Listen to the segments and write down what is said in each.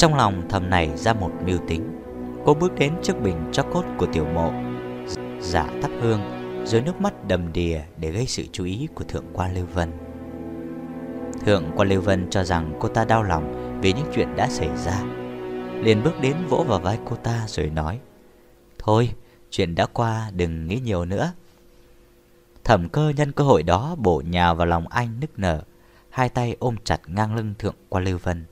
Trong lòng thầm này ra một mưu tính. Cô bước đến trước bình cho cốt của tiểu mộ. Giả thắp hương, Rồi nước mắt đầm đìa Để gây sự chú ý của Thượng quan Lưu Vân. Thượng quan Lưu Vân cho rằng cô ta đau lòng Vì những chuyện đã xảy ra. Liền bước đến vỗ vào vai cô ta rồi nói, Thôi, chuyện đã qua, đừng nghĩ nhiều nữa. Thẩm cơ nhân cơ hội đó bổ nhào vào lòng anh nức nở, Hai tay ôm chặt ngang lưng Thượng quan Lưu Vân.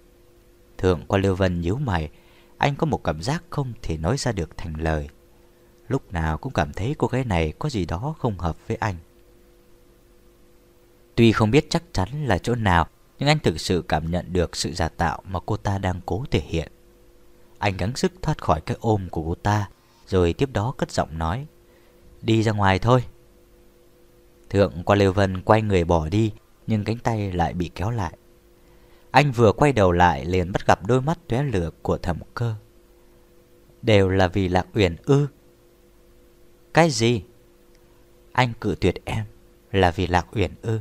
Thượng quan Lưu Vân nhíu mày, Anh có một cảm giác không thể nói ra được thành lời. Lúc nào cũng cảm thấy cô gái này có gì đó không hợp với anh. Tuy không biết chắc chắn là chỗ nào, Nhưng anh thực sự cảm nhận được sự giả tạo mà cô ta đang cố thể hiện. Anh gắng sức thoát khỏi cái ôm của cô ta, Rồi tiếp đó cất giọng nói, Đi ra ngoài thôi. Thượng qua Liêu Vân quay người bỏ đi, Nhưng cánh tay lại bị kéo lại. Anh vừa quay đầu lại liền bắt gặp đôi mắt tóe lửa của thẩm cơ. Đều là vì Lạc Uyển ư. Cái gì? Anh cự tuyệt em Là vì Lạc Uyển ư.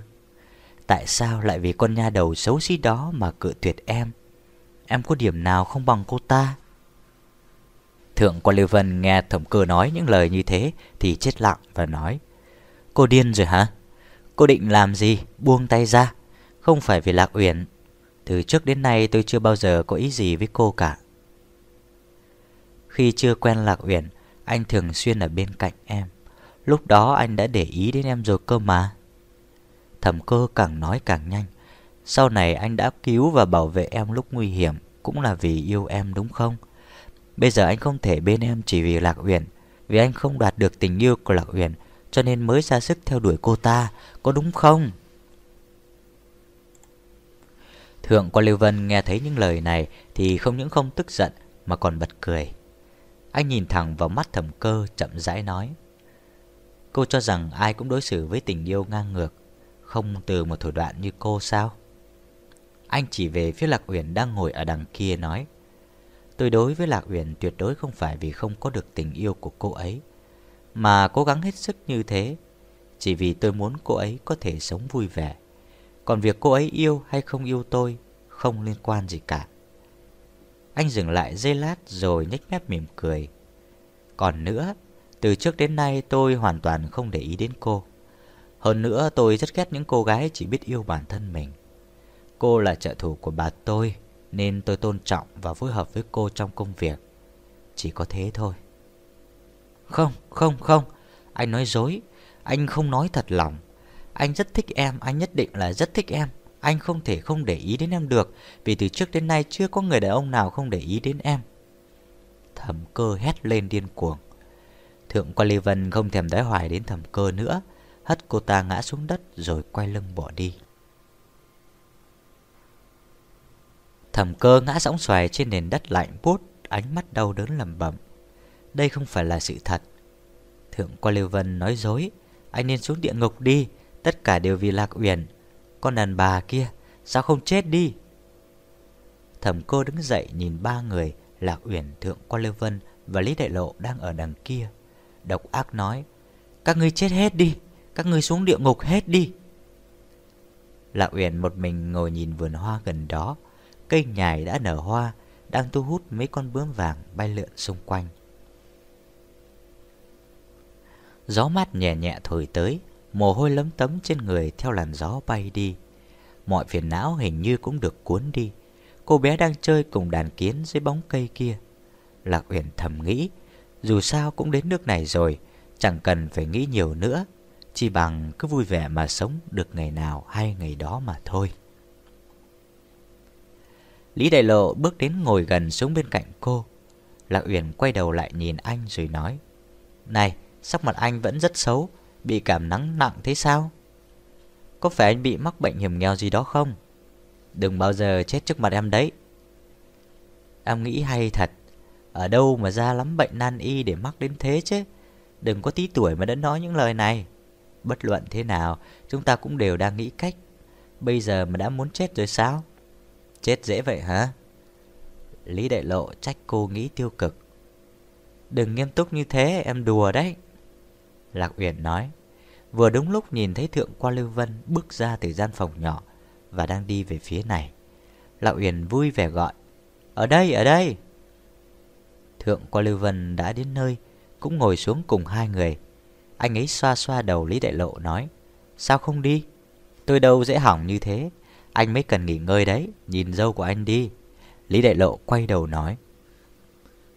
Tại sao lại vì con nha đầu xấu xí đó mà cự tuyệt em? Em có điểm nào không bằng cô ta? Thượng quan Lưu Vân nghe thẩm cơ nói những lời như thế Thì chết lặng và nói, Cô điên rồi hả? Cô định làm gì? Buông tay ra. Không phải vì Lạc Uyển từ trước đến nay tôi chưa bao giờ có ý gì với cô cả. Khi chưa quen Lạc Uyển, Anh thường xuyên ở bên cạnh em. Lúc đó anh đã để ý đến em rồi cơ mà. Thẩm cơ càng nói càng nhanh. Sau này anh đã cứu và bảo vệ em lúc nguy hiểm, Cũng là vì yêu em đúng không? Bây giờ anh không thể bên em chỉ vì Lạc Uyển, Vì anh không đạt được tình yêu của Lạc Uyển, Cho nên mới ra sức theo đuổi cô ta, Có đúng không? Thượng quan Lưu Vân nghe thấy những lời này Thì không những không tức giận Mà còn bật cười. Anh nhìn thẳng vào mắt thẩm cơ, chậm rãi nói, Cô cho rằng ai cũng đối xử với tình yêu ngang ngược, không từ một thủ đoạn như cô sao? Anh chỉ về phía Lạc Uyển đang ngồi ở đằng kia nói, Tôi đối với Lạc Uyển tuyệt đối không phải vì không có được tình yêu của cô ấy, Mà cố gắng hết sức như thế, Chỉ vì tôi muốn cô ấy có thể sống vui vẻ. Còn việc cô ấy yêu hay không yêu tôi không liên quan gì cả. Anh dừng lại giây lát rồi nhếch mép mỉm cười. Còn nữa Từ trước đến nay tôi hoàn toàn không để ý đến cô. Hơn nữa tôi rất ghét những cô gái chỉ biết yêu bản thân mình. Cô là trợ thủ của bà tôi Nên tôi tôn trọng và phối hợp với cô trong công việc. Chỉ có thế thôi. Không, không, không. Anh nói dối. Anh không nói thật lòng. Anh rất thích em, anh nhất định là rất thích em. Anh không thể không để ý đến em được Vì từ trước đến nay chưa có người đàn ông nào không để ý đến em Thẩm cơ hét lên điên cuồng Thượng quan Lê Vân không thèm đói hoài đến thẩm cơ nữa hất cô ta ngã xuống đất rồi quay lưng bỏ đi. Thẩm cơ ngã sóng xoài trên nền đất lạnh buốt, ánh mắt đau đớn lầm bẩm. Đây không phải là sự thật. Thượng quan Lê Vân nói dối, anh nên xuống địa ngục đi, tất cả đều vì Lạc Uyển. Con đàn bà kia, sao không chết đi? Thẩm cô đứng dậy nhìn ba người, Lạc Uyển, Thượng quan Lưu Vân và Lý Đại Lộ đang ở đằng kia. Độc ác nói, các ngươi chết hết đi. Các ngươi xuống địa ngục hết đi Lạc Uyển một mình ngồi nhìn vườn hoa gần đó Cây nhài đã nở hoa Đang thu hút mấy con bướm vàng bay lượn xung quanh Gió mát nhẹ nhẹ thổi tới Mồ hôi lấm tấm trên người theo làn gió bay đi Mọi phiền não hình như cũng được cuốn đi Cô bé đang chơi cùng đàn kiến dưới bóng cây kia Lạc Uyển thầm nghĩ Dù sao cũng đến nước này rồi Chẳng cần phải nghĩ nhiều nữa chỉ bằng cứ vui vẻ mà sống được ngày nào hay ngày đó mà thôi. Lý Đại Lộ bước đến ngồi gần xuống bên cạnh cô. Lạc Uyển quay đầu lại nhìn anh rồi nói. Này, sắc mặt anh vẫn rất xấu, bị cảm nắng nặng thế sao? Có phải anh bị mắc bệnh hiểm nghèo gì đó không? Đừng bao giờ chết trước mặt em đấy. Em nghĩ hay thật, ở đâu mà ra lắm bệnh nan y để mắc đến thế chứ? Đừng có tí tuổi mà đã nói những lời này. Bất luận thế nào, chúng ta cũng đều đang nghĩ cách. Bây giờ mà đã muốn chết rồi sao? Chết dễ vậy hả? Lý Đại Lộ trách cô nghĩ tiêu cực. Đừng nghiêm túc như thế, em đùa đấy. Lạc Uyển nói. Vừa đúng lúc nhìn thấy Thượng Quan Lưu Vân bước ra từ gian phòng nhỏ và đang đi về phía này. Lão Uyển vui vẻ gọi. Ở đây, ở đây. Thượng qua Lưu Vân đã đến nơi Cũng ngồi xuống cùng hai người. Anh ấy xoa xoa đầu Lý Đại Lộ nói Sao không đi? Tôi đâu dễ hỏng như thế. Anh mới cần nghỉ ngơi đấy Nhìn dâu của anh đi. Lý Đại Lộ quay đầu nói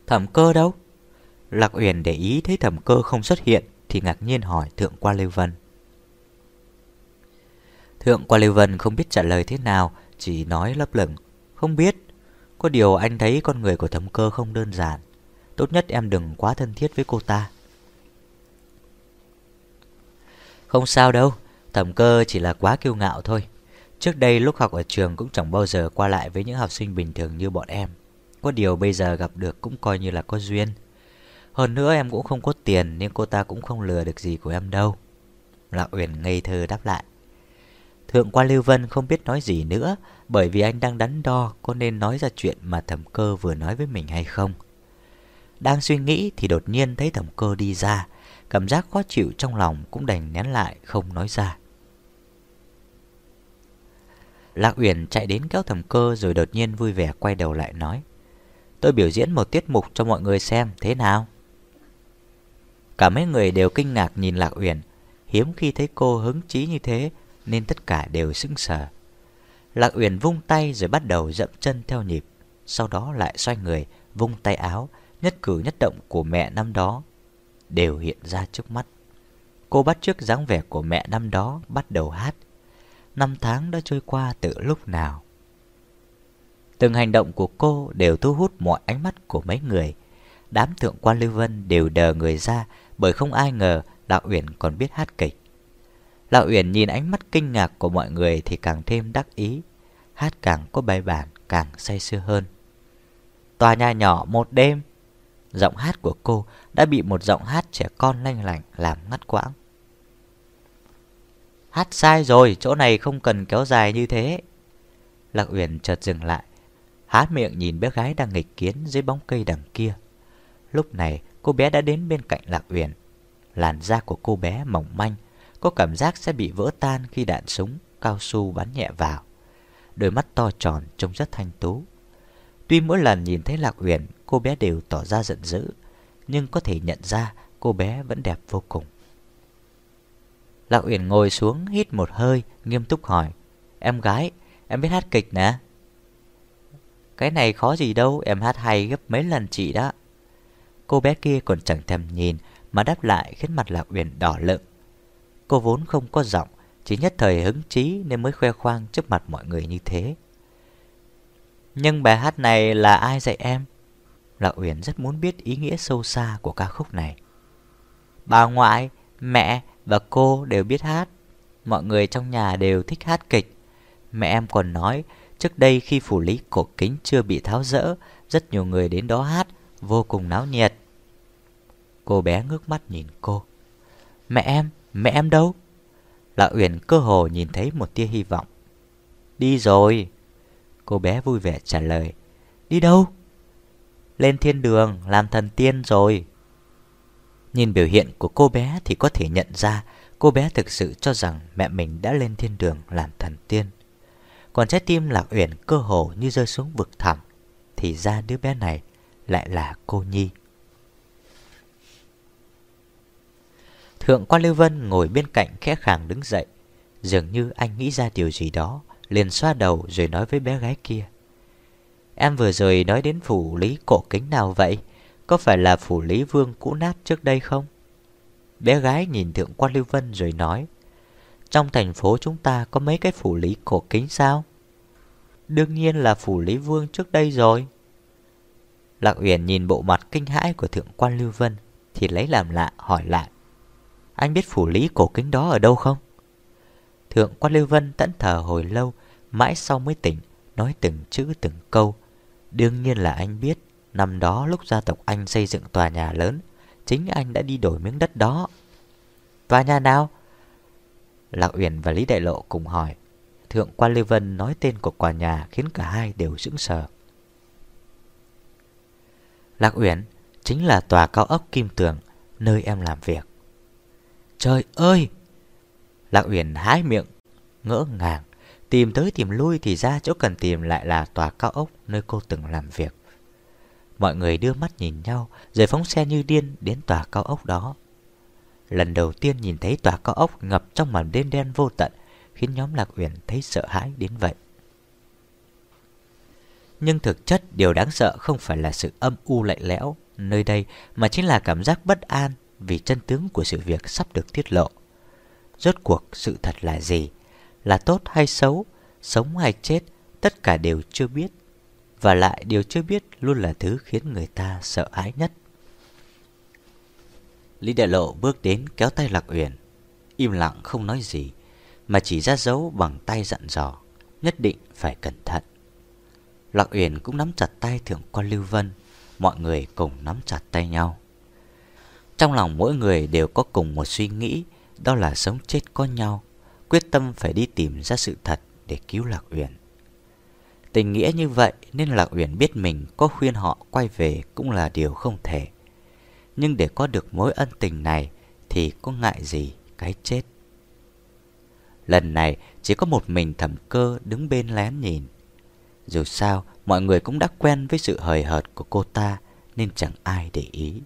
Thẩm cơ đâu? Lạc Uyển để ý thấy thẩm cơ không xuất hiện. Thì ngạc nhiên hỏi Thượng qua Lưu Vân. Thượng qua Lưu Vân không biết trả lời thế nào, Chỉ nói lấp lửng. Không biết, Có điều anh thấy con người của thẩm cơ không đơn giản. Tốt nhất em đừng quá thân thiết với cô ta. Không sao đâu, Thẩm cơ chỉ là quá kiêu ngạo thôi. Trước đây lúc học ở trường cũng chẳng bao giờ qua lại với những học sinh bình thường như bọn em. Có điều bây giờ gặp được cũng coi như là có duyên. Hơn nữa em cũng không có tiền nên cô ta cũng không lừa được gì của em đâu. Lạc Uyển ngây thơ đáp lại. Thượng quan Lưu Vân không biết nói gì nữa, Bởi vì anh đang đắn đo có nên nói ra chuyện mà thẩm cơ vừa nói với mình hay không. Đang suy nghĩ thì đột nhiên thấy thẩm cơ đi ra, Cảm giác khó chịu trong lòng cũng đành nén lại, không nói ra. Lạc Uyển chạy đến kéo thẩm cơ rồi đột nhiên vui vẻ quay đầu lại nói, Tôi biểu diễn một tiết mục cho mọi người xem, thế nào? Cả mấy người đều kinh ngạc nhìn Lạc Uyển. Hiếm khi thấy cô hứng chí như thế, Nên tất cả đều sững sờ. Lạc Uyển vung tay rồi bắt đầu dậm chân theo nhịp, Sau đó lại xoay người, Vung tay áo, Nhất cử nhất động của mẹ năm đó Đều hiện ra trước mắt. Cô bắt chước dáng vẻ của mẹ năm đó Bắt đầu hát. Năm tháng đã trôi qua từ lúc nào? Từng hành động của cô đều thu hút mọi ánh mắt của mấy người. Đám thượng quan Lưu Vân đều đờ người ra bởi không ai ngờ Đạo Uyển còn biết hát kịch lão Uyển nhìn ánh mắt kinh ngạc của mọi người Thì càng thêm đắc ý Hát càng có bài bản càng say sưa hơn Tòa nhà nhỏ một đêm Giọng hát của cô đã bị một giọng hát trẻ con lanh lành làm ngắt quãng Hát sai rồi, chỗ này không cần kéo dài như thế. Lạc Uyển chợt dừng lại, há miệng nhìn bé gái đang nghịch kiến dưới bóng cây đằng kia. Lúc này, cô bé đã đến bên cạnh Lạc Uyển. Làn da của cô bé mỏng manh, có cảm giác sẽ bị vỡ tan khi đạn súng cao su bắn nhẹ vào. Đôi mắt to tròn trông rất thanh tú. Tuy mỗi lần nhìn thấy Lạc Uyển, cô bé đều tỏ ra giận dữ, nhưng có thể nhận ra cô bé vẫn đẹp vô cùng. Lạc Uyển ngồi xuống hít một hơi Nghiêm túc hỏi Em gái em biết hát kịch nè Cái này khó gì đâu Em hát hay gấp mấy lần chị đó Cô bé kia còn chẳng thèm nhìn Mà đáp lại khiến mặt Lạc Uyển đỏ lựng Cô vốn không có giọng Chỉ nhất thời hứng chí Nên mới khoe khoang trước mặt mọi người như thế Nhưng bài hát này là ai dạy em? Lạc Uyển rất muốn biết ý nghĩa sâu xa của ca khúc này Bà ngoại, mẹ và cô đều biết hát. Mọi người trong nhà đều thích hát kịch. Mẹ em còn nói, trước đây khi phủ lý cổ kính chưa bị tháo rỡ, rất nhiều người đến đó hát, vô cùng náo nhiệt. Cô bé ngước mắt nhìn cô. Mẹ em, mẹ em đâu? Lạc Uyển cơ hồ nhìn thấy một tia hy vọng. Đi rồi. Cô bé vui vẻ trả lời. Đi đâu? Lên thiên đường, làm thần tiên rồi. Nhìn biểu hiện của cô bé thì có thể nhận ra cô bé thực sự cho rằng mẹ mình đã lên thiên đường làm thần tiên. Còn trái tim Lạc Uyển cơ hồ như rơi xuống vực thẳm, thì ra đứa bé này lại là cô Nhi. Thượng quan Lưu Vân ngồi bên cạnh khẽ khàng đứng dậy, dường như anh nghĩ ra điều gì đó, liền xoa đầu rồi nói với bé gái kia. Em vừa rồi nói đến phủ lý cổ kính nào vậy? Có phải là phủ Lý Vương cũ nát trước đây không? Bé gái nhìn thượng quan Lưu Vân rồi nói Trong thành phố chúng ta có mấy cái phủ lý cổ kính sao? Đương nhiên là phủ Lý Vương trước đây rồi Lạc Uyển nhìn bộ mặt kinh hãi của thượng quan Lưu Vân Thì lấy làm lạ hỏi lại anh biết phủ lý cổ kính đó ở đâu không? Thượng quan Lưu Vân tẫn thờ hồi lâu, Mãi sau mới tỉnh, Nói từng chữ từng câu. Đương nhiên là anh biết, Năm đó lúc gia tộc anh xây dựng tòa nhà lớn, Chính anh đã đi đổi miếng đất đó. Tòa nhà nào? Lạc Uyển và Lý Đại Lộ cùng hỏi. Thượng quan Lưu Vân nói tên của tòa nhà Khiến cả hai đều sững sờ. Lạc Uyển, Chính là tòa cao ốc Kim Tường, Nơi em làm việc. Trời ơi! Lạc Uyển hái miệng, Ngỡ ngàng. Tìm tới tìm lui thì ra chỗ cần tìm lại là tòa cao ốc Nơi cô từng làm việc. Mọi người đưa mắt nhìn nhau, Rồi phóng xe như điên đến tòa cao ốc đó. Lần đầu tiên nhìn thấy tòa cao ốc ngập trong màn đêm đen vô tận, Khiến nhóm Lạc Uyển thấy sợ hãi đến vậy. Nhưng thực chất điều đáng sợ không phải là sự âm u lạnh lẽo Nơi đây, mà chính là cảm giác bất an vì chân tướng của sự việc sắp được tiết lộ. Rốt cuộc sự thật là gì? Là tốt hay xấu? Sống hay chết? Tất cả đều chưa biết. Và lại điều chưa biết luôn là thứ khiến người ta sợ hãi nhất. Lý Đại Lộ bước đến kéo tay Lạc Uyển. Im lặng không nói gì, Mà chỉ ra dấu bằng tay dặn dò, Nhất định phải cẩn thận. Lạc Uyển cũng nắm chặt tay Thượng quan Lưu Vân. Mọi người cùng nắm chặt tay nhau. Trong lòng mỗi người đều có cùng một suy nghĩ, Đó là sống chết có nhau, Quyết tâm phải đi tìm ra sự thật Để cứu Lạc Uyển. Tình nghĩa như vậy Nên Lạc Uyển biết mình có khuyên họ quay về Cũng là điều không thể. Nhưng để có được mối ân tình này Thì có ngại gì cái chết. Lần này chỉ có một mình thẩm cơ đứng bên lén nhìn. Dù sao, mọi người cũng đã quen với sự hời hợt của cô ta Nên chẳng ai để ý.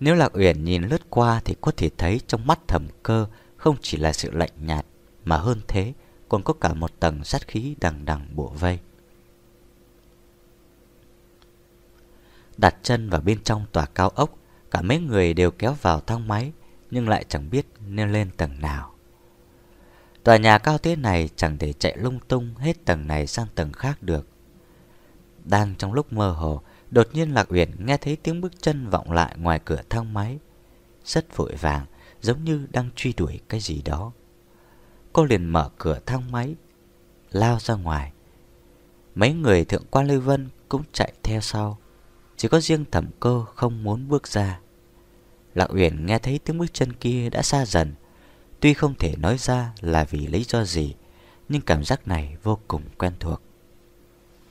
Nếu Lạc Uyển nhìn lướt qua Thì có thể thấy trong mắt thẩm cơ Không chỉ là sự lạnh nhạt Mà hơn thế, còn có cả một tầng sát khí đằng đằng bủa vây. Đặt chân vào bên trong tòa cao ốc, Cả mấy người đều kéo vào thang máy, Nhưng lại chẳng biết nên lên tầng nào. Tòa nhà cao thế này chẳng thể chạy lung tung Hết tầng này sang tầng khác được. Đang trong lúc mơ hồ Đột nhiên Lạc Uyển nghe thấy tiếng bước chân vọng lại ngoài cửa thang máy. Rất vội vàng Giống như đang truy đuổi cái gì đó. Cô liền mở cửa thang máy Lao ra ngoài. Mấy người thượng quan Lưu Vân cũng chạy theo sau. Chỉ có riêng thẩm cơ không muốn bước ra. Lạc Uyển nghe thấy tiếng bước chân kia đã xa dần. Tuy không thể nói ra là vì lý do gì Nhưng cảm giác này vô cùng quen thuộc.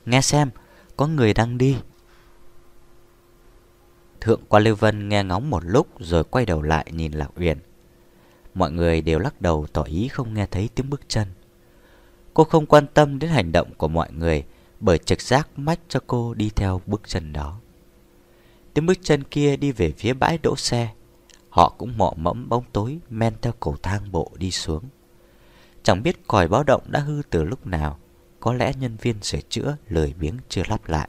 Nghe xem, có người đang đi. Thượng quan Lưu Vân nghe ngóng một lúc rồi quay đầu lại nhìn Lạc Uyển. Mọi người đều lắc đầu tỏ ý không nghe thấy tiếng bước chân. Cô không quan tâm đến hành động của mọi người Bởi trực giác mách cho cô đi theo bước chân đó. Tiếng bước chân kia đi về phía bãi đỗ xe. Họ cũng mọ mẫm bóng tối Men theo cầu thang bộ đi xuống. Chẳng biết còi báo động đã hư từ lúc nào, Có lẽ nhân viên sửa chữa lười biếng chưa lắp lại.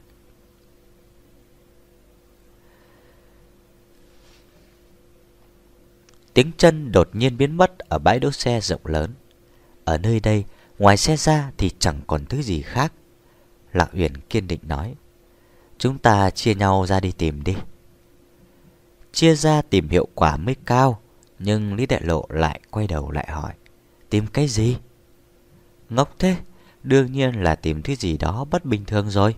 Tiếng chân đột nhiên biến mất ở bãi đỗ xe rộng lớn. Ở nơi đây, Ngoài xe ra thì chẳng còn thứ gì khác. Lạc Uyển kiên định nói, Chúng ta chia nhau ra đi tìm đi. Chia ra tìm hiệu quả mới cao, Nhưng Lý Đại Lộ lại quay đầu lại hỏi, Tìm cái gì? Ngốc thế, Đương nhiên là tìm thứ gì đó bất bình thường rồi.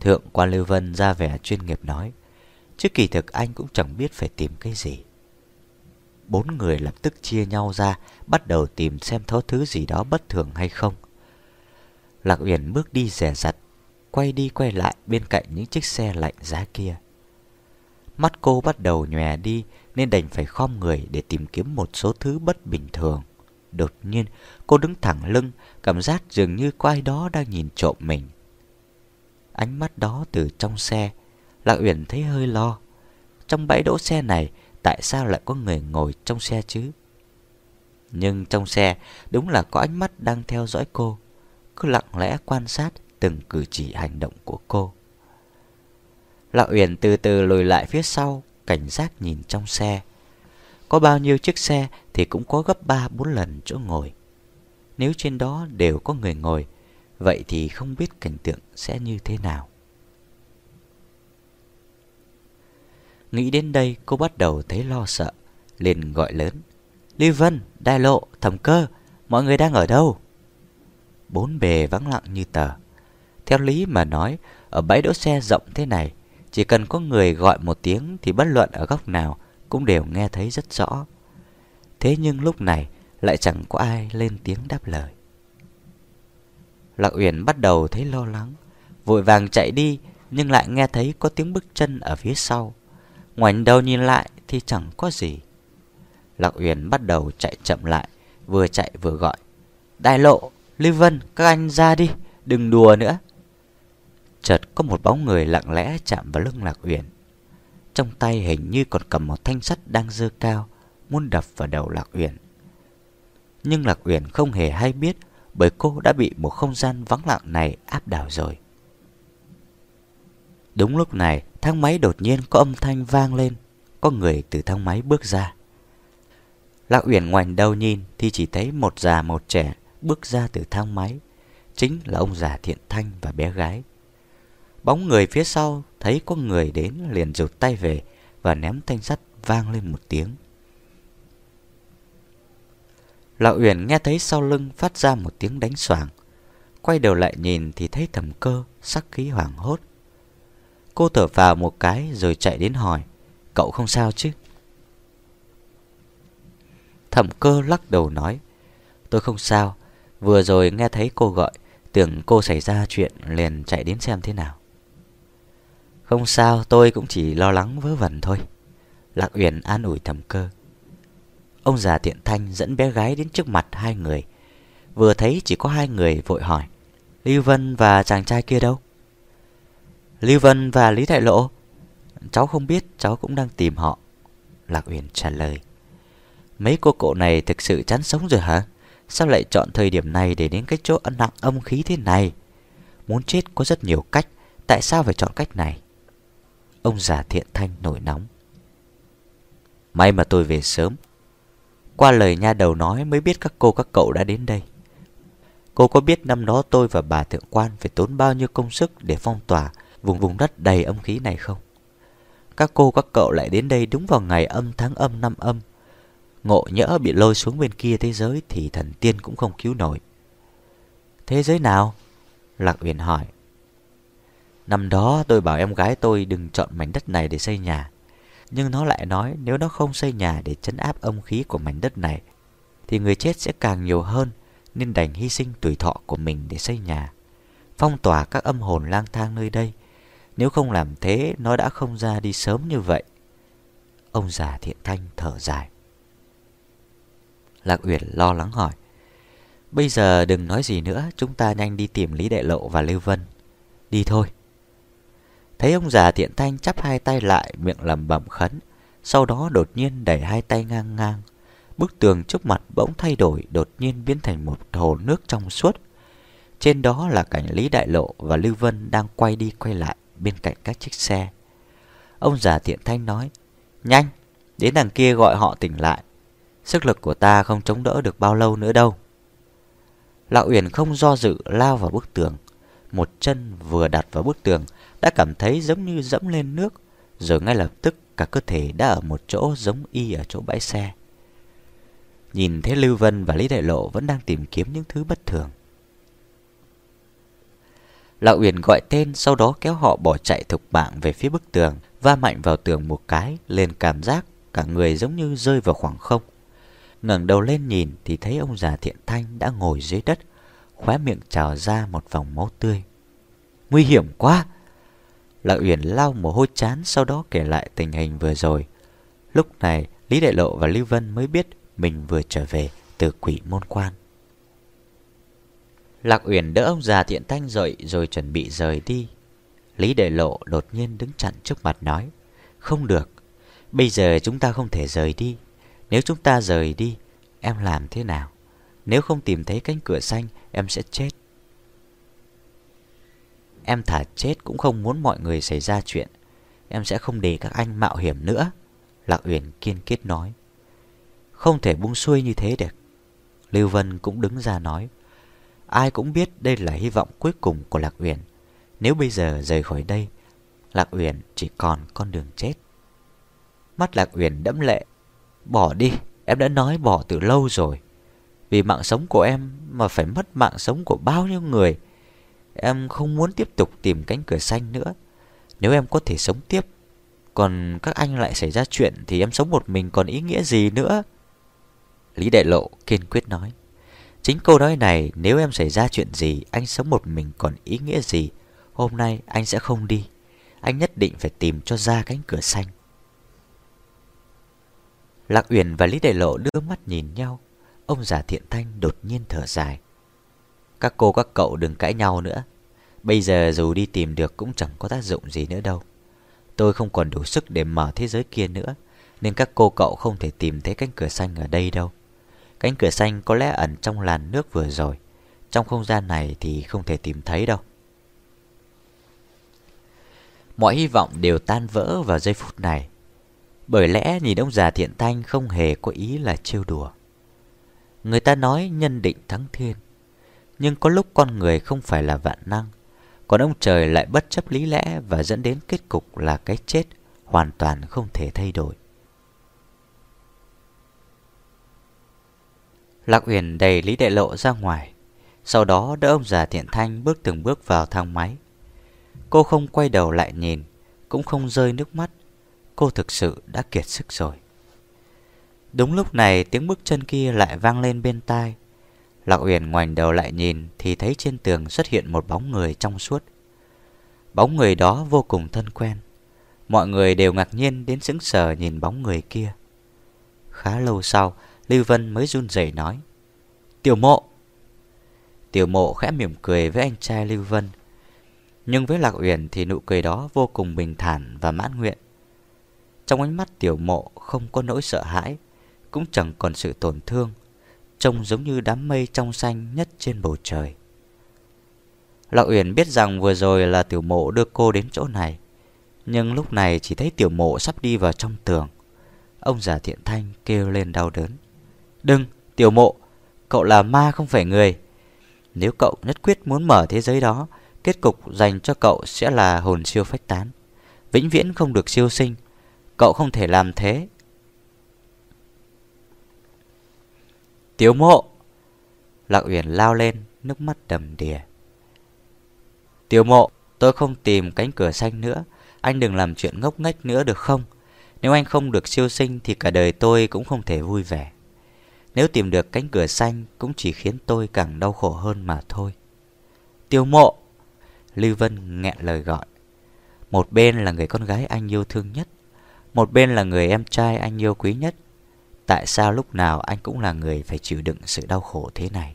Thượng quan Lưu Vân ra vẻ chuyên nghiệp nói, Chứ kỳ thực anh cũng chẳng biết phải tìm cái gì. Bốn người lập tức chia nhau ra Bắt đầu tìm xem có thứ gì đó bất thường hay không Lạc Uyển bước đi rẻ rặt quay đi quay lại bên cạnh những chiếc xe lạnh giá kia. Mắt cô bắt đầu nhòe đi nên đành phải khom người để tìm kiếm một số thứ bất bình thường. Đột nhiên, cô đứng thẳng lưng, cảm giác dường như có ai đó đang nhìn trộm mình. Ánh mắt đó từ trong xe, Lạc Uyển thấy hơi lo. Trong bãi đỗ xe này, tại sao lại có người ngồi trong xe chứ? Nhưng trong xe, đúng là có ánh mắt đang theo dõi cô. Cứ lặng lẽ quan sát từng cử chỉ hành động của cô. Lão Uyển từ từ lùi lại phía sau, cảnh giác nhìn trong xe. Có bao nhiêu chiếc xe thì cũng có gấp 3-4 lần chỗ ngồi. Nếu trên đó đều có người ngồi, vậy thì không biết cảnh tượng sẽ như thế nào. Nghĩ đến đây cô bắt đầu thấy lo sợ, liền gọi lớn. Lưu Vân, Đại Lộ, Thẩm Cơ, mọi người đang ở đâu? Bốn bề vắng lặng như tờ. Theo lý mà nói, ở bãi đỗ xe rộng thế này, chỉ cần có người gọi một tiếng thì bất luận ở góc nào cũng đều nghe thấy rất rõ. Thế nhưng lúc này lại chẳng có ai lên tiếng đáp lời. Lạc Uyển bắt đầu thấy lo lắng, vội vàng chạy đi nhưng lại nghe thấy có tiếng bước chân ở phía sau. Ngoảnh đầu nhìn lại thì chẳng có gì. Lạc Uyển bắt đầu chạy chậm lại, vừa chạy vừa gọi. Đại lộ, lý Vân, các anh ra đi, đừng đùa nữa. Chợt có một bóng người lặng lẽ chạm vào lưng Lạc Uyển Trong tay hình như còn cầm một thanh sắt đang dơ cao Muốn đập vào đầu Lạc Uyển Nhưng Lạc Uyển không hề hay biết Bởi cô đã bị một không gian vắng lặng này áp đảo rồi Đúng lúc này, thang máy đột nhiên có âm thanh vang lên. Có người từ thang máy bước ra. Lạc Uyển ngoảnh đầu nhìn Thì chỉ thấy một già một trẻ bước ra từ thang máy. Chính là ông già thiện thanh và bé gái. Bóng người phía sau thấy có người đến liền rụt tay về Và ném thanh sắt vang lên một tiếng. Lão Uyển nghe thấy sau lưng phát ra một tiếng đánh xoảng. Quay đầu lại nhìn thì thấy thầm cơ, sắc khí hoảng hốt. Cô thở vào một cái rồi chạy đến hỏi, Cậu không sao chứ? Thẩm cơ lắc đầu nói, Tôi không sao, Vừa rồi nghe thấy cô gọi, Tưởng cô xảy ra chuyện liền chạy đến xem thế nào. Không sao, tôi cũng chỉ lo lắng vớ vẩn thôi. Lạc Uyển an ủi thẩm cơ. Ông già tiện thanh dẫn bé gái đến trước mặt hai người. Vừa thấy chỉ có hai người vội hỏi, Lưu Vân và chàng trai kia đâu? Lưu Vân và Lý Đại Lộ. Cháu không biết cháu cũng đang tìm họ. Lạc Uyển trả lời. Mấy cô cậu này thực sự chán sống rồi hả? Sao lại chọn thời điểm này để đến cái chỗ ân nặng âm khí thế này? Muốn chết có rất nhiều cách, Tại sao phải chọn cách này? Ông già thiện thanh nổi nóng. May mà tôi về sớm. Qua lời nha đầu nói mới biết các cô các cậu đã đến đây. Cô có biết năm đó tôi và bà thượng quan phải tốn bao nhiêu công sức để phong tỏa vùng vùng đất đầy âm khí này không? Các cô, các cậu lại đến đây đúng vào ngày âm tháng âm năm âm Ngộ nhỡ bị lôi xuống bên kia thế giới Thì thần tiên cũng không cứu nổi Thế giới nào? Lạc Uyển hỏi Năm đó tôi bảo em gái tôi đừng chọn mảnh đất này để xây nhà Nhưng nó lại nói nếu nó không xây nhà để chấn áp âm khí của mảnh đất này, Thì người chết sẽ càng nhiều hơn, Nên đành hy sinh tuổi thọ của mình để xây nhà, Phong tỏa các âm hồn lang thang nơi đây nếu không làm thế, nó đã không ra đi sớm như vậy. Ông già thiện thanh thở dài. Lạc Uyển lo lắng hỏi, Bây giờ đừng nói gì nữa, Chúng ta nhanh đi tìm Lý Đại Lộ và Lưu Vân. Đi thôi. Thấy ông già thiện thanh chắp hai tay lại, Miệng lẩm bẩm khấn, Sau đó đột nhiên đẩy hai tay ngang ngang. Bức tường trước mặt bỗng thay đổi, Đột nhiên biến thành một hồ nước trong suốt. Trên đó là cảnh Lý Đại Lộ và Lưu Vân Đang quay đi quay lại bên cạnh các chiếc xe. Ông già tiện thanh nói Nhanh, đến đằng kia gọi họ tỉnh lại. Sức lực của ta không chống đỡ được bao lâu nữa đâu. Lão Uyển không do dự lao vào bức tường. Một chân vừa đặt vào bức tường Đã cảm thấy giống như dẫm lên nước Rồi ngay lập tức cả cơ thể đã ở một chỗ giống y ở chỗ bãi xe. Nhìn thấy Lưu Vân và Lý Đại Lộ vẫn đang tìm kiếm những thứ bất thường. Lão Uyển gọi tên Sau đó kéo họ bỏ chạy thục mạng về phía bức tường Va mạnh vào tường một cái Lên cảm giác cả người giống như rơi vào khoảng không ngẩng đầu lên nhìn thì thấy ông già thiện thanh đã ngồi dưới đất, khóe miệng trào ra một vòng máu tươi. Nguy hiểm quá! Lão Uyển lau mồ hôi chán sau đó kể lại tình hình vừa rồi. Lúc này, Lý Đại Lộ và Lưu Vân mới biết mình vừa trở về từ quỷ môn quan. Lạc Uyển đỡ ông già thiện thanh dậy rồi chuẩn bị rời đi. Lý Đệ Lộ đột nhiên đứng chặn trước mặt nói Không được, bây giờ chúng ta không thể rời đi. Nếu chúng ta rời đi Em làm thế nào? Nếu không tìm thấy cánh cửa xanh Em sẽ chết. Em thả chết cũng không muốn mọi người xảy ra chuyện. Em sẽ không để các anh mạo hiểm nữa. Lạc Uyển kiên quyết nói. Không thể buông xuôi như thế được. Lưu Vân cũng đứng ra nói Ai cũng biết đây là hy vọng cuối cùng của Lạc Uyển Nếu bây giờ rời khỏi đây Lạc Uyển chỉ còn con đường chết Mắt Lạc Uyển đẫm lệ Bỏ đi, em đã nói bỏ từ lâu rồi. Vì mạng sống của em mà phải mất mạng sống của bao nhiêu người. Em không muốn tiếp tục tìm cánh cửa xanh nữa. Nếu em có thể sống tiếp, còn các anh lại xảy ra chuyện thì em sống một mình còn ý nghĩa gì nữa? Lý Đại Lộ kiên quyết nói. Chính câu nói này nếu em xảy ra chuyện gì Anh sống một mình còn ý nghĩa gì Hôm nay anh sẽ không đi. Anh nhất định phải tìm cho ra cánh cửa xanh. Lạc Uyển và Lý Đại Lộ đưa mắt nhìn nhau. Ông già thiện thanh đột nhiên thở dài. Các cô các cậu đừng cãi nhau nữa. Bây giờ dù đi tìm được cũng chẳng có tác dụng gì nữa đâu. Tôi không còn đủ sức để mở thế giới kia nữa, nên các cô cậu không thể tìm thấy cánh cửa xanh ở đây đâu. Cánh cửa xanh có lẽ ẩn trong làn nước vừa rồi. Trong không gian này thì không thể tìm thấy đâu. Mọi hy vọng đều tan vỡ vào giây phút này. Bởi lẽ nhìn ông già thiện thanh không hề có ý là trêu đùa. Người ta nói nhân định thắng thiên. Nhưng có lúc con người không phải là vạn năng. Còn ông trời lại bất chấp lý lẽ và dẫn đến kết cục là cái chết hoàn toàn không thể thay đổi. Lạc Uyển đầy Lý Đại Lộ ra ngoài, sau đó đỡ ông già Thiện Thanh bước từng bước vào thang máy. Cô không quay đầu lại nhìn, cũng không rơi nước mắt. Cô thực sự đã kiệt sức rồi. Đúng lúc này tiếng bước chân kia lại vang lên bên tai. Lạc Uyển ngoảnh đầu lại nhìn thì thấy trên tường xuất hiện một bóng người trong suốt. Bóng người đó vô cùng thân quen. Mọi người đều ngạc nhiên đến sững sờ nhìn bóng người kia. Khá lâu sau, Lưu Vân mới run rẩy nói. Tiểu mộ! Tiểu mộ khẽ mỉm cười với anh trai Lưu Vân. Nhưng với Lạc Uyển thì nụ cười đó vô cùng bình thản và mãn nguyện. Trong ánh mắt tiểu mộ không có nỗi sợ hãi, cũng chẳng còn sự tổn thương, trông giống như đám mây trong xanh nhất trên bầu trời. Lạc Uyển biết rằng vừa rồi là tiểu mộ đưa cô đến chỗ này, nhưng lúc này chỉ thấy tiểu mộ sắp đi vào trong tường. Ông già thiện thanh kêu lên đau đớn. Đừng, tiểu mộ, cậu là ma không phải người. Nếu cậu nhất quyết muốn mở thế giới đó, kết cục dành cho cậu sẽ là hồn siêu phách tán. Vĩnh viễn không được siêu sinh. Cậu không thể làm thế. Tiểu mộ! Lạc Uyển lao lên, nước mắt đầm đìa. Tiểu mộ, tôi không tìm cánh cửa xanh nữa. Anh đừng làm chuyện ngốc nghếch nữa được không? Nếu anh không được siêu sinh thì cả đời tôi cũng không thể vui vẻ. Nếu tìm được cánh cửa xanh cũng chỉ khiến tôi càng đau khổ hơn mà thôi. Tiêu mộ! Lưu Vân nghẹn lời gọi. Một bên là người con gái anh yêu thương nhất. Một bên là người em trai anh yêu quý nhất. Tại sao lúc nào anh cũng là người phải chịu đựng sự đau khổ thế này?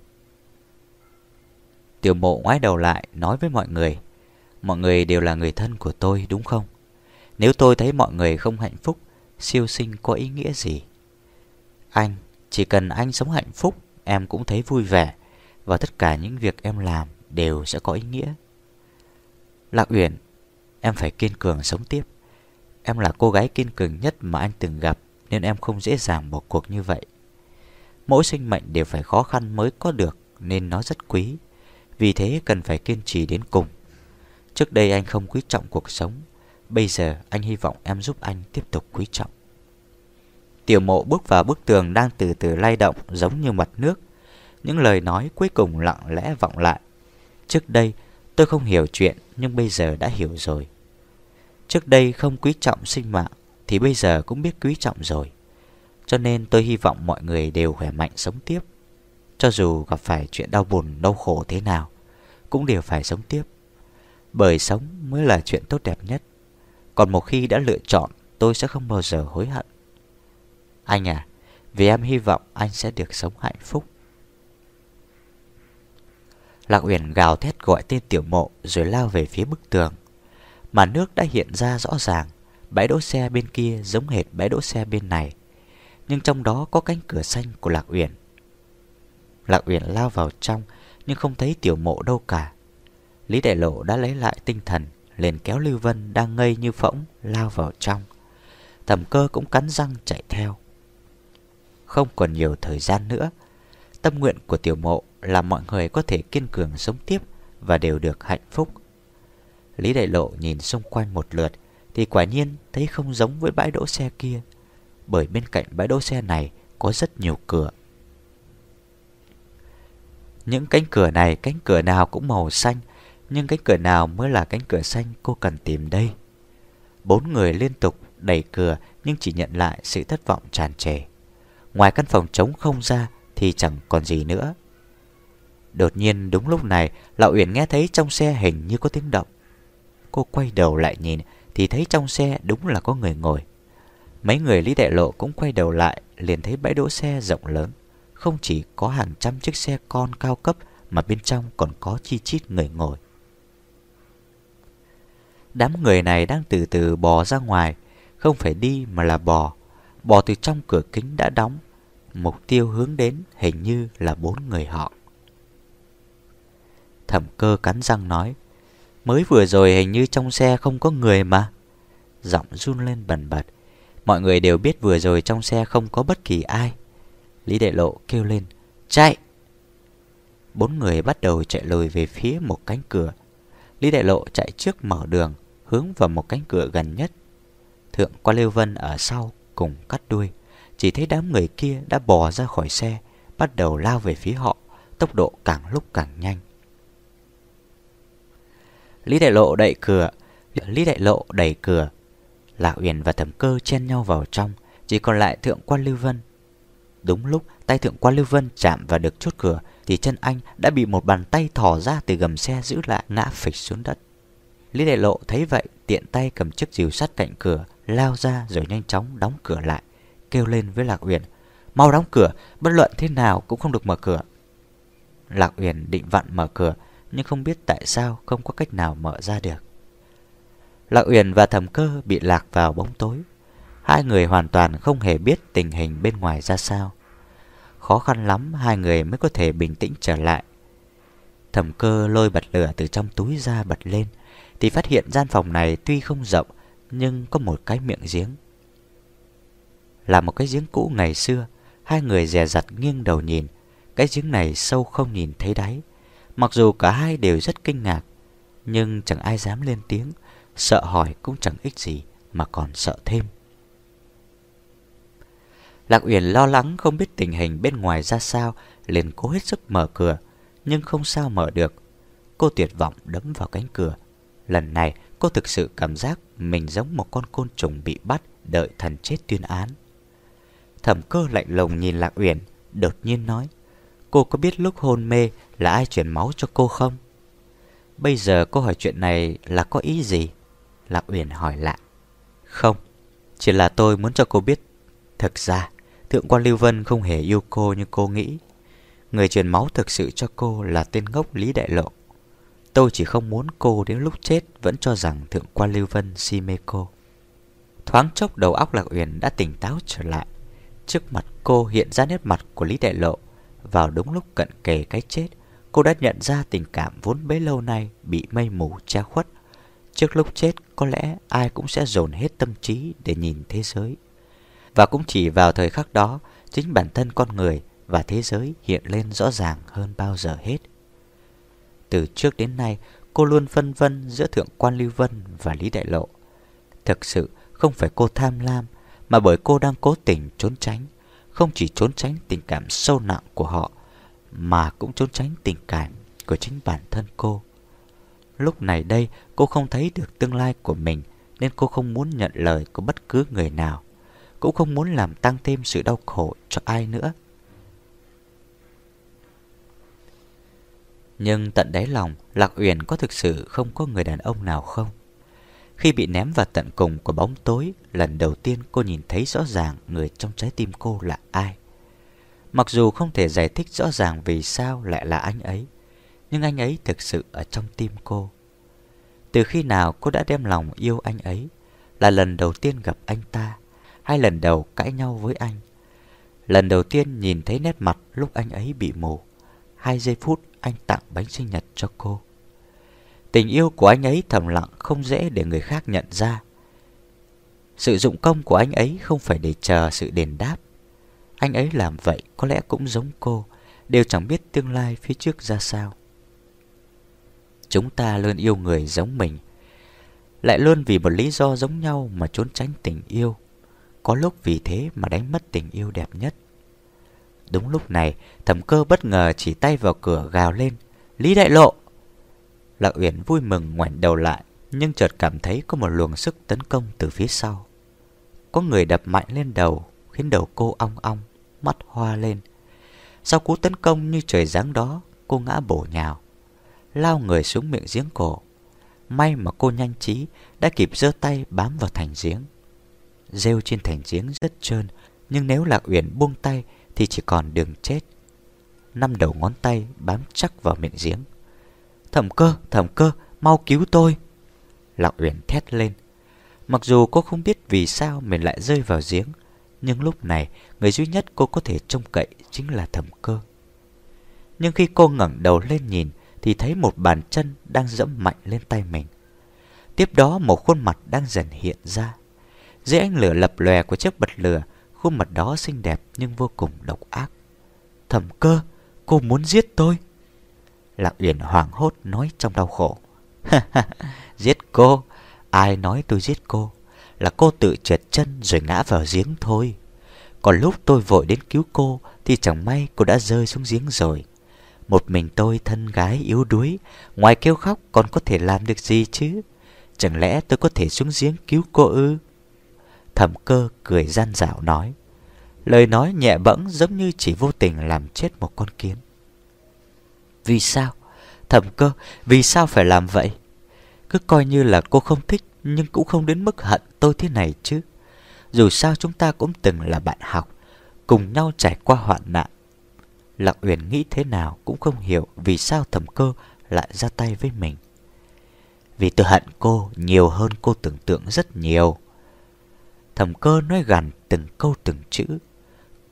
Tiểu mộ ngoái đầu lại nói với mọi người. Mọi người đều là người thân của tôi đúng không? Nếu tôi thấy mọi người không hạnh phúc, siêu sinh có ý nghĩa gì? Anh chỉ cần anh sống hạnh phúc, em cũng thấy vui vẻ và tất cả những việc em làm đều sẽ có ý nghĩa. Lạc Uyển, em phải kiên cường sống tiếp. Em là cô gái kiên cường nhất mà anh từng gặp nên em không dễ dàng bỏ cuộc như vậy. Mỗi sinh mệnh đều phải khó khăn mới có được nên nó rất quý. Vì thế cần phải kiên trì đến cùng. Trước đây anh không quý trọng cuộc sống, bây giờ anh hy vọng em giúp anh tiếp tục quý trọng. Tiểu mộ bước vào bức tường đang từ từ lay động giống như mặt nước. Những lời nói cuối cùng lặng lẽ vọng lại. Trước đây tôi không hiểu chuyện nhưng bây giờ đã hiểu rồi. Trước đây không quý trọng sinh mạng thì bây giờ cũng biết quý trọng rồi. Cho nên tôi hy vọng mọi người đều khỏe mạnh sống tiếp. Cho dù gặp phải chuyện đau buồn, đau khổ thế nào, cũng đều phải sống tiếp. Bởi sống mới là chuyện tốt đẹp nhất. Còn một khi đã lựa chọn, tôi sẽ không bao giờ hối hận. Anh à, vì em hy vọng anh sẽ được sống hạnh phúc. Lạc Uyển gào thét gọi tên tiểu mộ rồi lao về phía bức tường. Mà nước đã hiện ra rõ ràng, bãi đỗ xe bên kia giống hệt bãi đỗ xe bên này. Nhưng trong đó có cánh cửa xanh của Lạc Uyển. Lạc Uyển lao vào trong nhưng không thấy tiểu mộ đâu cả. Lý Đại Lộ đã lấy lại tinh thần, liền kéo Lưu Vân đang ngây như phỗng lao vào trong. Thẩm cơ cũng cắn răng chạy theo. Không còn nhiều thời gian nữa, tâm nguyện của tiểu mộ là mọi người có thể kiên cường sống tiếp và đều được hạnh phúc. Lý Đại Lộ nhìn xung quanh một lượt thì quả nhiên thấy không giống với bãi đỗ xe kia, bởi bên cạnh bãi đỗ xe này có rất nhiều cửa. Những cánh cửa này, cánh cửa nào cũng màu xanh, nhưng cánh cửa nào mới là cánh cửa xanh cô cần tìm đây? Bốn người liên tục đẩy cửa nhưng chỉ nhận lại sự thất vọng tràn trề. Ngoài căn phòng trống không ra thì chẳng còn gì nữa. Đột nhiên đúng lúc này, Lão Uyển nghe thấy trong xe hình như có tiếng động. Cô quay đầu lại nhìn thì thấy trong xe đúng là có người ngồi. Mấy người Lý Đại Lộ cũng quay đầu lại liền thấy bãi đỗ xe rộng lớn. Không chỉ có hàng trăm chiếc xe con cao cấp mà bên trong còn có chi chít người ngồi. Đám người này đang từ từ bò ra ngoài Không phải đi mà là bò Bò từ trong cửa kính đã đóng. Mục tiêu hướng đến hình như là bốn người họ. Thẩm cơ cắn răng nói, Mới vừa rồi hình như trong xe không có người mà. Giọng run lên bần bật, Mọi người đều biết vừa rồi trong xe không có bất kỳ ai. Lý Đệ Lộ kêu lên, Chạy! Bốn người bắt đầu chạy lùi về phía một cánh cửa. Lý Đại Lộ chạy trước mở đường, Hướng vào một cánh cửa gần nhất. Thượng qua Lưu Vân ở sau Cùng cắt đuôi. Chỉ thấy đám người kia đã bò ra khỏi xe, Bắt đầu lao về phía họ, Tốc độ càng lúc càng nhanh. Lý Đại Lộ đẩy cửa, Lý Đại Lộ đẩy cửa. Lạc Uyển và Thẩm Cơ chen nhau vào trong, Chỉ còn lại Thượng quan Lưu Vân. Đúng lúc, tay Thượng quan Lưu Vân chạm vào được chốt cửa, Thì chân anh đã bị một bàn tay thò ra từ gầm xe giữ lại, ngã phịch xuống đất. Lý Đại Lộ thấy vậy, tiện tay cầm chiếc rìu sắt cạnh cửa Lao ra rồi nhanh chóng đóng cửa lại Kêu lên với Lạc Uyển Mau đóng cửa, bất luận thế nào cũng không được mở cửa Lạc Uyển định vặn mở cửa Nhưng không biết tại sao không có cách nào mở ra được Lạc Uyển và Thẩm Cơ bị lạc vào bóng tối. Hai người hoàn toàn không hề biết tình hình bên ngoài ra sao. Khó khăn lắm hai người mới có thể bình tĩnh trở lại. Thẩm Cơ lôi bật lửa từ trong túi ra bật lên thì phát hiện gian phòng này tuy không rộng nhưng có một cái miệng giếng. Là một cái giếng cũ ngày xưa, hai người dè dặt nghiêng đầu nhìn, cái giếng này sâu không nhìn thấy đáy. Mặc dù cả hai đều rất kinh ngạc, nhưng chẳng ai dám lên tiếng. Sợ hỏi cũng chẳng ích gì Mà còn sợ thêm. Lạc Uyển lo lắng không biết tình hình bên ngoài ra sao liền cố hết sức mở cửa Nhưng không sao mở được. Cô tuyệt vọng đấm vào cánh cửa. Lần này cô thực sự cảm giác Mình giống một con côn trùng bị bắt Đợi thần chết tuyên án. Thẩm cơ lạnh lùng nhìn Lạc Uyển, Đột nhiên nói, Cô có biết lúc hôn mê là ai chuyển máu cho cô không? Bây giờ cô hỏi chuyện này là có ý gì? Lạc Uyển hỏi lại. Không, Chỉ là tôi muốn cho cô biết. Thực ra, Thượng quan Lưu Vân không hề yêu cô như cô nghĩ. Người truyền máu thực sự cho cô là tên ngốc Lý Đại Lộ. Tôi chỉ không muốn cô đến lúc chết Vẫn cho rằng Thượng quan Lưu Vân si mê cô. Thoáng chốc đầu óc Lạc Uyển đã tỉnh táo trở lại. Trước mặt cô hiện ra nét mặt của Lý Đại Lộ. Vào đúng lúc cận kề cái chết, Cô đã nhận ra tình cảm vốn bấy lâu nay Bị mây mù che khuất. Trước lúc chết, có lẽ ai cũng sẽ dồn hết tâm trí để nhìn thế giới. Và cũng chỉ vào thời khắc đó, Chính bản thân con người và thế giới hiện lên rõ ràng hơn bao giờ hết. Từ trước đến nay, cô luôn phân vân giữa Thượng quan Lưu Vân và Lý Đại Lộ. Thực sự, không phải cô tham lam, Mà bởi cô đang cố tình trốn tránh. Không chỉ trốn tránh tình cảm sâu nặng của họ, Mà cũng trốn tránh tình cảm của chính bản thân cô. Lúc này đây, cô không thấy được tương lai của mình, Nên cô không muốn nhận lời của bất cứ người nào. Cũng không muốn làm tăng thêm sự đau khổ cho ai nữa. Nhưng tận đáy lòng, Lạc Uyển có thực sự không có người đàn ông nào không? Khi bị ném vào tận cùng của bóng tối, Lần đầu tiên cô nhìn thấy rõ ràng Người trong trái tim cô là ai. Mặc dù không thể giải thích rõ ràng Vì sao lại là anh ấy, nhưng anh ấy thực sự ở trong tim cô. Từ khi nào cô đã đem lòng yêu anh ấy? Là lần đầu tiên gặp anh ta, Hay lần đầu cãi nhau với anh? Lần đầu tiên nhìn thấy nét mặt lúc anh ấy bị mù? Hai giây phút anh tặng bánh sinh nhật cho cô. Tình yêu của anh ấy thầm lặng, không dễ để người khác nhận ra. Sự dụng công của anh ấy không phải để chờ sự đền đáp. Anh ấy làm vậy có lẽ cũng giống cô, Đều chẳng biết tương lai phía trước ra sao. Chúng ta luôn yêu người giống mình, Lại luôn vì một lý do giống nhau mà trốn tránh tình yêu. Có lúc vì thế mà đánh mất tình yêu đẹp nhất. Đúng lúc này thẩm cơ bất ngờ chỉ tay vào cửa gào lên Lý Đại Lộ Lạc Uyển vui mừng ngoảnh đầu lại Nhưng chợt cảm thấy có một luồng sức tấn công từ phía sau Có người đập mạnh lên đầu Khiến đầu cô ong ong Mắt hoa lên Sau cú tấn công như trời giáng đó Cô ngã bổ nhào lao người xuống miệng giếng cổ. May mà cô nhanh trí đã kịp giơ tay bám vào thành giếng. Rêu trên thành giếng rất trơn, nhưng nếu Lạc Uyển buông tay thì chỉ còn đường chết. Năm đầu ngón tay bám chắc vào miệng giếng. Thẩm cơ, thẩm cơ, mau cứu tôi. Lạc Uyển thét lên. Mặc dù cô không biết vì sao mình lại rơi vào giếng, nhưng lúc này người duy nhất cô có thể trông cậy chính là thẩm cơ. Nhưng khi cô ngẩng đầu lên nhìn thì thấy một bàn chân đang dẫm mạnh lên tay mình. Tiếp đó một khuôn mặt đang dần hiện ra. Dưới ánh lửa lập lòe của chiếc bật lửa, khuôn mặt đó xinh đẹp nhưng vô cùng độc ác. Thẩm cơ, cô muốn giết tôi. Lạc Uyển hoảng hốt nói trong đau khổ. giết cô? Ai nói tôi giết cô? Là cô tự trượt chân rồi ngã vào giếng thôi. Còn lúc tôi vội đến cứu cô thì chẳng may cô đã rơi xuống giếng rồi. Một mình tôi thân gái yếu đuối, ngoài kêu khóc còn có thể làm được gì chứ? Chẳng lẽ tôi có thể xuống giếng cứu cô ư? Thẩm cơ cười gian dạo nói. Lời nói nhẹ bẫng giống như chỉ vô tình làm chết một con kiến. Vì sao? Thẩm cơ, vì sao phải làm vậy? Cứ coi như là cô không thích nhưng cũng không đến mức hận tôi thế này chứ. Dù sao chúng ta cũng từng là bạn học, cùng nhau trải qua hoạn nạn. Lạc Uyển nghĩ thế nào cũng không hiểu vì sao thẩm cơ lại ra tay với mình. Vì tôi hận cô nhiều hơn cô tưởng tượng rất nhiều thầm cơ nói gằn từng câu từng chữ.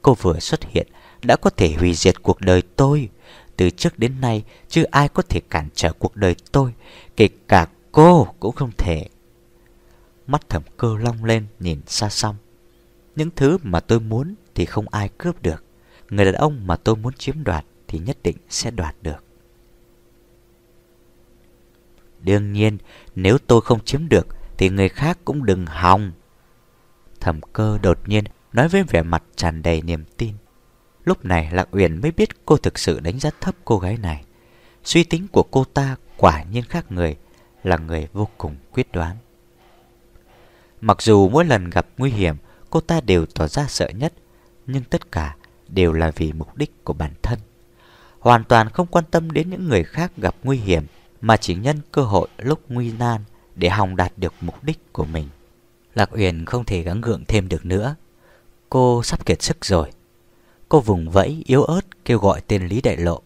Cô vừa xuất hiện đã có thể hủy diệt cuộc đời tôi. Từ trước đến nay chưa ai có thể cản trở cuộc đời tôi, kể cả cô cũng không thể. Mắt thầm cơ long lên nhìn xa xăm. Những thứ mà tôi muốn thì không ai cướp được. Người đàn ông mà tôi muốn chiếm đoạt thì nhất định sẽ đoạt được. Đương nhiên, nếu tôi không chiếm được thì người khác cũng đừng hòng. Thẩm cơ đột nhiên nói với vẻ mặt tràn đầy niềm tin. Lúc này Lạc Uyển mới biết cô thực sự đánh giá thấp cô gái này. Suy tính của cô ta quả nhiên khác người, là người vô cùng quyết đoán. Mặc dù mỗi lần gặp nguy hiểm, cô ta đều tỏ ra sợ nhất, nhưng tất cả đều là vì mục đích của bản thân. Hoàn toàn không quan tâm đến những người khác gặp nguy hiểm, mà chỉ nhân cơ hội lúc nguy nan để hòng đạt được mục đích của mình. Lạc Uyển không thể gắng gượng thêm được nữa. Cô sắp kiệt sức rồi. Cô vùng vẫy yếu ớt kêu gọi tên Lý Đại Lộ.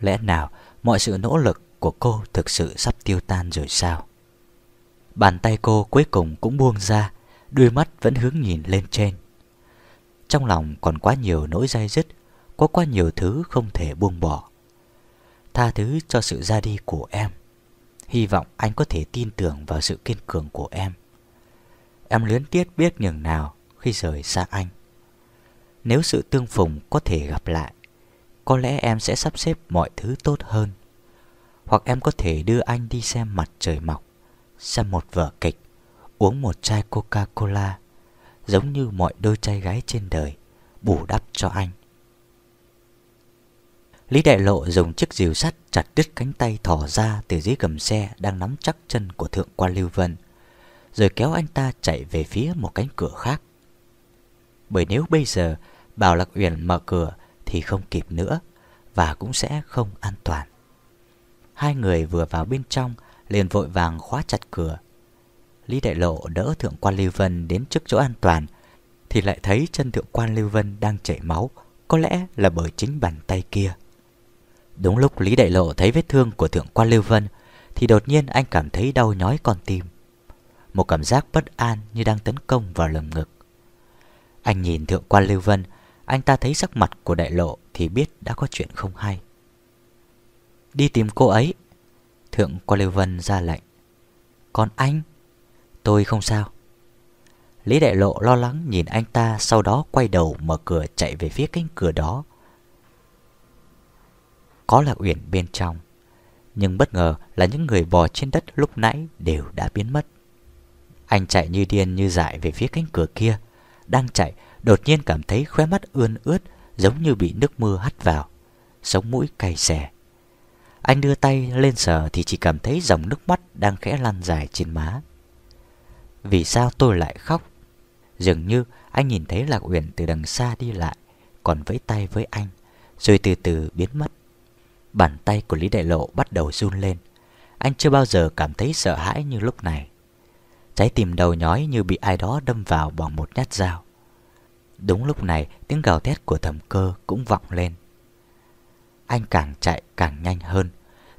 Lẽ nào mọi sự nỗ lực của cô thực sự sắp tiêu tan rồi sao? Bàn tay cô cuối cùng cũng buông ra, đôi mắt vẫn hướng nhìn lên trên. Trong lòng còn quá nhiều nỗi dai dứt, có quá nhiều thứ không thể buông bỏ. Tha thứ cho sự ra đi của em. Hy vọng anh có thể tin tưởng vào sự kiên cường của em. Em luyến tiếc biết nhường nào khi rời xa anh. Nếu sự tương phùng có thể gặp lại, có lẽ em sẽ sắp xếp mọi thứ tốt hơn. Hoặc em có thể đưa anh đi xem mặt trời mọc, xem một vở kịch, uống một chai Coca-Cola, giống như mọi đôi trai gái trên đời, bù đắp cho anh. Lý Đại Lộ dùng chiếc rìu sắt chặt đứt cánh tay thỏ ra từ dưới gầm xe đang nắm chắc chân của Thượng quan Lưu Vân, rồi kéo anh ta chạy về phía một cánh cửa khác. Bởi nếu bây giờ Bảo Lạc Uyển mở cửa thì không kịp nữa và cũng sẽ không an toàn. Hai người vừa vào bên trong liền vội vàng khóa chặt cửa. Lý Đại Lộ đỡ Thượng quan Lưu Vân đến trước chỗ an toàn thì lại thấy chân Thượng quan Lưu Vân đang chảy máu, có lẽ là bởi chính bàn tay kia. Đúng lúc Lý Đại Lộ thấy vết thương của Thượng quan Lưu Vân thì đột nhiên anh cảm thấy đau nhói con tim. Một cảm giác bất an như đang tấn công vào lồng ngực. Anh nhìn Thượng quan Lưu Vân, anh ta thấy sắc mặt của Đại Lộ thì biết đã có chuyện không hay. Đi tìm cô ấy. Thượng quan Lưu Vân ra lệnh. Còn anh? Tôi không sao. Lý Đại Lộ lo lắng nhìn anh ta Sau đó quay đầu mở cửa chạy về phía cánh cửa đó Có là Uyển bên trong Nhưng bất ngờ là những người bò trên đất lúc nãy đều đã biến mất anh chạy như điên như dại về phía cánh cửa kia. Đang chạy, đột nhiên cảm thấy khóe mắt ươn ướt, Giống như bị nước mưa hắt vào. Sống mũi cay xè. Anh đưa tay lên sờ thì chỉ cảm thấy dòng nước mắt đang khẽ lăn dài trên má. Vì sao tôi lại khóc? Dường như anh nhìn thấy Lạc Uyển từ đằng xa đi lại, Còn vẫy tay với anh, Rồi từ từ biến mất. Bàn tay của Lý Đại Lộ bắt đầu run lên. Anh chưa bao giờ cảm thấy sợ hãi như lúc này. Trái tim đầu nhói như bị ai đó đâm vào bằng một nhát dao Đúng lúc này, tiếng gào thét của thầm cơ cũng vọng lên Anh càng chạy càng nhanh hơn,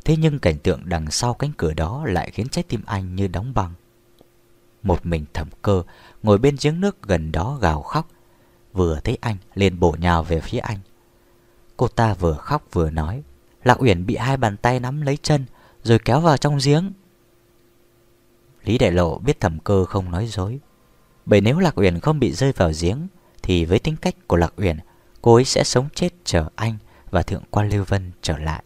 Thế nhưng cảnh tượng đằng sau cánh cửa đó lại khiến trái tim anh như đóng băng. Một mình thẩm cơ, ngồi bên giếng nước gần đó gào khóc. Vừa thấy anh, liền bổ nhào về phía anh. Cô ta vừa khóc vừa nói. Lạc Uyển bị hai bàn tay nắm lấy chân, rồi kéo vào trong giếng. Lý Đại Lộ biết thẩm cơ không nói dối. Bởi nếu Lạc Uyển không bị rơi vào giếng thì với tính cách của Lạc Uyển, cô ấy sẽ sống chết chờ anh và Thượng quan Lưu Vân trở lại.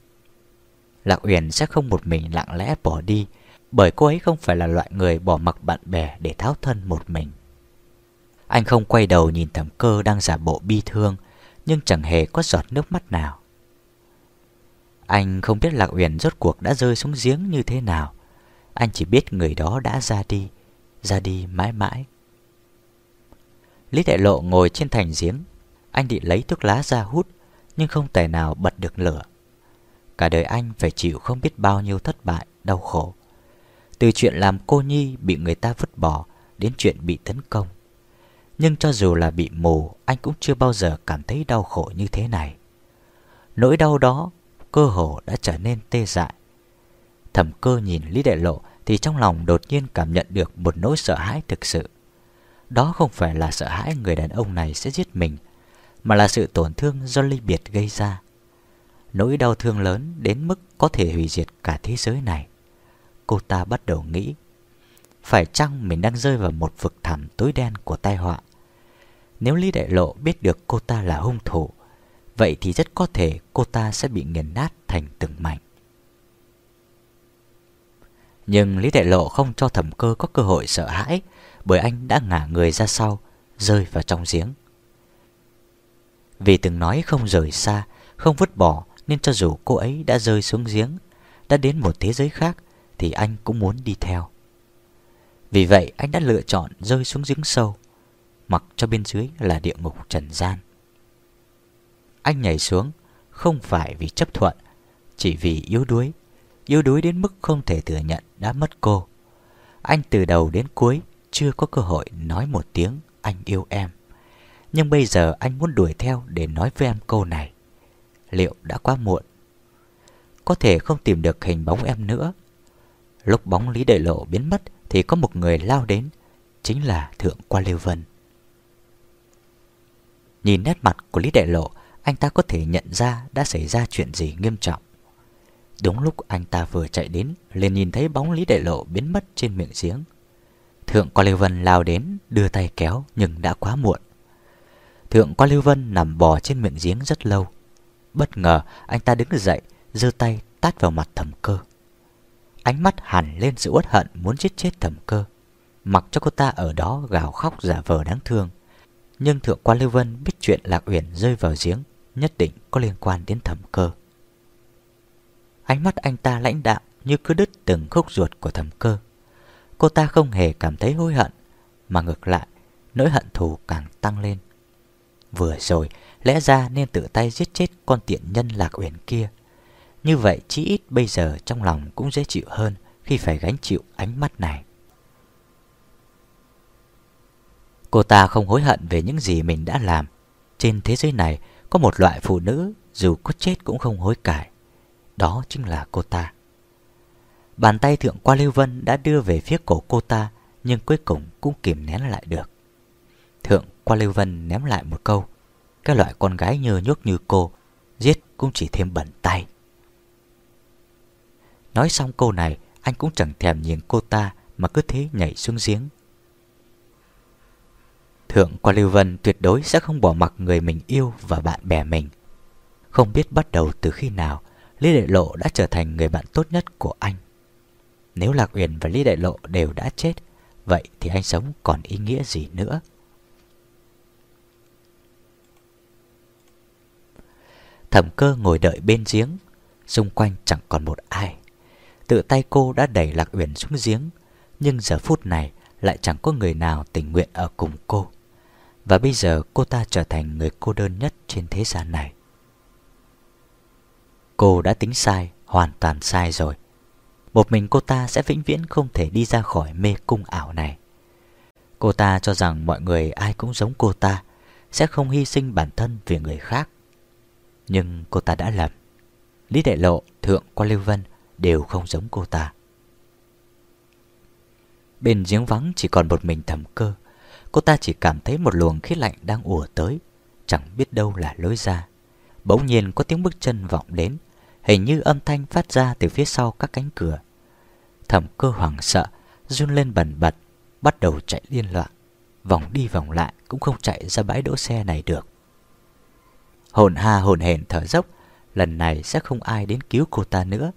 Lạc Uyển sẽ không một mình lặng lẽ bỏ đi bởi cô ấy không phải là loại người bỏ mặc bạn bè để tháo thân một mình. Anh không quay đầu nhìn thẩm cơ đang giả bộ bi thương nhưng chẳng hề có giọt nước mắt nào. Anh không biết Lạc Uyển rốt cuộc đã rơi xuống giếng như thế nào. Anh chỉ biết người đó đã ra đi, ra đi mãi mãi. Lý Đại Lộ ngồi trên thành giếng. Anh định lấy thuốc lá ra hút, nhưng không thể nào bật được lửa. Cả đời anh phải chịu không biết bao nhiêu thất bại, đau khổ. Từ chuyện làm cô nhi bị người ta vứt bỏ đến chuyện bị tấn công. Nhưng cho dù là bị mù, anh cũng chưa bao giờ cảm thấy đau khổ như thế này. Nỗi đau đó cơ hồ đã trở nên tê dại. Thẩm cơ nhìn Lý Đại Lộ thì trong lòng đột nhiên cảm nhận được một nỗi sợ hãi thực sự. Đó không phải là sợ hãi người đàn ông này sẽ giết mình, mà là sự tổn thương do ly biệt gây ra. Nỗi đau thương lớn đến mức có thể hủy diệt cả thế giới này. Cô ta bắt đầu nghĩ, phải chăng mình đang rơi vào một vực thẳm tối đen của tai họa? Nếu Lý Đại Lộ biết được cô ta là hung thủ, vậy thì rất có thể cô ta sẽ bị nghiền nát thành từng mảnh. Nhưng Lý Đại Lộ không cho thẩm cơ có cơ hội sợ hãi bởi anh đã ngả người ra sau, rơi vào trong giếng. Vì từng nói không rời xa, không vứt bỏ nên cho dù cô ấy đã rơi xuống giếng, đã đến một thế giới khác thì anh cũng muốn đi theo. Vì vậy anh đã lựa chọn rơi xuống giếng sâu, mặc cho bên dưới là địa ngục trần gian. Anh nhảy xuống không phải vì chấp thuận, chỉ vì yếu đuối, yếu đuối đến mức không thể thừa nhận đã mất cô. Anh từ đầu đến cuối chưa có cơ hội nói một tiếng anh yêu em. Nhưng bây giờ anh muốn đuổi theo để nói với em câu này. Liệu đã quá muộn? Có thể không tìm được hình bóng em nữa. Lúc bóng Lý Đại Lộ biến mất thì có một người lao đến, chính là Thượng Quan Lưu Vân. Nhìn nét mặt của Lý Đại Lộ, anh ta có thể nhận ra đã xảy ra chuyện gì nghiêm trọng. Đúng lúc anh ta vừa chạy đến, liền nhìn thấy bóng Lý Đại Lộ biến mất trên miệng giếng. Thượng quan Lưu Vân lao đến đưa tay kéo nhưng đã quá muộn. Thượng quan Lưu Vân nằm bò trên miệng giếng rất lâu. Bất ngờ anh ta đứng dậy, giơ tay tát vào mặt thầm cơ. Ánh mắt hẳn lên sự uất hận muốn giết chết thầm cơ. Mặc cho cô ta ở đó gào khóc giả vờ đáng thương. Nhưng Thượng quan Lưu Vân biết chuyện Lạc Uyển rơi vào giếng nhất định có liên quan đến thầm cơ. Ánh mắt anh ta lãnh đạm như cứ đứt từng khúc ruột của thầm cơ. Cô ta không hề cảm thấy hối hận, Mà ngược lại, Nỗi hận thù càng tăng lên. Vừa rồi, lẽ ra nên tự tay giết chết con tiện nhân lạc uyển kia. Như vậy chí ít bây giờ trong lòng cũng dễ chịu hơn Khi phải gánh chịu ánh mắt này. Cô ta không hối hận về những gì mình đã làm. Trên thế giới này, có một loại phụ nữ Dù có chết cũng không hối cải. Đó chính là cô ta. Bàn tay thượng qua Lưu Vân đã đưa về phía cổ cô ta, Nhưng cuối cùng cũng kìm nén lại được. Thượng qua Lưu Vân ném lại một câu, Cái loại con gái nhơ nhốt như cô, Giết cũng chỉ thêm bẩn tay. Nói xong câu này, Anh cũng chẳng thèm nhìn cô ta Mà cứ thế nhảy xuống giếng. Thượng qua Lưu Vân tuyệt đối sẽ không bỏ mặc người mình yêu và bạn bè mình. Không biết bắt đầu từ khi nào Lý Đại Lộ đã trở thành người bạn tốt nhất của anh. Nếu Lạc Uyển và Lý Đại Lộ đều đã chết, Vậy thì anh sống còn ý nghĩa gì nữa? Thẩm cơ ngồi đợi bên giếng, Xung quanh chẳng còn một ai. Tự tay cô đã đẩy Lạc Uyển xuống giếng, Nhưng giờ phút này Lại chẳng có người nào tình nguyện ở cùng cô. Và bây giờ cô ta trở thành người cô đơn nhất trên thế gian này. Cô đã tính sai Hoàn toàn sai rồi một mình cô ta sẽ vĩnh viễn không thể đi ra khỏi mê cung ảo này Cô ta cho rằng mọi người ai cũng giống cô ta Sẽ không hy sinh bản thân vì người khác Nhưng cô ta đã lầm Lý Đại Lộ, Thượng Quan Lưu Vân đều không giống cô ta. Bên giếng vắng chỉ còn một mình thầm cơ. Cô ta chỉ cảm thấy một luồng khí lạnh đang ùa tới, chẳng biết đâu là lối ra. Bỗng nhiên có tiếng bước chân vọng đến, hình như âm thanh phát ra từ phía sau các cánh cửa. Thẩm cơ hoảng sợ, run lên bần bật, bắt đầu chạy liên loạn. Vòng đi vòng lại cũng không chạy ra bãi đỗ xe này được. Hồn ha hồn hển thở dốc, lần này sẽ không ai đến cứu cô ta nữa.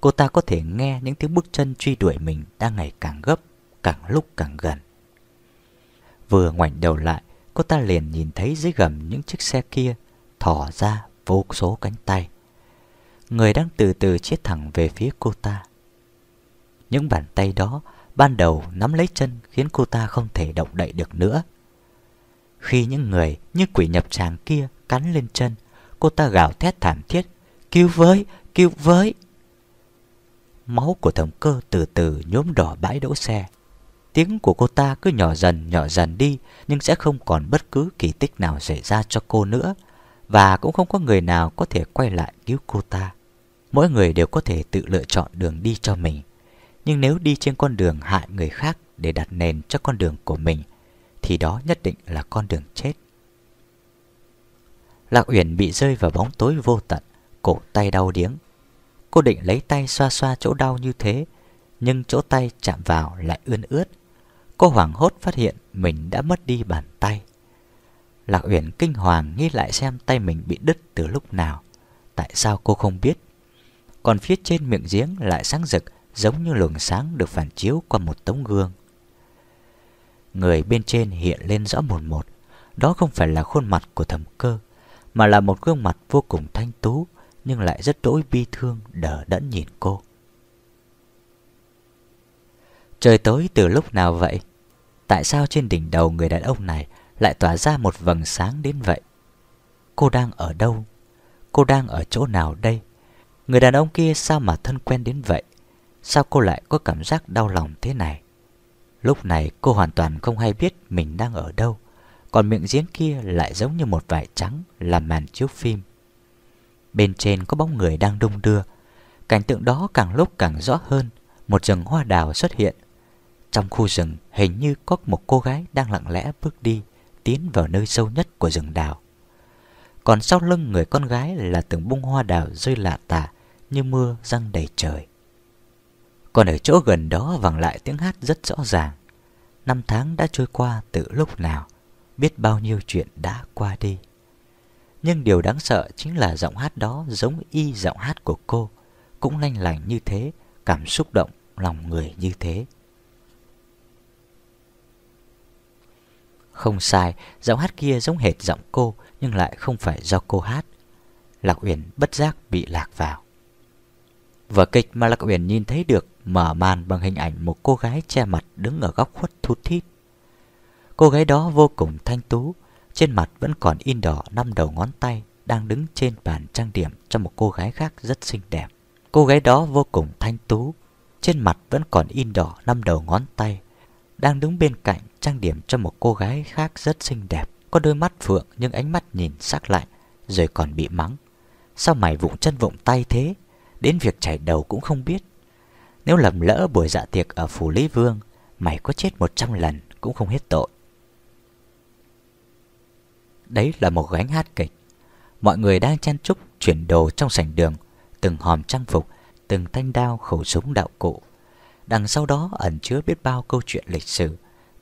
Cô ta có thể nghe những tiếng bước chân truy đuổi mình đang ngày càng gấp, càng lúc càng gần. Vừa ngoảnh đầu lại, cô ta liền nhìn thấy dưới gầm những chiếc xe kia thỏ ra vô số cánh tay. Người đang từ từ chết thẳng về phía cô ta. Những bàn tay đó ban đầu nắm lấy chân khiến cô ta không thể động đậy được nữa. Khi những người như quỷ nhập tràng kia cắn lên chân, cô ta gào thét thảm thiết, cứu với, cứu với. Máu của thẩm cơ từ từ nhuốm đỏ bãi đỗ xe. Tiếng của cô ta cứ nhỏ dần nhỏ dần đi nhưng sẽ không còn bất cứ kỳ tích nào xảy ra cho cô nữa và cũng không có người nào có thể quay lại cứu cô ta. Mỗi người đều có thể tự lựa chọn đường đi cho mình. Nhưng nếu đi trên con đường hại người khác để đặt nền cho con đường của mình, thì đó nhất định là con đường chết. Lạc Uyển bị rơi vào bóng tối vô tận, cổ tay đau điếng. Cô định lấy tay xoa xoa chỗ đau như thế, nhưng chỗ tay chạm vào lại ươn ướt. Cô hoảng hốt phát hiện mình đã mất đi bàn tay. Lạc Uyển kinh hoàng nghĩ lại xem tay mình bị đứt từ lúc nào. Tại sao cô không biết? Còn phía trên miệng giếng lại sáng rực giống như luồng sáng được phản chiếu qua một tấm gương. Người bên trên hiện lên rõ một một. Đó không phải là khuôn mặt của thầm cơ, mà là một gương mặt vô cùng thanh tú, nhưng lại rất đỗi bi thương, đờ đẫn nhìn cô. Trời tối từ lúc nào vậy? Tại sao trên đỉnh đầu người đàn ông này lại tỏa ra một vầng sáng đến vậy? Cô đang ở đâu? Cô đang ở chỗ nào đây? Người đàn ông kia sao mà thân quen đến vậy? Sao cô lại có cảm giác đau lòng thế này? Lúc này cô hoàn toàn không hay biết mình đang ở đâu, Còn miệng giếng kia lại giống như một vải trắng làm màn chiếu phim Bên trên có bóng người đang đung đưa Cảnh tượng đó càng lúc càng rõ hơn, Một rừng hoa đào xuất hiện Trong khu rừng hình như có một cô gái đang lặng lẽ bước đi Tiến vào nơi sâu nhất của rừng đào Còn sau lưng người con gái là từng bông hoa đào rơi lạ tả Như mưa răng đầy trời. Còn ở chỗ gần đó vẳng lại tiếng hát rất rõ ràng. Năm tháng đã trôi qua từ lúc nào, Biết bao nhiêu chuyện đã qua đi. Nhưng điều đáng sợ chính là giọng hát đó giống y giọng hát của cô, Cũng lanh lành như thế, Cảm xúc động lòng người như thế. Không sai, giọng hát kia giống hệt giọng cô Nhưng lại không phải do cô hát Lạc Uyển bất giác bị lạc vào Vở kịch mà Lạc Uyển nhìn thấy được mở màn bằng hình ảnh một cô gái che mặt đứng ở góc khuất thút thít. Cô gái đó vô cùng thanh tú, trên mặt vẫn còn in đỏ năm đầu ngón tay đang đứng trên bàn trang điểm cho một cô gái khác rất xinh đẹp. Cô gái đó vô cùng thanh tú, trên mặt vẫn còn in đỏ năm đầu ngón tay đang đứng bên cạnh trang điểm cho một cô gái khác rất xinh đẹp. Có đôi mắt phượng nhưng ánh mắt nhìn sắc lạnh, rồi còn bị mắng. Sao mày vụng chân vụng tay thế? Đến việc chảy đầu cũng không biết Nếu lầm lỡ buổi dạ tiệc ở Phủ Lý Vương Mày có chết một trăm lần cũng không hết tội Đấy là một gánh hát kịch Mọi người đang chen chúc chuyển đồ trong sảnh đường Từng hòm trang phục Từng thanh đao khẩu súng đạo cụ Đằng sau đó ẩn chứa biết bao câu chuyện lịch sử,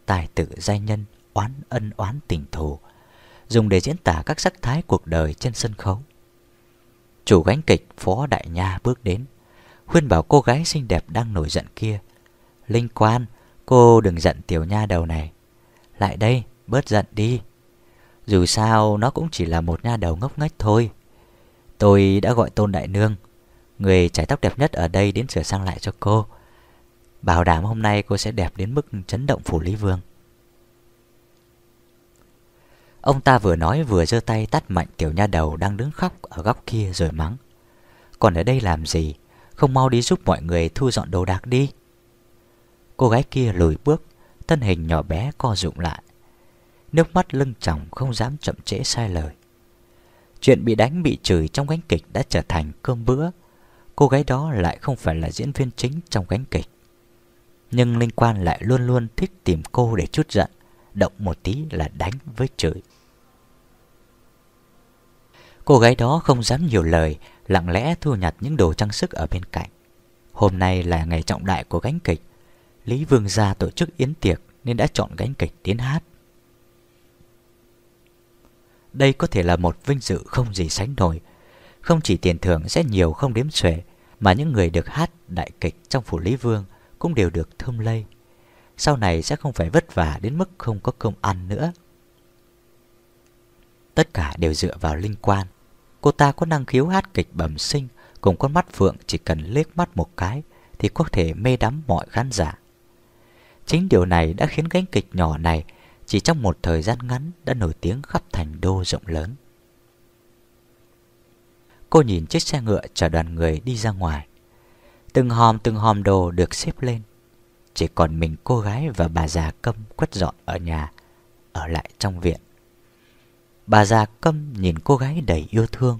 Tài tử giai nhân Oán ân oán tình thù, Dùng để diễn tả các sắc thái cuộc đời trên sân khấu. Chủ gánh kịch Phó Đại Nha bước đến, Khuyên bảo cô gái xinh đẹp đang nổi giận kia, Linh quan, Cô đừng giận tiểu nha đầu này. Lại đây, bớt giận đi. Dù sao, nó cũng chỉ là một nha đầu ngốc nghếch thôi. Tôi đã gọi Tôn Đại Nương, Người chải tóc đẹp nhất ở đây đến sửa sang lại cho cô. Bảo đảm hôm nay cô sẽ đẹp đến mức chấn động phủ Lý Vương Ông ta vừa nói vừa giơ tay tắt mạnh tiểu nha đầu đang đứng khóc ở góc kia rồi mắng. Còn ở đây làm gì? Không mau đi giúp mọi người thu dọn đồ đạc đi. Cô gái kia lùi bước, thân hình nhỏ bé co rụm lại. Nước mắt lưng tròng không dám chậm trễ sai lời. Chuyện bị đánh bị chửi trong gánh kịch đã trở thành cơm bữa. cô gái đó lại không phải là diễn viên chính trong gánh kịch. Nhưng Linh Quan lại luôn luôn thích tìm cô để chút giận, động một tí là đánh với chửi. Cô gái đó không dám nhiều lời, lặng lẽ thu nhặt những đồ trang sức ở bên cạnh. Hôm nay là ngày trọng đại của gánh kịch. Lý Vương gia tổ chức yến tiệc nên đã chọn gánh kịch tiến hát. Đây có thể là một vinh dự không gì sánh nổi. Không chỉ tiền thưởng sẽ nhiều không đếm xuể, mà những người được hát đại kịch trong phủ Lý Vương cũng đều được thơm lây. Sau này sẽ không phải vất vả đến mức không có cơm ăn nữa. Tất cả đều dựa vào linh quan. Cô ta có năng khiếu hát kịch bẩm sinh, cùng con mắt phượng chỉ cần liếc mắt một cái thì có thể mê đắm mọi khán giả. Chính điều này đã khiến gánh kịch nhỏ này chỉ trong một thời gian ngắn đã nổi tiếng khắp thành đô rộng lớn. Cô nhìn chiếc xe ngựa chở đoàn người đi ra ngoài. Từng hòm từng hòm đồ được xếp lên. Chỉ còn mình cô gái và bà già câm quét dọn ở nhà, ở lại trong viện. Bà già câm nhìn cô gái đầy yêu thương.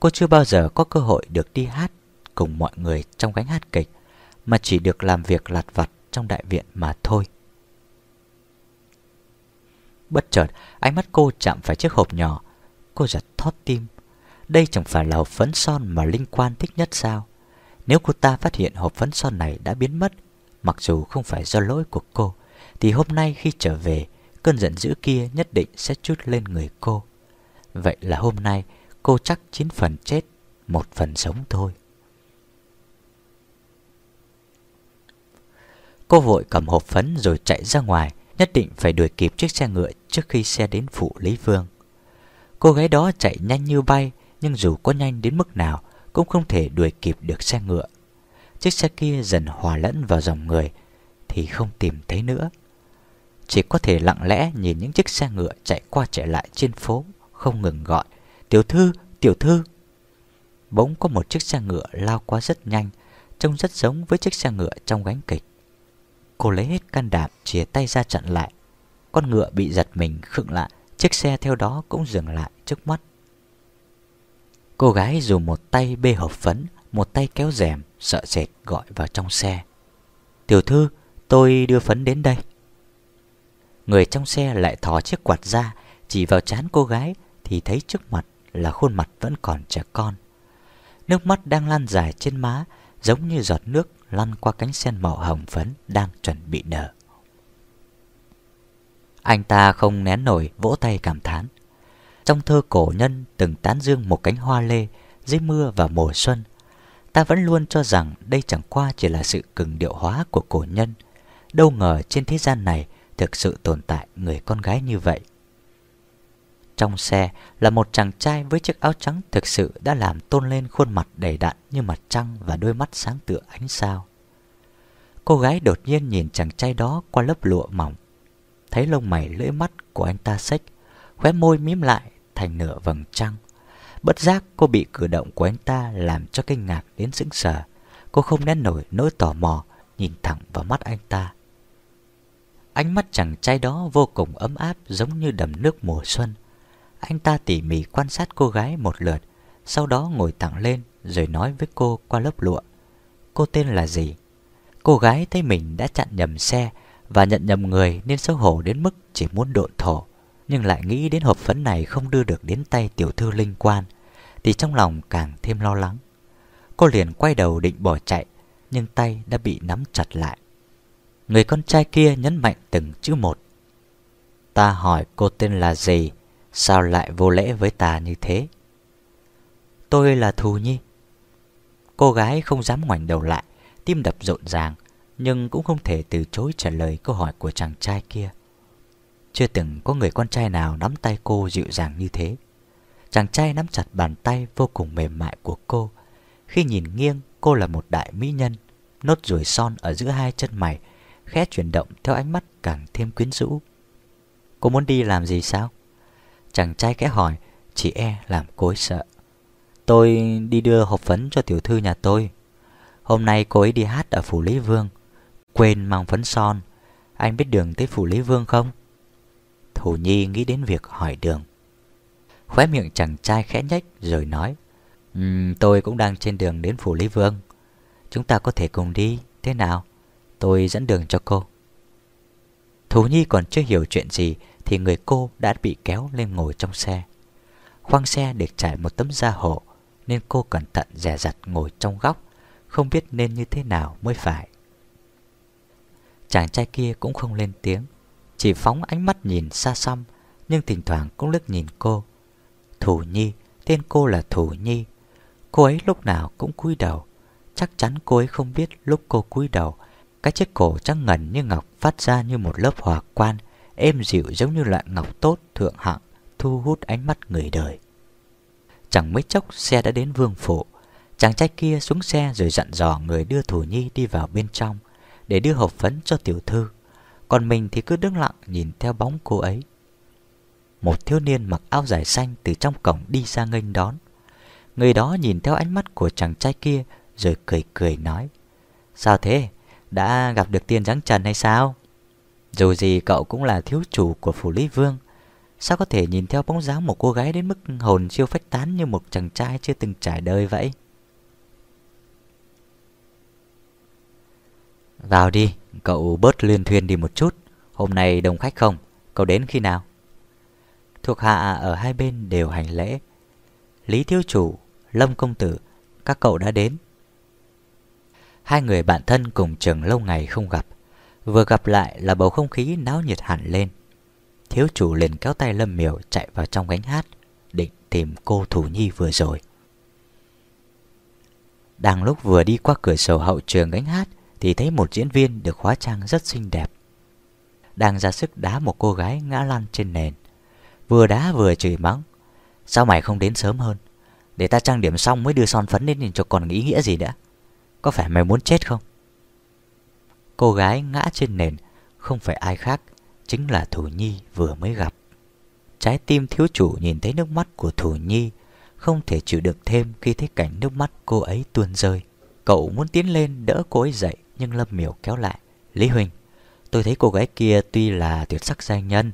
Cô chưa bao giờ có cơ hội được đi hát cùng mọi người trong gánh hát kịch, mà chỉ được làm việc lặt vặt trong đại viện mà thôi. Bất chợt, ánh mắt cô chạm phải chiếc hộp nhỏ. Cô giật thót tim. Đây chẳng phải là hộp phấn son mà Linh Quan thích nhất sao? Nếu cô ta phát hiện hộp phấn son này đã biến mất, mặc dù không phải do lỗi của cô, thì hôm nay khi trở về, cơn giận dữ kia nhất định sẽ chút lên người cô. Vậy là hôm nay cô chắc chín phần chết, một phần sống thôi. Cô vội cầm hộp phấn rồi chạy ra ngoài, nhất định phải đuổi kịp chiếc xe ngựa trước khi xe đến phủ Lý Vương. Cô gái đó chạy nhanh như bay, nhưng dù có nhanh đến mức nào cũng không thể đuổi kịp được xe ngựa. Chiếc xe kia dần hòa lẫn vào dòng người thì không tìm thấy nữa. Chỉ có thể lặng lẽ nhìn những chiếc xe ngựa chạy qua chạy lại trên phố, không ngừng gọi, tiểu thư, tiểu thư. Bỗng có một chiếc xe ngựa lao qua rất nhanh, trông rất giống với chiếc xe ngựa trong gánh kịch. Cô lấy hết can đảm chìa tay ra chặn lại Con ngựa bị giật mình khựng lại Chiếc xe theo đó cũng dừng lại trước mắt Cô gái dùng một tay bê hộp phấn, Một tay kéo rèm, Sợ sệt gọi vào trong xe Tiểu thư, tôi đưa phấn đến đây Người trong xe lại thò chiếc quạt ra, Chỉ vào chán cô gái Thì thấy trước mặt là khuôn mặt vẫn còn trẻ con Nước mắt đang lan dài trên má, Giống như giọt nước lăn qua cánh sen màu hồng phấn đang chuẩn bị nở. Anh ta không nén nổi vỗ tay cảm thán. Trong thơ cổ nhân từng tán dương một cánh hoa lê dưới mưa và mùa xuân. Ta vẫn luôn cho rằng đây chẳng qua chỉ là sự cường điệu hóa của cổ nhân. Đâu ngờ trên thế gian này thực sự tồn tại người con gái như vậy. Trong xe là một chàng trai với chiếc áo trắng thực sự đã làm tôn lên khuôn mặt đầy đặn như mặt trăng và đôi mắt sáng tựa ánh sao. Cô gái đột nhiên nhìn chàng trai đó qua lớp lụa mỏng. Thấy lông mày lưỡi mắt của anh ta xếch, khóe môi mím lại thành nửa vầng trăng. Bất giác cô bị cử động của anh ta làm cho kinh ngạc đến sững sờ. Cô không nén nổi nỗi tò mò, nhìn thẳng vào mắt anh ta. Ánh mắt chàng trai đó vô cùng ấm áp giống như đầm nước mùa xuân. Anh ta tỉ mỉ quan sát cô gái một lượt, sau đó ngồi thẳng lên rồi nói với cô qua lớp lụa. Cô tên là gì? Cô gái thấy mình đã chặn nhầm xe và nhận nhầm người nên xấu hổ đến mức chỉ muốn độn thổ. Nhưng lại nghĩ đến hộp phấn này không đưa được đến tay tiểu thư linh quan thì trong lòng càng thêm lo lắng. Cô liền quay đầu định bỏ chạy nhưng tay đã bị nắm chặt lại. Người con trai kia nhấn mạnh từng chữ một. Ta hỏi cô tên là gì? Sao lại vô lễ với ta như thế? Tôi là Thù Nhi. Cô gái không dám ngoảnh đầu lại tim đập rộn ràng, nhưng cũng không thể từ chối trả lời câu hỏi của chàng trai kia. Chưa từng có người con trai nào nắm tay cô dịu dàng như thế. Chàng trai nắm chặt bàn tay vô cùng mềm mại của cô. Khi nhìn nghiêng, cô là một đại mỹ nhân. Nốt ruồi son ở giữa hai chân mày, khẽ chuyển động theo ánh mắt càng thêm quyến rũ. Cô muốn đi làm gì sao? Chàng trai khẽ hỏi, chỉ e làm cô ấy sợ. Tôi đi đưa hộp phấn cho tiểu thư nhà tôi. Hôm nay cô ấy đi hát ở Phủ Lý Vương Quên mang phấn son Anh biết đường tới Phủ Lý Vương không? Thủ Nhi nghĩ đến việc hỏi đường. Khóe miệng chàng trai khẽ nhếch rồi nói Um, Tôi cũng đang trên đường đến Phủ Lý Vương. Chúng ta có thể cùng đi Thế nào? Tôi dẫn đường cho cô. Thú Nhi còn chưa hiểu chuyện gì Thì người cô đã bị kéo lên ngồi trong xe. Khoang xe được trải một tấm da hộ Nên cô cẩn thận dè dặt ngồi trong góc Không biết nên như thế nào mới phải. Chàng trai kia cũng không lên tiếng. Chỉ phóng ánh mắt nhìn xa xăm, Nhưng thỉnh thoảng cũng lướt nhìn cô. Thủ Nhi, Tên cô là Thủ Nhi. Cô ấy lúc nào cũng cúi đầu. Chắc chắn cô ấy không biết lúc cô cúi đầu, Cái chiếc cổ trắng ngần như ngọc Phát ra như một lớp hòa quan, Êm dịu giống như loại ngọc tốt thượng hạng, Thu hút ánh mắt người đời. Chẳng mấy chốc xe đã đến vương phủ. Chàng trai kia xuống xe rồi dặn dò người đưa Thủ Nhi đi vào bên trong, Để đưa hộp phấn cho tiểu thư. Còn mình thì cứ đứng lặng nhìn theo bóng cô ấy Một thiếu niên mặc áo dài xanh từ trong cổng đi ra nghênh đón Người đó nhìn theo ánh mắt của chàng trai kia Rồi cười cười nói, Sao thế? Đã gặp được tiên giáng trần hay sao? Dù gì cậu cũng là thiếu chủ của phủ Lý Vương, Sao có thể nhìn theo bóng dáng một cô gái đến mức hồn siêu phách tán như một chàng trai chưa từng trải đời vậy? Vào đi, cậu bớt liên thuyên đi một chút. Hôm nay đông khách không? Cậu đến khi nào? Thuộc hạ ở hai bên đều hành lễ. Lý Thiếu Chủ, Lâm Công Tử Các cậu đã đến. Hai người bạn thân cùng trường lâu ngày không gặp. Vừa gặp lại là bầu không khí náo nhiệt hẳn lên. Thiếu chủ liền kéo tay Lâm Miểu chạy vào trong gánh hát Định tìm cô Thủ Nhi vừa rồi. Đang lúc vừa đi qua cửa sổ hậu trường gánh hát thì thấy một diễn viên được hóa trang rất xinh đẹp. Đang ra sức đá một cô gái ngã lăn trên nền. Vừa đá vừa chửi mắng. Sao mày không đến sớm hơn? Để ta trang điểm xong mới đưa son phấn lên cho còn ý nghĩa gì nữa Có phải mày muốn chết không? Cô gái ngã trên nền, Không phải ai khác, Chính là Thủ Nhi vừa mới gặp. Trái tim thiếu chủ nhìn thấy nước mắt của Thủ Nhi, Không thể chịu được thêm khi thấy cảnh nước mắt cô ấy tuôn rơi. Cậu muốn tiến lên đỡ cô ấy dậy. Nhưng Lâm Miểu kéo lại, Lý Huỳnh, Tôi thấy cô gái kia tuy là tuyệt sắc giai nhân,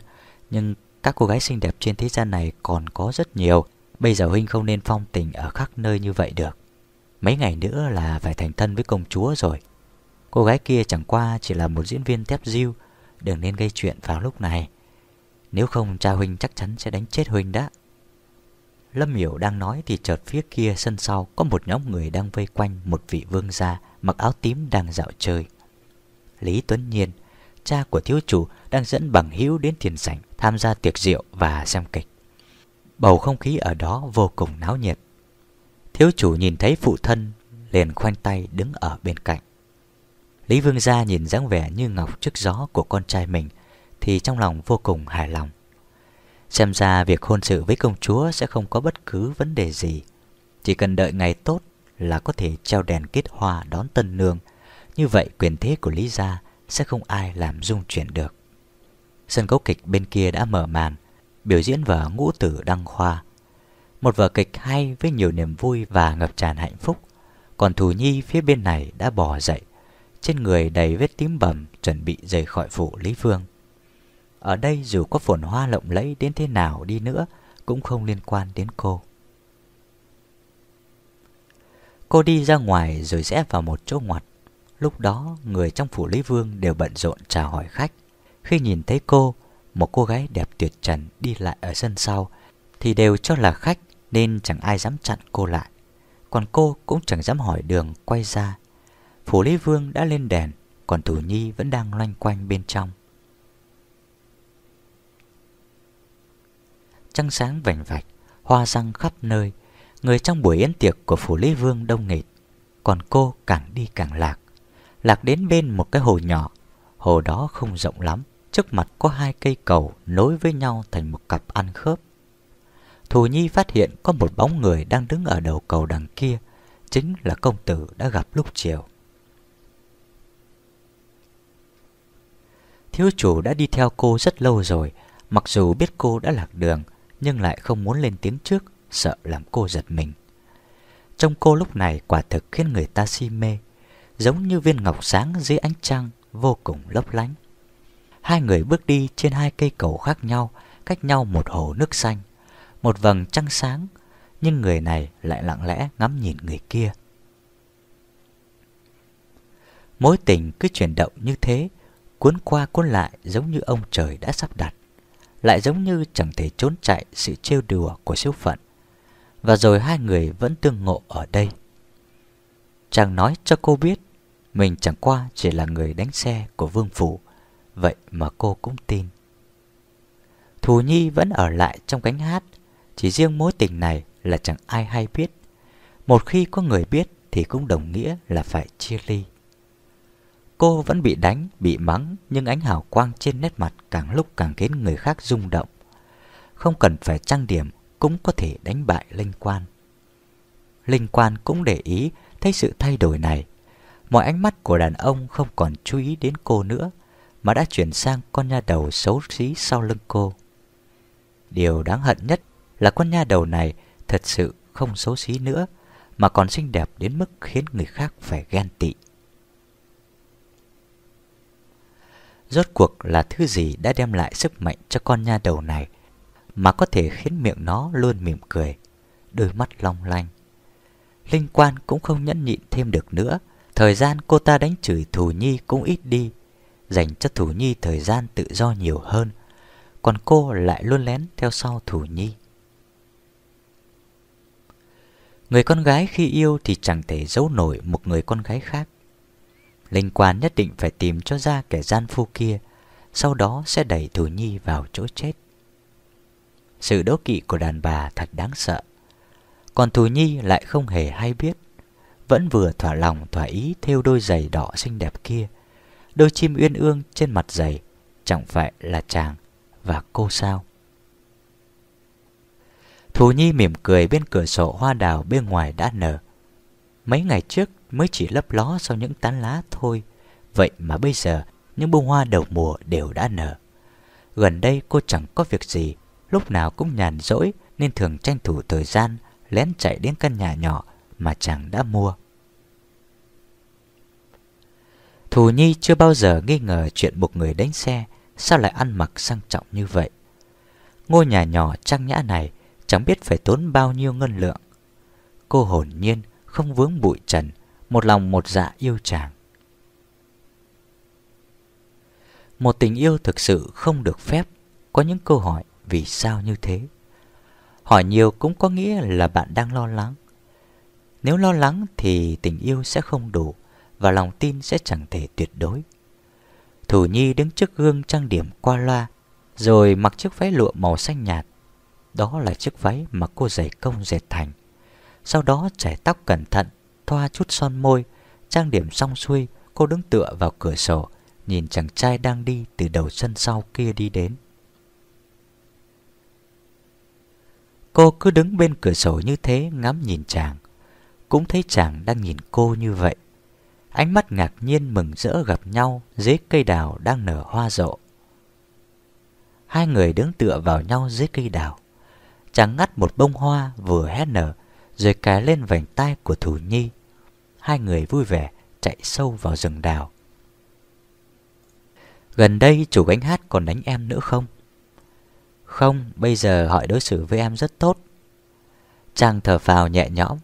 Nhưng các cô gái xinh đẹp trên thế gian này còn có rất nhiều. Bây giờ Huynh không nên phong tình ở khắp nơi như vậy được. Mấy ngày nữa là phải thành thân với công chúa rồi. Cô gái kia chẳng qua chỉ là một diễn viên tép diêu Đừng nên gây chuyện vào lúc này. Nếu không, cha Huynh chắc chắn sẽ đánh chết Huynh đó. Lâm hiểu đang nói thì chợt phía kia sân sau Có một nhóm người đang vây quanh một vị vương gia. Mặc áo tím đang dạo chơi. Lý Tuấn Nhiên, Cha của thiếu chủ, đang dẫn bằng hữu đến tiền sảnh Tham gia tiệc rượu và xem kịch. Bầu không khí ở đó vô cùng náo nhiệt. Thiếu chủ nhìn thấy phụ thân, liền khoanh tay đứng ở bên cạnh. Lý Vương Gia nhìn dáng vẻ như ngọc trước gió của con trai mình, Thì trong lòng vô cùng hài lòng. Xem ra việc hôn sự với công chúa sẽ không có bất cứ vấn đề gì. Chỉ cần đợi ngày tốt là có thể treo đèn kết hoa đón tân nương. Như vậy quyền thế của Lý Gia sẽ không ai làm dung chuyển được. Sân khấu kịch bên kia đã mở màn, Biểu diễn vở ngũ tử đăng khoa. Một vở kịch hay với nhiều niềm vui và ngập tràn hạnh phúc, Còn Thù Nhi phía bên này đã bỏ dậy, trên người đầy vết tím bầm Chuẩn bị rời khỏi phủ Lý Phương. Ở đây dù có phồn hoa lộng lẫy đến thế nào đi nữa, Cũng không liên quan đến cô. Cô đi ra ngoài rồi rẽ vào một chỗ ngoặt. Lúc đó, người trong phủ Lý Vương đều bận rộn chào hỏi khách. Khi nhìn thấy cô, Một cô gái đẹp tuyệt trần đi lại ở sân sau Thì đều cho là khách Nên chẳng ai dám chặn cô lại. Còn cô cũng chẳng dám hỏi đường quay ra. Phủ Lý Vương đã lên đèn, Còn Thủ Nhi vẫn đang loanh quanh bên trong. Trăng sáng vành vạch, Hoa răng khắp nơi Người trong buổi yến tiệc của Phủ Lý Vương đông nghịt, Còn cô càng đi càng lạc. Lạc đến bên một cái hồ nhỏ, Hồ đó không rộng lắm, Trước mặt có hai cây cầu nối với nhau thành một cặp ăn khớp. Thù Nhi phát hiện có một bóng người đang đứng ở đầu cầu đằng kia, Chính là công tử đã gặp lúc chiều. Thiếu chủ đã đi theo cô rất lâu rồi, Mặc dù biết cô đã lạc đường, Nhưng lại không muốn lên tiếng trước. Sợ làm cô giật mình. Trong cô lúc này quả thực khiến người ta si mê, Giống như viên ngọc sáng dưới ánh trăng Vô cùng lấp lánh. Hai người bước đi trên hai cây cầu khác nhau, Cách nhau một hồ nước xanh, Một vầng trăng sáng, Nhưng người này lại lặng lẽ ngắm nhìn người kia. Mối tình cứ chuyển động như thế, Cuốn qua cuốn lại giống như ông trời đã sắp đặt, Lại giống như chẳng thể trốn chạy sự trêu đùa của số phận. Và rồi hai người vẫn tương ngộ ở đây. Chàng nói cho cô biết Mình chẳng qua chỉ là người đánh xe của vương phủ Vậy mà cô cũng tin. Thù Nhi vẫn ở lại trong cánh hát Chỉ riêng mối tình này là chẳng ai hay biết. Một khi có người biết Thì cũng đồng nghĩa là phải chia ly. Cô vẫn bị đánh, bị mắng Nhưng ánh hào quang trên nét mặt Càng lúc càng khiến người khác rung động. Không cần phải trang điểm cũng có thể đánh bại Linh Quan. Linh Quan cũng để ý Thấy sự thay đổi này. Mọi ánh mắt của đàn ông không còn chú ý đến cô nữa, Mà đã chuyển sang con nha đầu xấu xí sau lưng cô. Điều đáng hận nhất là con nha đầu này thật sự không xấu xí nữa, Mà còn xinh đẹp đến mức khiến người khác phải ghen tị. Rốt cuộc là thứ gì đã đem lại sức mạnh cho con nha đầu này? Mà có thể khiến miệng nó luôn mỉm cười, Đôi mắt long lanh. Linh quan cũng không nhẫn nhịn thêm được nữa, Thời gian cô ta đánh chửi Thù Nhi cũng ít đi, Dành cho Thù Nhi thời gian tự do nhiều hơn, Còn cô lại luôn lén theo sau Thù Nhi. Người con gái khi yêu thì chẳng thể giấu nổi một người con gái khác. Linh quan nhất định phải tìm cho ra kẻ gian phu kia, Sau đó sẽ đẩy Thù Nhi vào chỗ chết. Sự đố kỵ của đàn bà thật đáng sợ. Còn Thù Nhi lại không hề hay biết, Vẫn vừa thỏa lòng thỏa ý theo đôi giày đỏ xinh đẹp kia, Đôi chim uyên ương trên mặt giày, Chẳng phải là chàng và cô sao? Thù Nhi mỉm cười bên cửa sổ hoa đào bên ngoài đã nở. Mấy ngày trước mới chỉ lấp ló sau những tán lá thôi. Vậy mà bây giờ, những bông hoa đầu mùa đều đã nở. Gần đây cô chẳng có việc gì Lúc nào cũng nhàn rỗi Nên thường tranh thủ thời gian Lén chạy đến căn nhà nhỏ Mà chàng đã mua. Thù Nhi chưa bao giờ nghi ngờ chuyện một người đánh xe, Sao lại ăn mặc sang trọng như vậy? Ngôi nhà nhỏ trang nhã này Chẳng biết phải tốn bao nhiêu ngân lượng. Cô hồn nhiên Không vướng bụi trần, Một lòng một dạ yêu chàng. Một tình yêu thực sự không được phép, Có những câu hỏi vì sao như thế? Hỏi nhiều cũng có nghĩa là bạn đang lo lắng. Nếu lo lắng thì tình yêu sẽ không đủ Và lòng tin sẽ chẳng thể tuyệt đối. Thủ Nhi đứng trước gương trang điểm qua loa, Rồi mặc chiếc váy lụa màu xanh nhạt. Đó là chiếc váy mà cô giày công dệt thành. Sau đó chải tóc cẩn thận, Thoa chút son môi, Trang điểm xong xuôi, Cô đứng tựa vào cửa sổ, Nhìn chàng trai đang đi từ đầu sân sau kia đi đến. Cô cứ đứng bên cửa sổ như thế ngắm nhìn chàng. Cũng thấy chàng đang nhìn cô như vậy. Ánh mắt ngạc nhiên mừng rỡ gặp nhau, dưới cây đào đang nở hoa rộ. Hai người đứng tựa vào nhau dưới cây đào. Chàng ngắt một bông hoa vừa hé nở, Rồi cài lên vành tay của Thủ Nhi. Hai người vui vẻ chạy sâu vào rừng đào. Gần đây chủ gánh hát còn đánh em nữa không? Không, bây giờ họ đối xử với em rất tốt. Chàng thở phào nhẹ nhõm.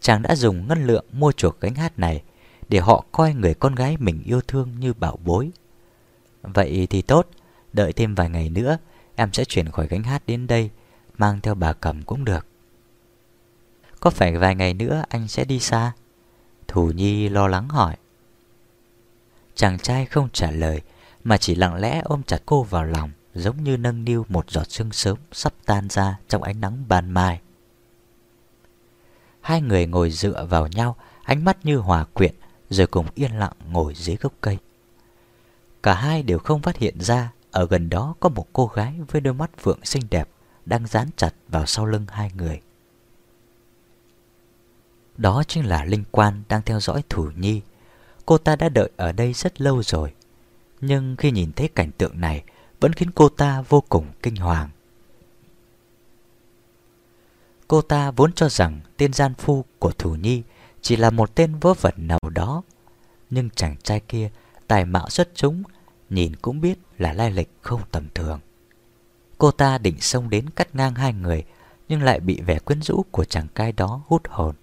Chàng đã dùng ngân lượng mua chuộc gánh hát này Để họ coi người con gái mình yêu thương như bảo bối. Vậy thì tốt Đợi thêm vài ngày nữa Em sẽ chuyển khỏi gánh hát đến đây Mang theo bà cầm cũng được. Có phải vài ngày nữa anh sẽ đi xa? Thủ Nhi lo lắng hỏi. Chàng trai không trả lời Mà chỉ lặng lẽ ôm chặt cô vào lòng. Giống như nâng niu một giọt sương sớm Sắp tan ra trong ánh nắng ban mai. Hai người ngồi dựa vào nhau, Ánh mắt như hòa quyện, Rồi cùng yên lặng ngồi dưới gốc cây. Cả hai đều không phát hiện ra, Ở gần đó có một cô gái Với đôi mắt phượng xinh đẹp Đang dán chặt vào sau lưng hai người. Đó chính là Linh Quan Đang theo dõi Thủ Nhi. Cô ta đã đợi ở đây rất lâu rồi, Nhưng khi nhìn thấy cảnh tượng này vẫn khiến cô ta vô cùng kinh hoàng Cô ta vốn cho rằng tên gian phu của Thủ Nhi chỉ là một tên vớ vẩn nào đó. Nhưng chàng trai kia tài mạo xuất chúng, nhìn cũng biết là lai lịch không tầm thường. Cô ta định xông đến cắt ngang hai người, Nhưng lại bị vẻ quyến rũ của chàng cai đó hút hồn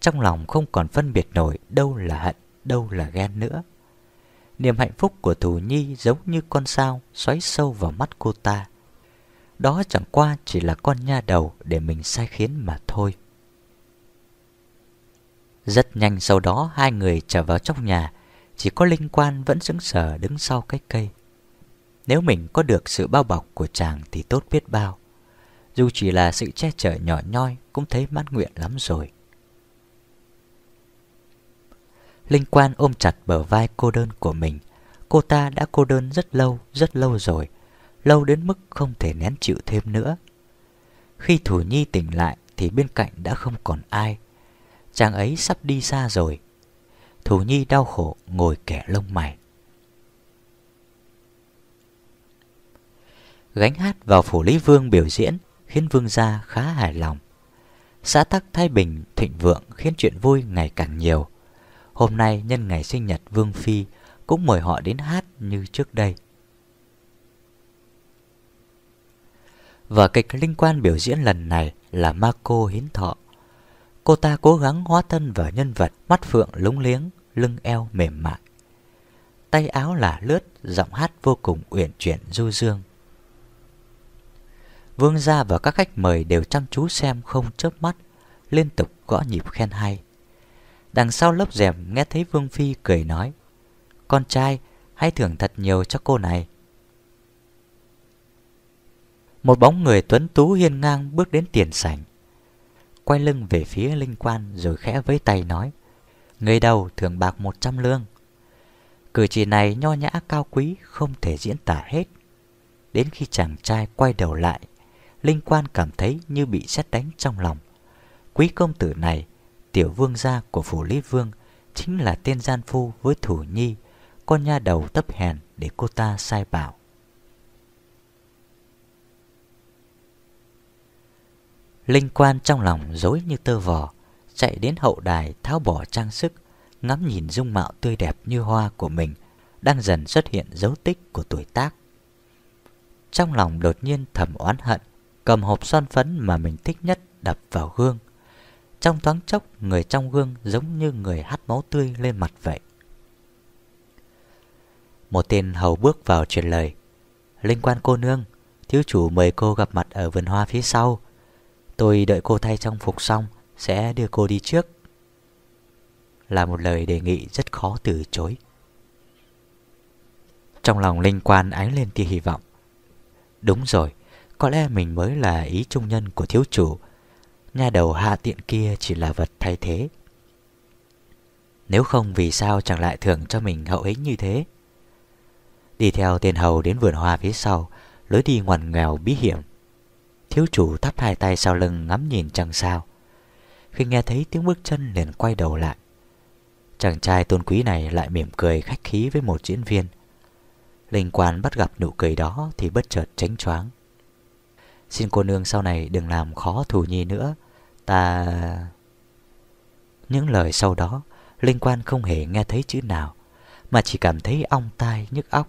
Trong lòng không còn phân biệt nổi đâu là hận, đâu là ghen nữa Niềm hạnh phúc của Thù Nhi giống như con sao xoáy sâu vào mắt cô ta. Đó chẳng qua chỉ là con nha đầu để mình sai khiến mà thôi. Rất nhanh sau đó, hai người trở vào trong nhà. Chỉ có Linh Quan vẫn sững sờ đứng sau cái cây. Nếu mình có được sự bao bọc của chàng thì tốt biết bao. Dù chỉ là sự che chở nhỏ nhoi Cũng thấy mãn nguyện lắm rồi. Linh Quan ôm chặt bờ vai cô đơn của mình. Cô ta đã cô đơn rất lâu, rất lâu rồi. Lâu đến mức không thể nén chịu thêm nữa. Khi Thủ Nhi tỉnh lại Thì bên cạnh đã không còn ai. Chàng ấy sắp đi xa rồi. Thủ Nhi đau khổ ngồi kẻ lông mày. Gánh hát vào phủ Lý Vương biểu diễn Khiến Vương gia khá hài lòng. Xã tắc Thái Bình thịnh vượng Khiến chuyện vui ngày càng nhiều. Hôm nay nhân ngày sinh nhật Vương Phi Cũng mời họ đến hát như trước đây. Vở kịch linh quan biểu diễn lần này là marco Hiến Thọ. Cô ta cố gắng hóa thân vào nhân vật Mắt phượng lúng liếng, lưng eo mềm mại. Tay áo là lướt, giọng hát vô cùng uyển chuyển du dương. Vương gia và các khách mời đều chăm chú xem không chớp mắt Liên tục gõ nhịp khen hay. Đằng sau lớp rèm nghe thấy Vương Phi cười nói, Con trai, hãy thưởng thật nhiều cho cô này. Một bóng người tuấn tú hiên ngang bước đến tiền sảnh, Quay lưng về phía linh quan rồi khẽ với tay nói, Người đầu thưởng bạc một trăm lương. Cử chỉ này nho nhã cao quý, không thể diễn tả hết. Đến khi chàng trai quay đầu lại, Linh quan cảm thấy như bị xét đánh trong lòng. Quý công tử này Tiểu vương gia của phủ Lý Vương Chính là tên gian phu với thủ nhi, Con nha đầu tấp hèn để cô ta sai bảo. Linh quan trong lòng dối như tơ vò, Chạy đến hậu đài tháo bỏ trang sức, Ngắm nhìn dung mạo tươi đẹp như hoa của mình Đang dần xuất hiện dấu tích của tuổi tác. Trong lòng đột nhiên thầm oán hận, Cầm hộp son phấn mà mình thích nhất đập vào gương trong thoáng chốc, Người trong gương giống như người hắt máu tươi lên mặt vậy. Một tên hầu bước vào truyền lời. Linh quan cô nương, Thiếu chủ mời cô gặp mặt ở vườn hoa phía sau. Tôi đợi cô thay trong phục xong, Sẽ đưa cô đi trước. Là một lời đề nghị rất khó từ chối. Trong lòng linh quan ánh lên tia hy vọng. Đúng rồi, Có lẽ mình mới là ý trung nhân của thiếu chủ nha đầu hạ tiện kia chỉ là vật thay thế. Nếu không vì sao chẳng lại thưởng cho mình hậu hĩnh như thế? Đi theo tên hầu đến vườn hoa phía sau, Lối đi ngoằn nghèo bí hiểm. Thiếu chủ thắp hai tay sau lưng ngắm nhìn chẳng sao. Khi nghe thấy tiếng bước chân liền quay đầu lại. Chàng trai tôn quý này lại mỉm cười khách khí với một diễn viên. Linh quan bắt gặp nụ cười đó thì bất chợt tránh choáng. Xin cô nương sau này đừng làm khó thủ nhi nữa. Ta... Những lời sau đó, Linh quan không hề nghe thấy chữ nào, Mà chỉ cảm thấy ong tai nhức óc,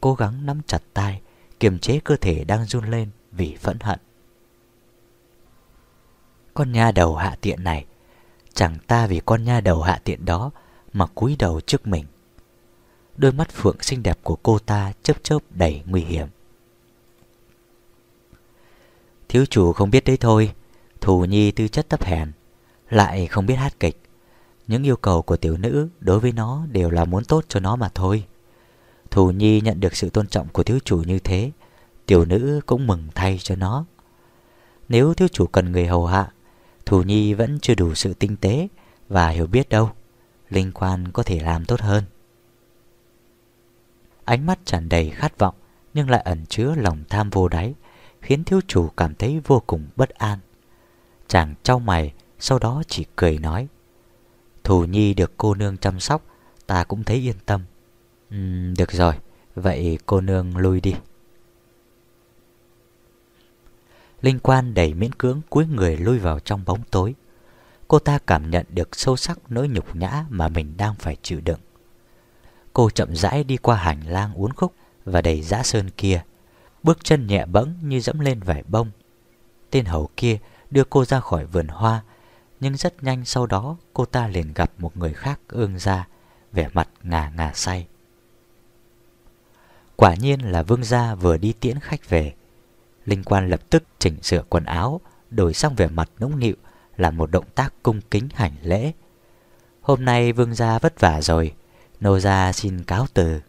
Cố gắng nắm chặt tay, Kiềm chế cơ thể đang run lên Vì phẫn hận. Con nha đầu hạ tiện này, Chẳng ta vì con nha đầu hạ tiện đó Mà cúi đầu trước mình. Đôi mắt phượng xinh đẹp của cô ta chớp chớp đầy nguy hiểm. Thiếu chủ không biết đấy thôi. Thù Nhi tư chất thấp hèn, Lại không biết hát kịch. Những yêu cầu của tiểu nữ đối với nó Đều là muốn tốt cho nó mà thôi. Thù Nhi nhận được sự tôn trọng của thiếu chủ như thế, Tiểu nữ cũng mừng thay cho nó. Nếu thiếu chủ cần người hầu hạ, Thù Nhi vẫn chưa đủ sự tinh tế Và hiểu biết đâu. Linh quan có thể làm tốt hơn. Ánh mắt tràn đầy khát vọng Nhưng lại ẩn chứa lòng tham vô đáy. Khiến thiếu chủ cảm thấy vô cùng bất an. Chàng trao mày Sau đó chỉ cười nói Thù nhi được cô nương chăm sóc Ta cũng thấy yên tâm. Uhm, Được rồi Vậy cô nương lui đi. Linh quan đầy miễn cưỡng cúi người lui vào trong bóng tối. Cô ta cảm nhận được sâu sắc nỗi nhục nhã mà mình đang phải chịu đựng. Cô chậm rãi đi qua hành lang uốn khúc và đầy dã sơn kia. Bước chân nhẹ bẫng như dẫm lên vải bông. Tên hầu kia đưa cô ra khỏi vườn hoa, Nhưng rất nhanh sau đó cô ta liền gặp một người khác ương ra Vẻ mặt ngà ngà say. Quả nhiên là vương gia vừa đi tiễn khách về. Linh quan lập tức chỉnh sửa quần áo, Đổi sang vẻ mặt nũng nịu, Là một động tác cung kính hành lễ. Hôm nay vương gia vất vả rồi, Nô gia xin cáo từ.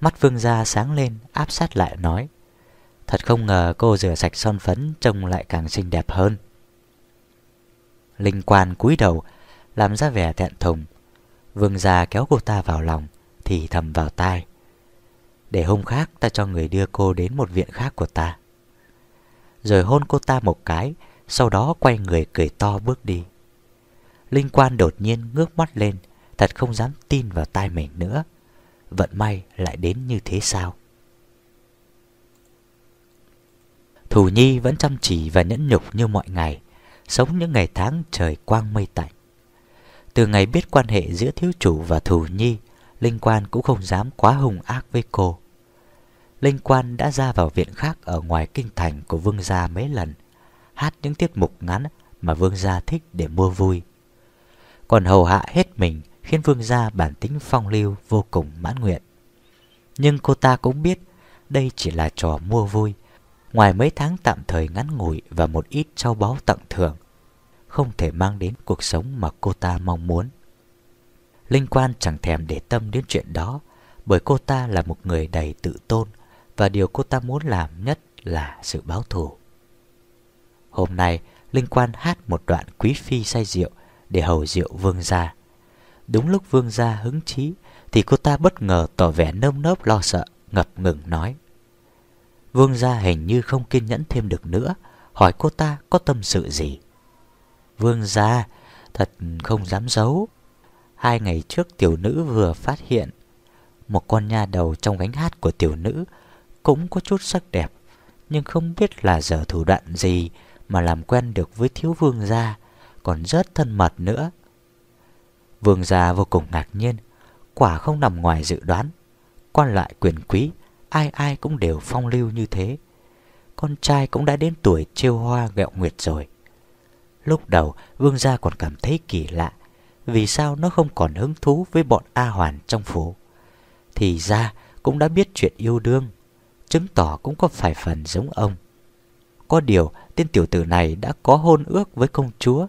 Mắt vương gia sáng lên, Áp sát lại, nói, Thật không ngờ cô rửa sạch son phấn, Trông lại càng xinh đẹp hơn. Linh quan cúi đầu, Làm ra vẻ thẹn thùng. Vương gia kéo cô ta vào lòng, Thì thầm vào tai, Để hôm khác ta cho người đưa cô đến một viện khác của ta. Rồi hôn cô ta một cái, Sau đó quay người cười to bước đi. Linh quan đột nhiên ngước mắt lên, Thật không dám tin vào tai mình nữa. Vận may lại đến như thế sao? Thủ Nhi vẫn chăm chỉ và nhẫn nhục như mọi ngày, Sống những ngày tháng trời quang mây tạnh. Từ ngày biết quan hệ giữa thiếu chủ và Thủ Nhi, Linh Quan cũng không dám quá hung ác với cô. Linh Quan đã ra vào viện khác ở ngoài kinh thành của Vương Gia mấy lần, Hát những tiết mục ngắn mà Vương Gia thích để mua vui. Còn hầu hạ hết mình khiến Vương Gia bản tính phong lưu vô cùng mãn nguyện. Nhưng cô ta cũng biết đây chỉ là trò mua vui. Ngoài mấy tháng tạm thời ngắn ngủi và một ít châu báu tặng thưởng, Không thể mang đến cuộc sống mà cô ta mong muốn. Linh quan chẳng thèm để tâm đến chuyện đó, Bởi cô ta là một người đầy tự tôn Và điều cô ta muốn làm nhất là sự báo thù. Hôm nay, Linh quan hát một đoạn quý phi say rượu Để hầu rượu vương gia. Đúng lúc vương gia hứng chí, Thì cô ta bất ngờ tỏ vẻ nơm nớp lo sợ, Ngập ngừng nói. Vương gia hình như không kiên nhẫn thêm được nữa, Hỏi cô ta có tâm sự gì. Vương gia, Thật không dám giấu. Hai ngày trước tiểu nữ vừa phát hiện, Một con nha đầu trong gánh hát của tiểu nữ Cũng có chút sắc đẹp, Nhưng không biết là giờ thủ đoạn gì Mà làm quen được với thiếu vương gia, Còn rất thân mật nữa. Vương gia vô cùng ngạc nhiên, Quả không nằm ngoài dự đoán. Quan lại quyền quý, Ai ai cũng đều phong lưu như thế. Con trai cũng đã đến tuổi trêu hoa gẹo nguyệt rồi. Lúc đầu, Vương gia còn cảm thấy kỳ lạ, Vì sao nó không còn hứng thú với bọn A Hoàn trong phố Thì ra, cũng đã biết chuyện yêu đương, Chứng tỏ cũng có phải phần giống ông. Có điều, tên tiểu tử này đã có hôn ước với công chúa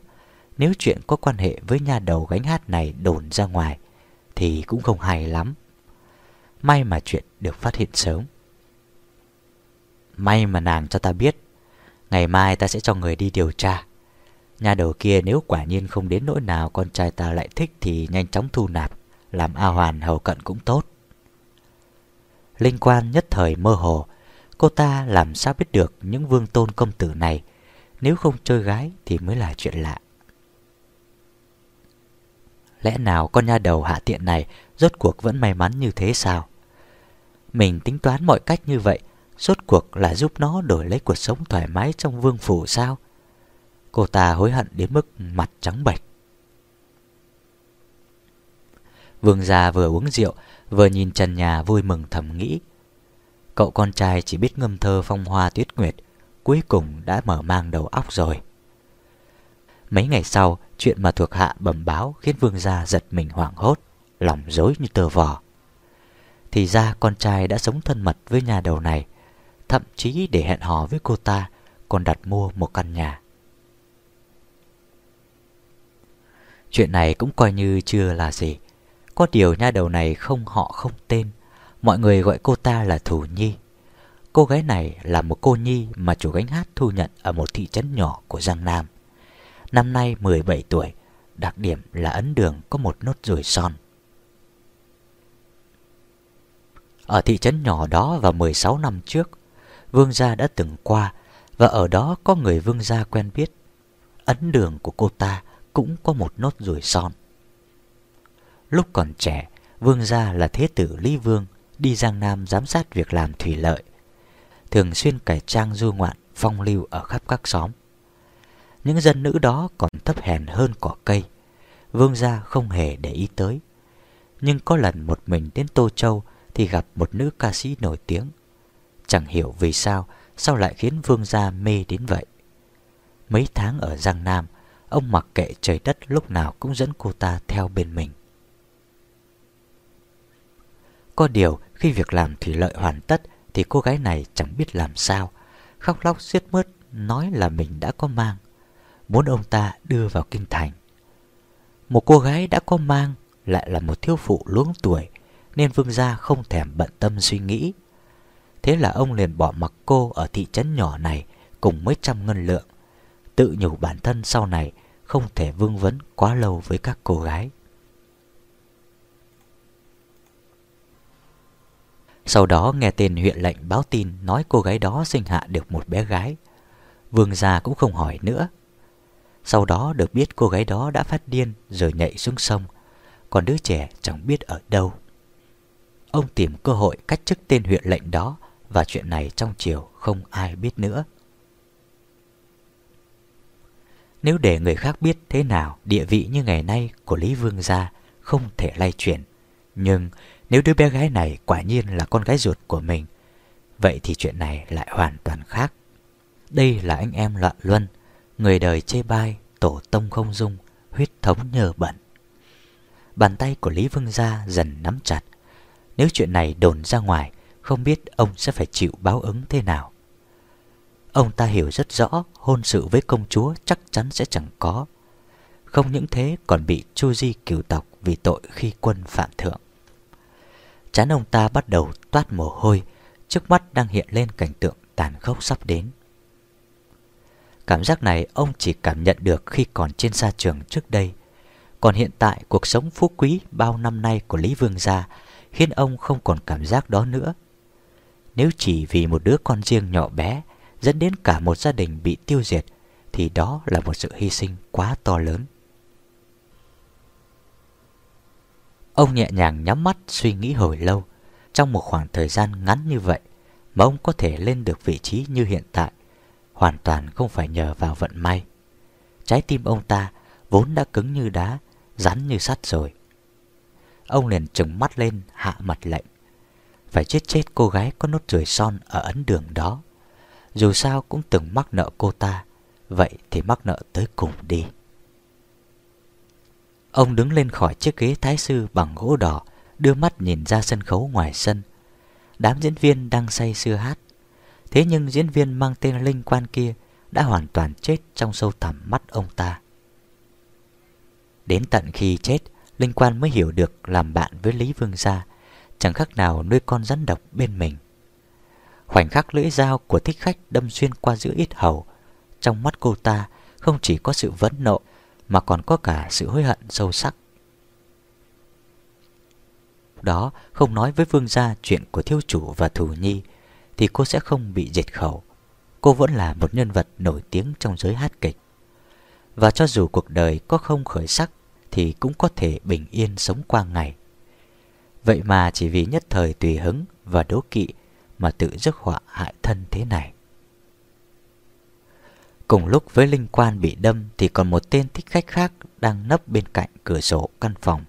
nếu chuyện có quan hệ với nhà đầu gánh hát này đồn ra ngoài, Thì cũng không hay lắm. May mà chuyện được phát hiện sớm. May mà nàng cho ta biết, Ngày mai ta sẽ cho người đi điều tra. Nhà đầu kia nếu quả nhiên không đến nỗi nào Con trai ta lại thích thì nhanh chóng thu nạp, Làm A Hoàn hầu cận cũng tốt. Linh quan nhất thời mơ hồ, Cô ta làm sao biết được những vương tôn công tử này, Nếu không chơi gái thì mới là chuyện lạ. Lẽ nào con nha đầu hạ tiện này Rốt cuộc vẫn may mắn như thế sao? Mình tính toán mọi cách như vậy, Rốt cuộc là giúp nó đổi lấy cuộc sống thoải mái trong vương phủ sao? Cô ta hối hận đến mức mặt trắng bệch. Vương gia vừa uống rượu, Vừa nhìn trần nhà vui mừng thầm nghĩ. Cậu con trai chỉ biết ngâm thơ phong hoa tuyết nguyệt, Cuối cùng đã mở mang đầu óc rồi. Mấy ngày sau, Chuyện mà thuộc hạ bẩm báo Khiến vương gia giật mình hoảng hốt, Lòng dối như tờ vò. Thì ra con trai đã sống thân mật với nhà đầu này, Thậm chí để hẹn hò với cô ta Còn đặt mua một căn nhà. Chuyện này cũng coi như chưa là gì. Có điều nha đầu này không họ không tên, Mọi người gọi cô ta là Thủ Nhi. Cô gái này là một cô nhi mà chủ gánh hát thu nhận ở một thị trấn nhỏ của Giang Nam. Năm nay 17 tuổi, Đặc điểm là ấn đường có một nốt ruồi son. Ở thị trấn nhỏ đó vào 16 năm trước, Vương gia đã từng qua Và ở đó có người vương gia quen biết. Ấn đường của cô ta Cũng có một nốt ruồi son. Lúc còn trẻ, Vương gia là thế tử Lý Vương Đi Giang Nam giám sát việc làm thủy lợi, Thường xuyên cải trang du ngoạn Phong lưu ở khắp các xóm. Những dân nữ đó còn thấp hèn hơn cỏ cây. Vương gia không hề để ý tới. Nhưng có lần một mình đến Tô Châu thì gặp một nữ ca sĩ nổi tiếng. Chẳng hiểu vì sao, Sao lại khiến vương gia mê đến vậy? Mấy tháng ở Giang Nam Ông mặc kệ trời đất lúc nào cũng dẫn cô ta theo bên mình. Có điều khi việc làm thủy lợi hoàn tất Thì cô gái này chẳng biết làm sao. Khóc lóc xiết mướt Nói là mình đã có mang. Muốn ông ta đưa vào kinh thành Một cô gái đã có mang, Lại là một thiếu phụ luống tuổi, Nên vương gia không thèm bận tâm suy nghĩ Thế là ông liền bỏ mặc cô Ở thị trấn nhỏ này Cùng mấy trăm ngân lượng, Tự nhủ bản thân sau này Không thể vương vấn quá lâu với các cô gái Sau đó nghe tên huyện lệnh báo tin nói cô gái đó sinh hạ được một bé gái. Vương gia cũng không hỏi nữa. Sau đó được biết cô gái đó đã phát điên rồi nhảy xuống sông, còn đứa trẻ chẳng biết ở đâu. Ông tìm cơ hội cách chức tên huyện lệnh đó và chuyện này trong chiều không ai biết nữa. Nếu để người khác biết thế nào địa vị như ngày nay của Lý Vương gia không thể lay chuyển. Nhưng nếu đứa bé gái này quả nhiên là con gái ruột của mình, vậy thì chuyện này lại hoàn toàn khác. Đây là anh em loạn luân, người đời chê bai, tổ tông không dung, huyết thống nhờ bẩn. Bàn tay của Lý Vương Gia dần nắm chặt. Nếu chuyện này đồn ra ngoài, không biết ông sẽ phải chịu báo ứng thế nào. Ông ta hiểu rất rõ hôn sự với công chúa chắc chắn sẽ chẳng có. Không những thế còn bị chu di cửu tộc vì tội khi quân phạm thượng. Chán ông ta bắt đầu toát mồ hôi, trước mắt đang hiện lên cảnh tượng tàn khốc sắp đến. Cảm giác này ông chỉ cảm nhận được khi còn trên sa trường trước đây. Còn hiện tại cuộc sống phú quý bao năm nay của Lý Vương Gia khiến ông không còn cảm giác đó nữa. Nếu chỉ vì một đứa con riêng nhỏ bé dẫn đến cả một gia đình bị tiêu diệt thì đó là một sự hy sinh quá to lớn. Ông nhẹ nhàng nhắm mắt suy nghĩ hồi lâu. Trong một khoảng thời gian ngắn như vậy mà ông có thể lên được vị trí như hiện tại, hoàn toàn không phải nhờ vào vận may. Trái tim ông ta vốn đã cứng như đá, rắn như sắt rồi. Ông liền trừng mắt lên hạ mặt lệnh. Phải chết chết cô gái có nốt ruồi son ở ấn đường đó. Dù sao cũng từng mắc nợ cô ta, vậy thì mắc nợ tới cùng đi. Ông đứng lên khỏi chiếc ghế thái sư bằng gỗ đỏ, đưa mắt nhìn ra sân khấu ngoài sân. Đám diễn viên đang say sưa hát. Thế nhưng diễn viên mang tên Linh Quan kia đã hoàn toàn chết trong sâu thẳm mắt ông ta. Đến tận khi chết, Linh Quan mới hiểu được làm bạn với Lý Vương Gia, chẳng khác nào nuôi con rắn độc bên mình. Khoảnh khắc lưỡi dao của thích khách đâm xuyên qua giữa ít hầu, trong mắt cô ta không chỉ có sự vấn nộ mà còn có cả sự hối hận sâu sắc. Đó không nói với vương gia chuyện của thiếu chủ và thủ nhi thì cô sẽ không bị diệt khẩu. Cô vẫn là một nhân vật nổi tiếng trong giới hát kịch. Và cho dù cuộc đời có không khởi sắc, thì cũng có thể bình yên sống qua ngày. Vậy mà chỉ vì nhất thời tùy hứng và đố kỵ mà tự rước họa hại thân thế này. Cùng lúc với linh quan bị đâm thì còn một tên thích khách khác đang nấp bên cạnh cửa sổ căn phòng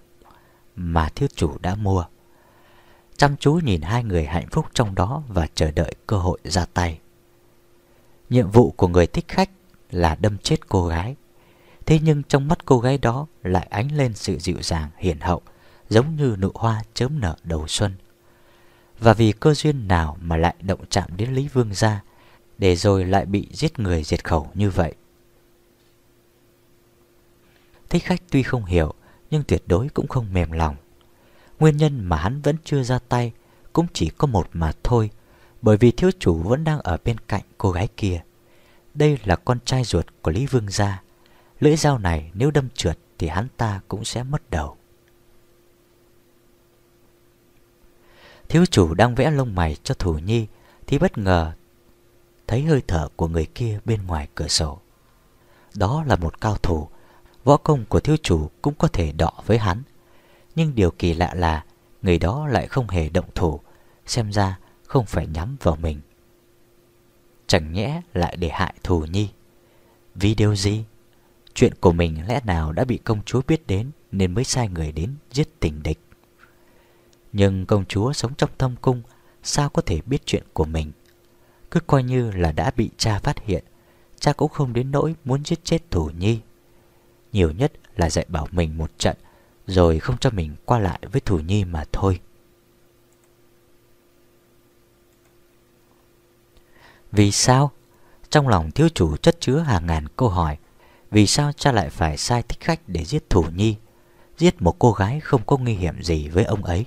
mà thiếu chủ đã mua. Chăm chú nhìn hai người hạnh phúc trong đó và chờ đợi cơ hội ra tay. Nhiệm vụ của người thích khách là đâm chết cô gái. Thế nhưng trong mắt cô gái đó lại ánh lên sự dịu dàng hiền hậu, giống như nụ hoa chớm nở đầu xuân. Và vì cơ duyên nào mà lại động chạm đến Lý Vương gia, để rồi lại bị giết người diệt khẩu như vậy. Thích khách tuy không hiểu, nhưng tuyệt đối cũng không mềm lòng. Nguyên nhân mà hắn vẫn chưa ra tay cũng chỉ có một mà thôi, bởi vì thiếu chủ vẫn đang ở bên cạnh cô gái kia. Đây là con trai ruột của Lý Vương gia. Lưỡi dao này nếu đâm trượt thì hắn ta cũng sẽ mất đầu. Thiếu chủ đang vẽ lông mày cho thủ nhi thì bất ngờ thấy hơi thở của người kia bên ngoài cửa sổ. Đó là một cao thủ, võ công của thiếu chủ cũng có thể đọ với hắn. Nhưng điều kỳ lạ là người đó lại không hề động thủ, xem ra không phải nhắm vào mình. Chẳng nhẽ lại để hại thù nhi. Vì điều gì? Chuyện của mình lẽ nào đã bị công chúa biết đến nên mới sai người đến giết tình địch. Nhưng công chúa sống trong thâm cung sao có thể biết chuyện của mình? Cứ coi như là đã bị cha phát hiện Cha cũng không đến nỗi muốn giết chết Thủ Nhi Nhiều nhất là dạy bảo mình một trận rồi không cho mình qua lại với Thủ Nhi mà thôi. Vì sao? Trong lòng thiếu chủ chất chứa hàng ngàn câu hỏi, Vì sao cha lại phải sai thích khách để giết Thủ Nhi? Giết một cô gái không có nguy hiểm gì với ông ấy.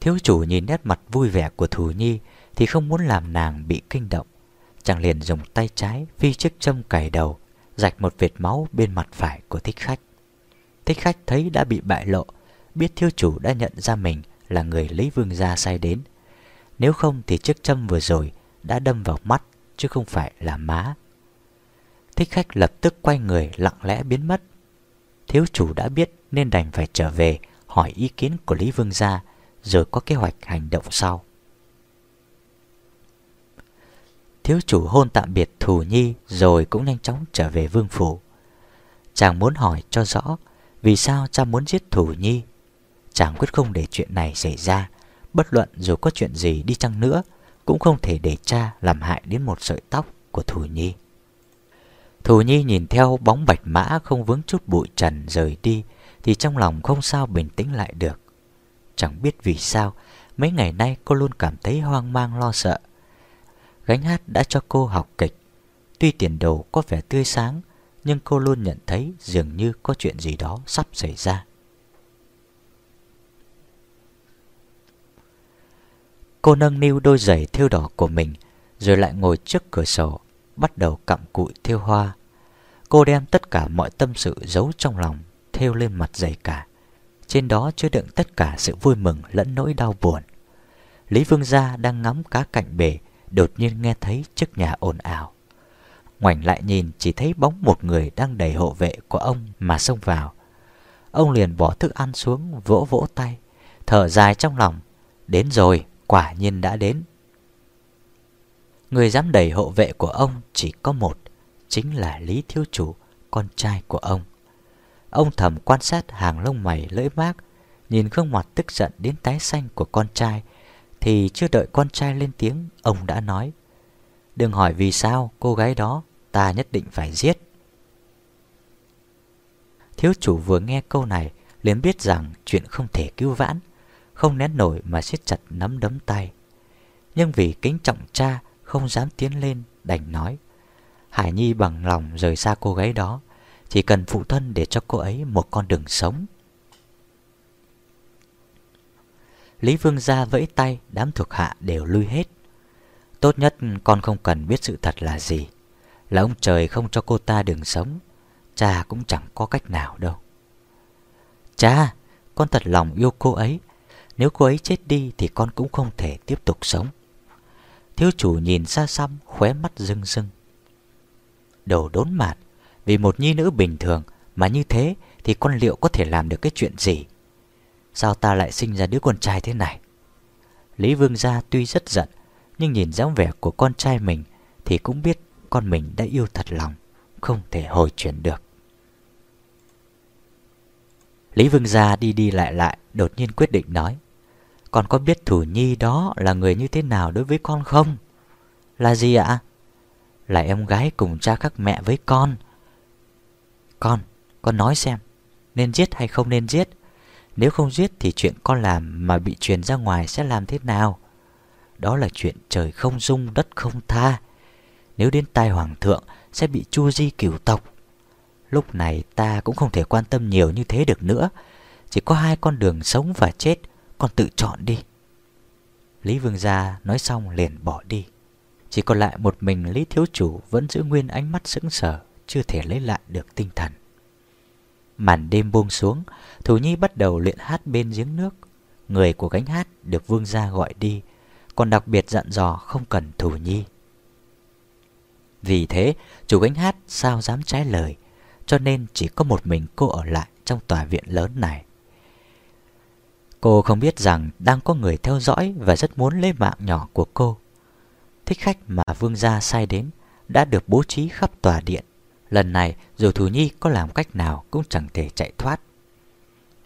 Thiếu chủ nhìn nét mặt vui vẻ của Thủ Nhi Thì không muốn làm nàng bị kinh động, Chàng liền dùng tay trái phi chiếc châm cài đầu Rạch một vệt máu bên mặt phải của thích khách. Thích khách thấy đã bị bại lộ, Biết thiếu chủ đã nhận ra mình là người lấy vương gia sai đến. Nếu không thì chiếc châm vừa rồi đã đâm vào mắt, Chứ không phải là má. Thích khách lập tức quay người lặng lẽ biến mất. Thiếu chủ đã biết nên đành phải trở về, hỏi ý kiến của Lý Vương Gia, rồi có kế hoạch hành động sau. Thiếu chủ hôn tạm biệt Thù Nhi rồi cũng nhanh chóng trở về vương phủ. Chàng muốn hỏi cho rõ vì sao cha muốn giết Thù Nhi. Chàng quyết không để chuyện này xảy ra, bất luận dù có chuyện gì đi chăng nữa, cũng không thể để cha làm hại đến một sợi tóc của Thù Nhi. Thù Nhi nhìn theo bóng bạch mã không vướng chút bụi trần rời đi, thì trong lòng không sao bình tĩnh lại được. Chẳng biết vì sao Mấy ngày nay cô luôn cảm thấy hoang mang lo sợ Gánh hát đã cho cô học kịch. Tuy tiền đồ có vẻ tươi sáng, Nhưng cô luôn nhận thấy dường như có chuyện gì đó sắp xảy ra. Cô nâng niu đôi giày thêu đỏ của mình, Rồi lại ngồi trước cửa sổ, Bắt đầu cặm cụi thêu hoa. Cô đem tất cả mọi tâm sự giấu trong lòng, Thêu lên mặt giày cả. Trên đó chứa đựng tất cả sự vui mừng lẫn nỗi đau buồn. Lý Vương Gia đang ngắm cá cạnh bể Đột nhiên nghe thấy trước nhà ồn ào. Ngoảnh lại nhìn chỉ thấy bóng một người đang đẩy hộ vệ của ông mà xông vào. Ông liền bỏ thức ăn xuống vỗ vỗ tay Thở dài trong lòng. Đến rồi, quả nhiên đã đến. Người dám đẩy hộ vệ của ông chỉ có một Chính là Lý Thiếu Chủ, con trai của ông. Ông thầm quan sát hàng lông mày lưỡi mác, Nhìn gương mặt tức giận đến tái xanh của con trai thì chưa đợi con trai lên tiếng, Ông đã nói, Đừng hỏi vì sao cô gái đó Ta nhất định phải giết. Thiếu chủ vừa nghe câu này, liền biết rằng chuyện không thể cứu vãn, Không nén nổi mà siết chặt nắm đấm tay. Nhưng vì kính trọng cha, Không dám tiến lên, đành nói, Hải Nhi bằng lòng rời xa cô gái đó, chỉ cần phụ thân để cho cô ấy một con đường sống. Lý Vương ra vẫy tay, Đám thuộc hạ đều lui hết. Tốt nhất con không cần biết sự thật là gì. Là ông trời không cho cô ta đường sống, Cha cũng chẳng có cách nào đâu. Cha, Con thật lòng yêu cô ấy. Nếu cô ấy chết đi Thì con cũng không thể tiếp tục sống. Thiếu chủ nhìn xa xăm, Khóe mắt rưng rưng. Đồ đốn mạt, vì một nhi nữ bình thường Mà như thế thì con liệu có thể làm được cái chuyện gì? Sao ta lại sinh ra đứa con trai thế này Lý Vương Gia tuy rất giận Nhưng nhìn dáng vẻ của con trai mình Thì cũng biết con mình đã yêu thật lòng Không thể hồi chuyển được Lý Vương Gia đi đi lại lại Đột nhiên quyết định nói Con có biết Thủ Nhi đó là người như thế nào đối với con không? Là gì ạ? Là em gái cùng cha khác mẹ với con con, con nói xem Nên giết hay không nên giết nếu không giết thì chuyện con làm Mà bị truyền ra ngoài sẽ làm thế nào? Đó là chuyện trời không dung, Đất không tha. Nếu đến tai hoàng thượng, Sẽ bị chu di cửu tộc. Lúc này ta cũng không thể quan tâm nhiều như thế được nữa. Chỉ có hai con đường sống và chết, Con tự chọn đi. Lý Vương Gia nói xong liền bỏ đi. Chỉ còn lại một mình Lý Thiếu Chủ Vẫn giữ nguyên ánh mắt sững sờ, chưa thể lấy lại được tinh thần. Màn đêm buông xuống, thù Nhi bắt đầu luyện hát bên giếng nước. Người của gánh hát được vương gia gọi đi, còn đặc biệt dặn dò không cần thù Nhi. Vì thế, chủ gánh hát sao dám trái lời, cho nên chỉ có một mình cô ở lại trong tòa viện lớn này. Cô không biết rằng đang có người theo dõi và rất muốn lấy mạng nhỏ của cô. Thích khách mà vương gia sai đến đã được bố trí khắp tòa điện. Lần này, dù Thù Nhi có làm cách nào cũng chẳng thể chạy thoát.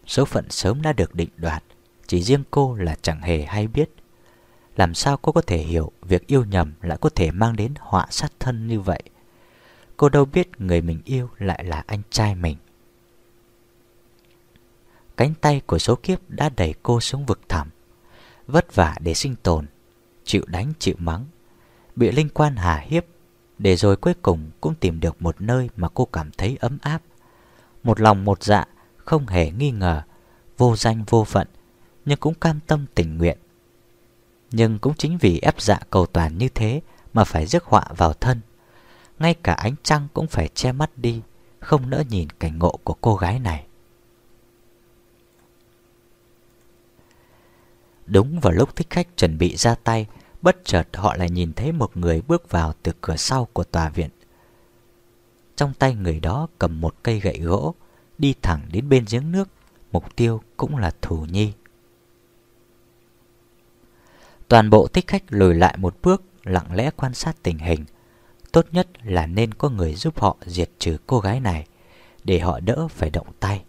Số phận sớm đã được định đoạt, Chỉ riêng cô là chẳng hề hay biết. Làm sao cô có thể hiểu Việc yêu nhầm lại có thể mang đến họa sát thân như vậy? Cô đâu biết người mình yêu lại là anh trai mình. Cánh tay của số kiếp đã đẩy cô xuống vực thẳm, Vất vả để sinh tồn, Chịu đánh chịu mắng, Bị linh quan hà hiếp để rồi cuối cùng cũng tìm được một nơi mà cô cảm thấy ấm áp. Một lòng một dạ Không hề nghi ngờ, Vô danh vô phận, Nhưng cũng cam tâm tình nguyện. Nhưng cũng chính vì ép dạ cầu toàn như thế Mà phải rước họa vào thân. Ngay cả ánh trăng cũng phải che mắt đi, Không nỡ nhìn cảnh ngộ của cô gái này. Đúng vào lúc thích khách chuẩn bị ra tay Bất chợt họ lại nhìn thấy một người bước vào từ cửa sau của tòa viện. Trong tay người đó cầm một cây gậy gỗ, Đi thẳng đến bên giếng nước, Mục tiêu cũng là Thủ Nhi. Toàn bộ thích khách lùi lại một bước, Lặng lẽ quan sát tình hình. Tốt nhất là nên có người giúp họ diệt trừ cô gái này, Để họ đỡ phải động tay.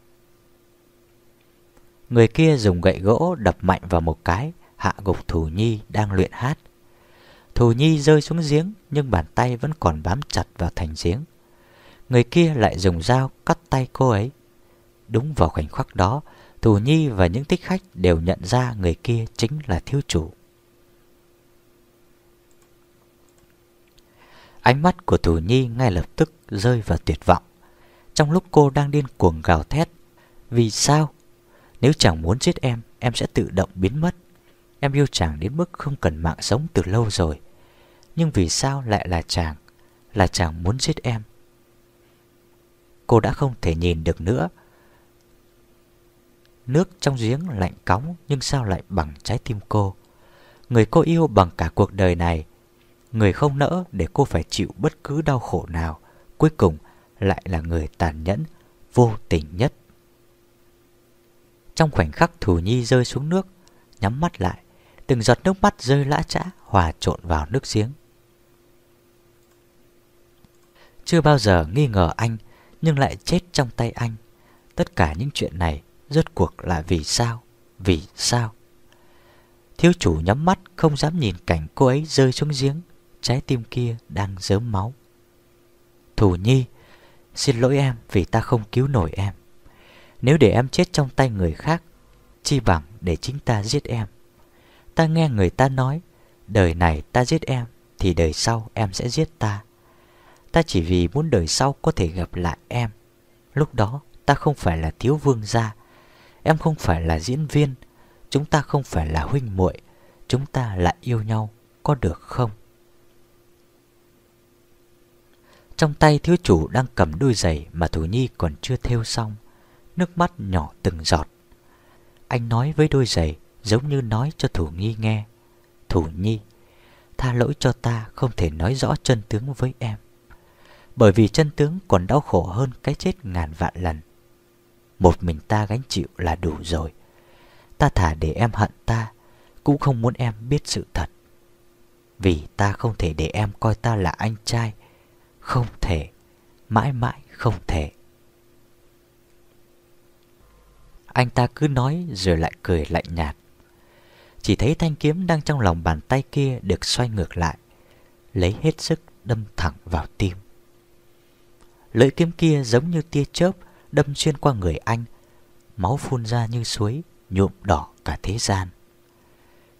Người kia dùng gậy gỗ đập mạnh vào một cái Hạ gục Thù Nhi đang luyện hát. Thù Nhi rơi xuống giếng, Nhưng bàn tay vẫn còn bám chặt vào thành giếng. Người kia lại dùng dao cắt tay cô ấy. Đúng vào khoảnh khắc đó, Thù Nhi và những thích khách đều nhận ra người kia chính là thiếu chủ. Ánh mắt của Thù Nhi ngay lập tức rơi vào tuyệt vọng. Trong lúc cô đang điên cuồng gào thét, Vì sao? Nếu chẳng muốn giết em Em sẽ tự động biến mất. Em yêu chàng đến mức không cần mạng sống từ lâu rồi. Nhưng vì sao lại là chàng? Là chàng muốn giết em. Cô đã không thể nhìn được nữa. Nước trong giếng lạnh cóng Nhưng sao lại bằng trái tim cô? Người cô yêu bằng cả cuộc đời này. Người không nỡ để cô phải chịu bất cứ đau khổ nào. Cuối cùng lại là người tàn nhẫn, Vô tình nhất. Trong khoảnh khắc Thủ Nhi rơi xuống nước, Nhắm mắt lại. Từng giọt nước mắt rơi lã trã Hòa trộn vào nước giếng. Chưa bao giờ nghi ngờ anh, Nhưng lại chết trong tay anh. Tất cả những chuyện này Rốt cuộc là vì sao? Vì sao? Thiếu chủ nhắm mắt, không dám nhìn cảnh cô ấy rơi xuống giếng, Trái tim kia đang dớm máu. Thủ Nhi, Xin lỗi em vì ta không cứu nổi em. Nếu để em chết trong tay người khác, Chi bằng để chính ta giết em. Ta nghe người ta nói, Đời này ta giết em, Thì đời sau em sẽ giết ta. Ta chỉ vì muốn đời sau có thể gặp lại em. Lúc đó, ta không phải là thiếu vương gia. Em không phải là diễn viên. Chúng ta không phải là huynh muội. Chúng ta lại yêu nhau, Có được không? Trong tay thiếu chủ đang cầm đôi giày Mà Thủ Nhi còn chưa thêu xong, nước mắt nhỏ từng giọt. Anh nói với đôi giày giống như nói cho Thủ Nhi nghe. Thủ Nhi, tha lỗi cho ta không thể nói rõ chân tướng với em. Bởi vì chân tướng còn đau khổ hơn cái chết ngàn vạn lần. Một mình ta gánh chịu là đủ rồi. Ta thả để em hận ta, cũng không muốn em biết sự thật. Vì ta không thể để em coi ta là anh trai. Không thể, mãi mãi không thể. Anh ta cứ nói rồi lại cười lạnh nhạt chỉ thấy thanh kiếm đang trong lòng bàn tay kia được xoay ngược lại, Lấy hết sức đâm thẳng vào tim. Lưỡi kiếm kia giống như tia chớp đâm xuyên qua người anh, Máu phun ra như suối, nhuộm đỏ cả thế gian.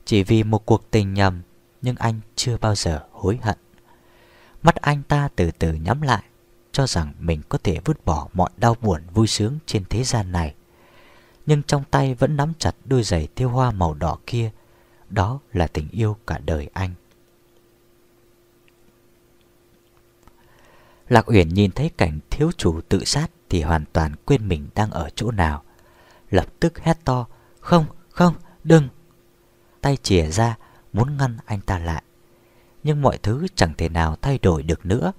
Chỉ vì một cuộc tình nhầm, Nhưng anh chưa bao giờ hối hận. Mắt anh ta từ từ nhắm lại, Cho rằng mình có thể vứt bỏ mọi đau buồn vui sướng trên thế gian này. Nhưng trong tay vẫn nắm chặt đôi giày thiêu hoa màu đỏ kia. Đó là tình yêu cả đời anh. Lạc Uyển nhìn thấy cảnh thiếu chủ tự sát thì hoàn toàn quên mình đang ở chỗ nào. Lập tức hét to, không, không, đừng. Tay chìa ra, muốn ngăn anh ta lại. Nhưng mọi thứ chẳng thể nào thay đổi được nữa.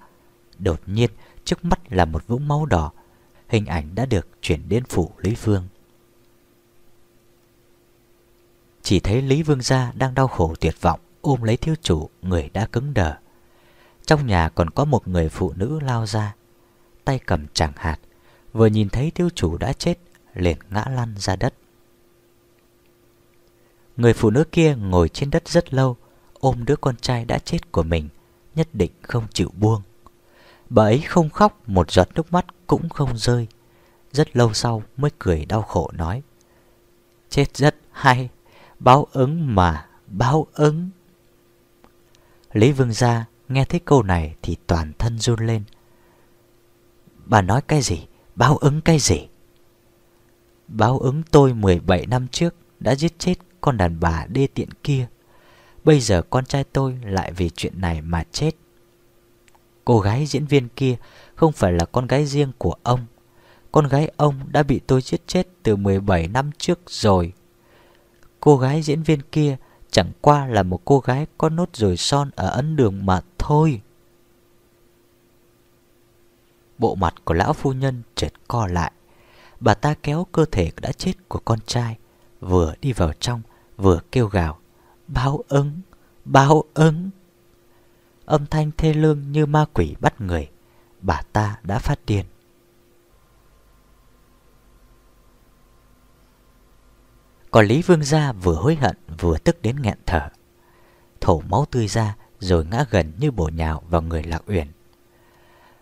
Đột nhiên, trước mắt là một vũng máu đỏ. Hình ảnh đã được chuyển đến phủ Lý Phương. Chỉ thấy Lý Vương Gia đang đau khổ tuyệt vọng, Ôm lấy thiếu chủ, người đã cứng đờ. Trong nhà còn có một người phụ nữ lao ra, Tay cầm chẳng hạt, Vừa nhìn thấy thiếu chủ đã chết, Liền ngã lăn ra đất. Người phụ nữ kia ngồi trên đất rất lâu, Ôm đứa con trai đã chết của mình, Nhất định không chịu buông. Bà ấy không khóc, Một giọt nước mắt cũng không rơi. Rất lâu sau mới cười đau khổ nói, Chết rất hay. Báo ứng mà Báo ứng. Lý Vương Gia nghe thấy câu này Thì toàn thân run lên. Bà nói cái gì? Báo ứng cái gì? Báo ứng tôi 17 năm trước Đã giết chết con đàn bà đê tiện kia. Bây giờ con trai tôi lại vì chuyện này mà chết. Cô gái diễn viên kia không phải là con gái riêng của ông. Con gái ông đã bị tôi giết chết từ 17 năm trước rồi. Cô gái diễn viên kia chẳng qua là một cô gái có nốt ruồi son ở ấn đường mà thôi. Bộ mặt của lão phu nhân chợt co lại. Bà ta kéo cơ thể đã chết của con trai, Vừa đi vào trong, Vừa kêu gào, Báo ứng Báo ứng! Âm thanh thê lương như ma quỷ bắt người, Bà ta đã phát điên. Còn Lý Vương Gia vừa hối hận, Vừa tức đến nghẹn thở. Thổ máu tươi ra, Rồi ngã gần như bổ nhào vào người Lạc Uyển.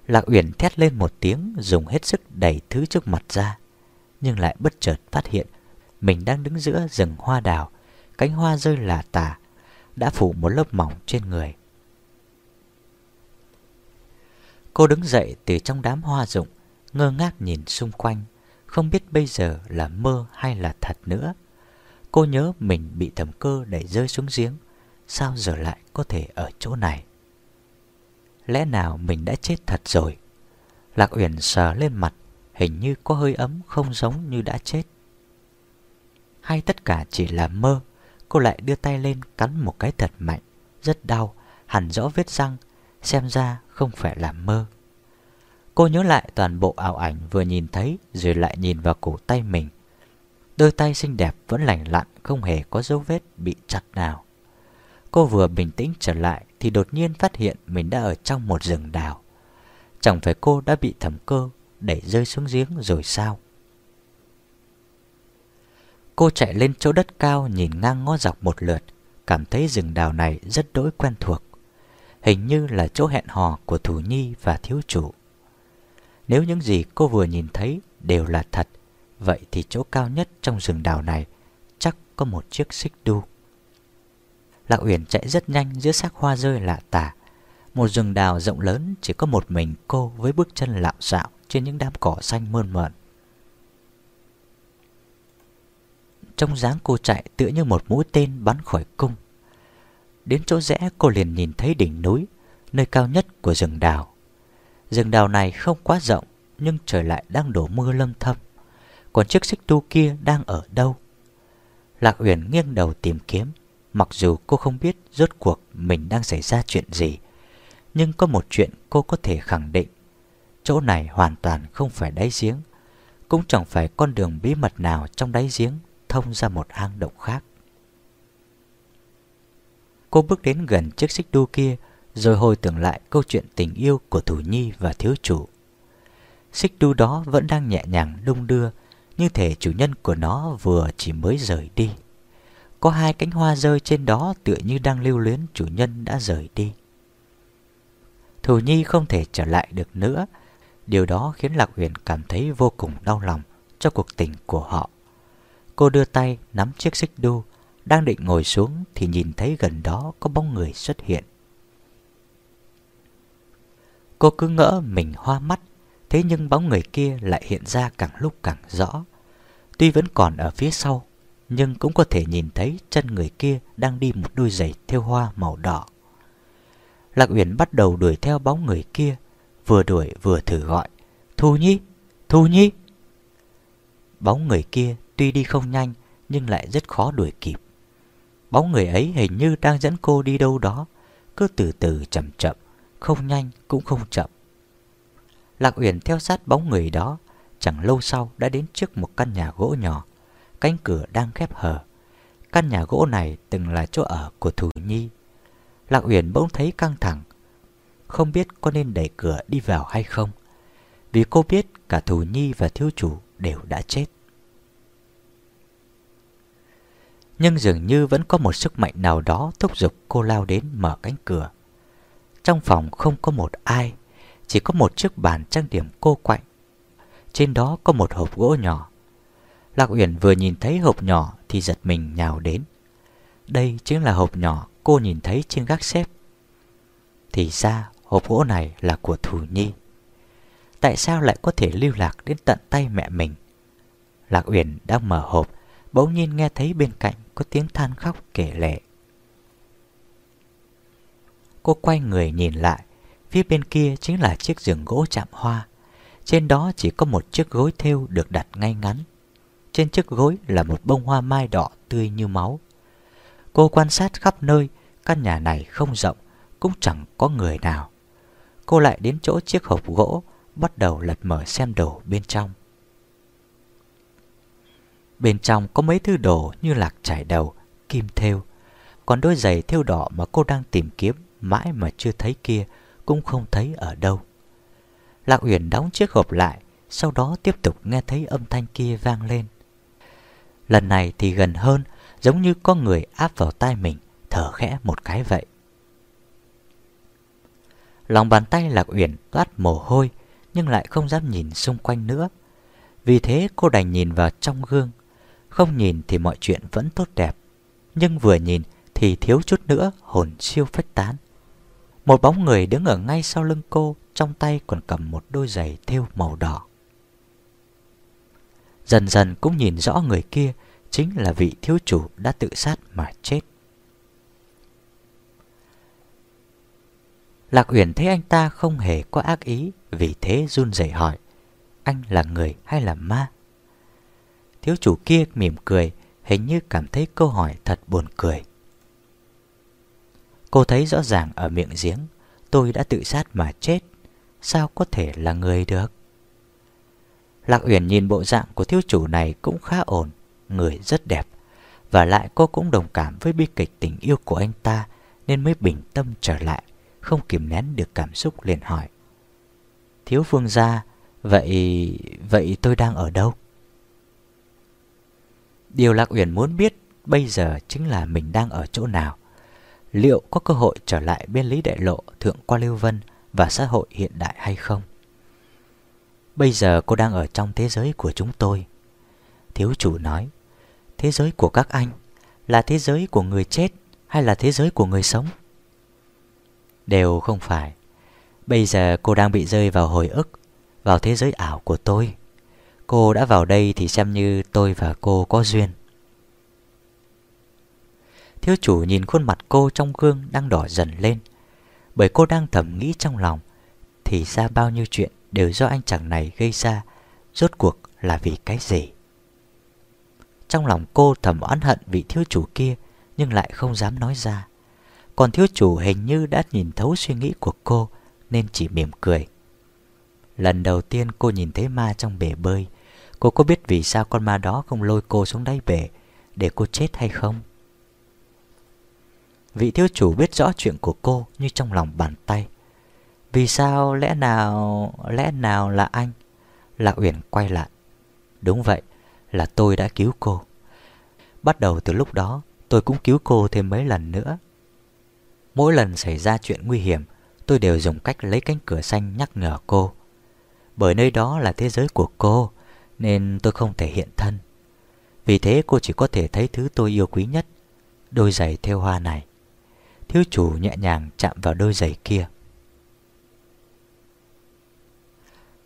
Lạc Uyển thét lên một tiếng, Dùng hết sức đẩy thứ trước mặt ra, Nhưng lại bất chợt phát hiện Mình đang đứng giữa rừng hoa đào, Cánh hoa rơi lả tả, Đã phủ một lớp mỏng trên người. Cô đứng dậy từ trong đám hoa rụng, Ngơ ngác nhìn xung quanh, Không biết bây giờ là mơ hay là thật nữa. Cô nhớ mình bị thầm cơ đẩy rơi xuống giếng. Sao giờ lại có thể ở chỗ này? Lẽ nào mình đã chết thật rồi? Lạc Uyển sờ lên mặt, Hình như có hơi ấm không giống như đã chết. Hay tất cả chỉ là mơ, Cô lại đưa tay lên cắn một cái thật mạnh, Rất đau, Hẳn rõ vết răng, Xem ra không phải là mơ. Cô nhớ lại toàn bộ ảo ảnh vừa nhìn thấy Rồi lại nhìn vào cổ tay mình. Đôi tay xinh đẹp vẫn lành lặn, Không hề có dấu vết bị chặt nào. Cô vừa bình tĩnh trở lại Thì đột nhiên phát hiện mình đã ở trong một rừng đào. Chẳng phải cô đã bị thẩm cơ Đẩy rơi xuống giếng rồi sao? Cô chạy lên chỗ đất cao Nhìn ngang ngó dọc một lượt, Cảm thấy rừng đào này rất đỗi quen thuộc. Hình như là chỗ hẹn hò của Thủ Nhi và Thiếu Chủ. Nếu những gì cô vừa nhìn thấy đều là thật Vậy thì chỗ cao nhất trong rừng đào này Chắc có một chiếc xích đu Lạc Uyển chạy rất nhanh giữa xác hoa rơi lạ tả Một rừng đào rộng lớn chỉ có một mình cô với bước chân lạo xạo trên những đám cỏ xanh mơn mởn. Trong dáng cô chạy tựa như một mũi tên bắn khỏi cung. Đến chỗ rẽ cô liền nhìn thấy đỉnh núi, nơi cao nhất của rừng đào. Rừng đào này không quá rộng, nhưng trời lại đang đổ mưa lâm thâm. Còn chiếc xích tu kia đang ở đâu? Lạc Uyển nghiêng đầu tìm kiếm, mặc dù cô không biết rốt cuộc mình đang xảy ra chuyện gì. Nhưng có một chuyện cô có thể khẳng định. Chỗ này hoàn toàn không phải đáy giếng, cũng chẳng phải con đường bí mật nào trong đáy giếng thông ra một hang động khác. Cô bước đến gần chiếc xích đu kia Rồi hồi tưởng lại câu chuyện tình yêu của Thủ Nhi và Thiếu Chủ Xích đu đó vẫn đang nhẹ nhàng đung đưa như thể chủ nhân của nó vừa chỉ mới rời đi. Có hai cánh hoa rơi trên đó tựa như đang lưu luyến chủ nhân đã rời đi. Thù Nhi không thể trở lại được nữa. Điều đó khiến Lạc Huyền cảm thấy vô cùng đau lòng cho cuộc tình của họ. Cô đưa tay nắm chiếc xích đu đang định ngồi xuống thì nhìn thấy gần đó có bóng người xuất hiện. Cô cứ ngỡ mình hoa mắt, thế nhưng bóng người kia lại hiện ra càng lúc càng rõ. Tuy vẫn còn ở phía sau, nhưng cũng có thể nhìn thấy chân người kia đang đi một đôi giày theo hoa màu đỏ. Lạc Uyển bắt đầu đuổi theo bóng người kia, vừa đuổi vừa thử gọi. Thu Nhi! Thu Nhi! Bóng người kia tuy đi không nhanh nhưng lại rất khó đuổi kịp. Bóng người ấy hình như đang dẫn cô đi đâu đó Cứ từ từ chậm chậm Không nhanh cũng không chậm Lạc Uyển theo sát bóng người đó Chẳng lâu sau đã đến trước một căn nhà gỗ nhỏ. Cánh cửa đang khép hờ. Căn nhà gỗ này từng là chỗ ở của Thủ Nhi. Lạc Uyển bỗng thấy căng thẳng. Không biết có nên đẩy cửa đi vào hay không. Vì cô biết cả Thủ Nhi và Thiếu Chủ đều đã chết. Nhưng dường như vẫn có một sức mạnh nào đó thúc giục cô lao đến mở cánh cửa. Trong phòng không có một ai, chỉ có một chiếc bàn trang điểm cô quạnh. Trên đó có một hộp gỗ nhỏ. Lạc Uyển vừa nhìn thấy hộp nhỏ thì giật mình nhào đến. Đây chính là hộp nhỏ cô nhìn thấy trên gác xếp. Thì ra hộp gỗ này là của Thủ Nhi. Tại sao lại có thể lưu lạc đến tận tay mẹ mình? Lạc Uyển đang mở hộp, bỗng nhiên nghe thấy bên cạnh có tiếng than khóc kể lệ. Cô quay người nhìn lại, phía bên kia chính là chiếc giường gỗ chạm hoa. Trên đó chỉ có một chiếc gối thêu được đặt ngay ngắn. Trên chiếc gối là một bông hoa mai đỏ tươi như máu. Cô quan sát khắp nơi, căn nhà này không rộng, cũng chẳng có người nào. Cô lại đến chỗ chiếc hộp gỗ, bắt đầu lật mở xem đồ bên trong. Bên trong có mấy thứ đồ như lạc trải đầu, kim thêu. Còn đôi giày thêu đỏ mà cô đang tìm kiếm mãi mà chưa thấy kia cũng không thấy ở đâu. Lạc Uyển đóng chiếc hộp lại, sau đó tiếp tục nghe thấy âm thanh kia vang lên. Lần này thì gần hơn, giống như có người áp vào tai mình, thở khẽ một cái vậy. Lòng bàn tay Lạc Uyển toát mồ hôi, nhưng lại không dám nhìn xung quanh nữa. Vì thế cô đành nhìn vào trong gương. Không nhìn thì mọi chuyện vẫn tốt đẹp, nhưng vừa nhìn thì thiếu chút nữa hồn siêu phách tán. Một bóng người đứng ở ngay sau lưng cô, trong tay còn cầm một đôi giày thêu màu đỏ. Dần dần cũng nhìn rõ người kia chính là vị thiếu chủ đã tự sát mà chết. Lạc Uyển thấy anh ta không hề có ác ý, vì thế run rẩy hỏi, anh là người hay là ma? Thiếu chủ kia mỉm cười, hình như cảm thấy câu hỏi thật buồn cười. Cô thấy rõ ràng ở miệng giếng, tôi đã tự sát mà chết, sao có thể là người được? Lạc Uyển nhìn bộ dạng của thiếu chủ này cũng khá ổn, người rất đẹp. Và lại cô cũng đồng cảm với bi kịch tình yêu của anh ta nên mới bình tâm trở lại, không kìm nén được cảm xúc liền hỏi. Thiếu phương gia, vậy... vậy tôi đang ở đâu? Điều Lạc Uyển muốn biết bây giờ chính là mình đang ở chỗ nào. Liệu có cơ hội trở lại bên Lý Đại Lộ, Thượng Qua Lưu Vân và xã hội hiện đại hay không? Bây giờ cô đang ở trong thế giới của chúng tôi. Thiếu chủ nói, thế giới của các anh là thế giới của người chết hay là thế giới của người sống? Đều không phải. Bây giờ cô đang bị rơi vào hồi ức, vào thế giới ảo của tôi. Cô đã vào đây thì xem như tôi và cô có duyên. Thiếu chủ nhìn khuôn mặt cô trong gương đang đỏ dần lên. Bởi cô đang thầm nghĩ trong lòng, thì ra bao nhiêu chuyện đều do anh chàng này gây ra, rốt cuộc là vì cái gì? Trong lòng cô thầm oán hận vị thiếu chủ kia Nhưng lại không dám nói ra Còn thiếu chủ hình như đã nhìn thấu suy nghĩ của cô Nên chỉ mỉm cười Lần đầu tiên cô nhìn thấy ma trong bể bơi Cô có biết vì sao con ma đó không lôi cô xuống đáy bể Để cô chết hay không? Vị thiếu chủ biết rõ chuyện của cô như trong lòng bàn tay Vì sao lẽ nào Lẽ nào là anh Lạc Uyển quay lại Đúng vậy là tôi đã cứu cô. Bắt đầu từ lúc đó, tôi cũng cứu cô thêm mấy lần nữa. Mỗi lần xảy ra chuyện nguy hiểm, tôi đều dùng cách lấy cánh cửa xanh nhắc nhở cô. Bởi nơi đó là thế giới của cô, nên tôi không thể hiện thân. Vì thế cô chỉ có thể thấy thứ tôi yêu quý nhất, đôi giày theo hoa này. Thiếu chủ nhẹ nhàng chạm vào đôi giày kia.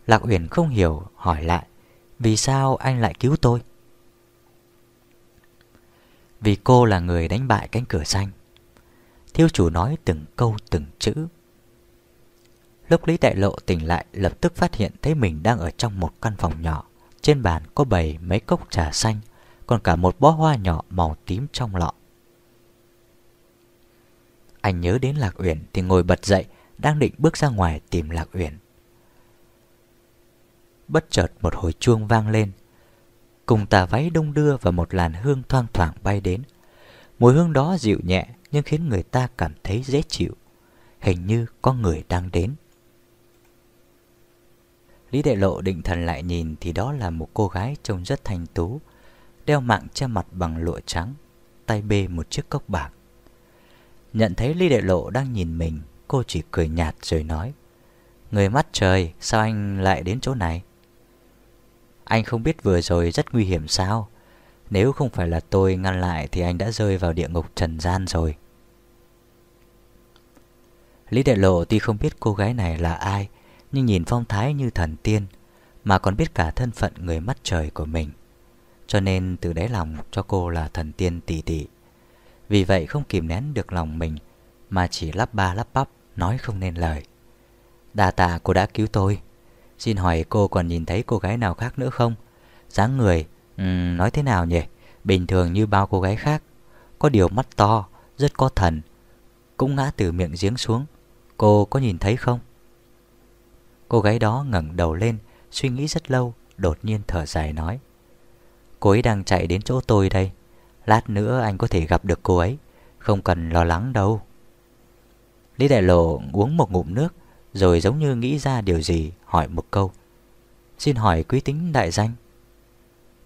Lạc Uyển không hiểu, hỏi lại. Vì sao anh lại cứu tôi? Vì cô là người đánh bại cánh cửa xanh Thiếu chủ nói từng câu từng chữ Lúc Lý Đại Lộ tỉnh lại Lập tức phát hiện thấy mình đang ở trong một căn phòng nhỏ Trên bàn có bày mấy cốc trà xanh Còn cả một bó hoa nhỏ màu tím trong lọ anh nhớ đến Lạc Uyển Thì ngồi bật dậy, Đang định bước ra ngoài tìm Lạc Uyển. Bất chợt một hồi chuông vang lên. Cùng tà váy đông đưa và một làn hương thoang thoảng bay đến. Mùi hương đó dịu nhẹ nhưng khiến người ta cảm thấy dễ chịu. Hình như có người đang đến. Lý Đại Lộ định thần lại nhìn thì đó là một cô gái trông rất thanh tú, Đeo mạng che mặt bằng lụa trắng, tay bê một chiếc cốc bạc. Nhận thấy Lý Đệ Lộ đang nhìn mình, cô chỉ cười nhạt rồi nói. Người mắt trời, sao anh lại đến chỗ này? Anh không biết vừa rồi rất nguy hiểm sao? Nếu không phải là tôi ngăn lại thì anh đã rơi vào địa ngục trần gian rồi. Lý Đệ Lộ tuy không biết cô gái này là ai, nhưng nhìn phong thái như thần tiên, mà còn biết cả thân phận người mắt trời của mình. Cho nên từ đáy lòng cho cô là thần tiên tỷ tỷ. Vì vậy không kìm nén được lòng mình, mà chỉ lắp ba lắp bắp, nói không nên lời. Đà tạ cô đã cứu tôi. Xin hỏi cô còn nhìn thấy cô gái nào khác nữa không? dáng người, um, nói thế nào nhỉ? Bình thường như bao cô gái khác. Có điều mắt to, rất có thần. Cũng ngã từ miệng giếng xuống. Cô có nhìn thấy không? Cô gái đó ngẩng đầu lên, suy nghĩ rất lâu, đột nhiên thở dài nói. Cô ấy đang chạy đến chỗ tôi đây. Lát nữa anh có thể gặp được cô ấy. Không cần lo lắng đâu. Lý Đại Lộ uống một ngụm nước, rồi giống như nghĩ ra điều gì, hỏi một câu. Xin hỏi quý tính đại danh.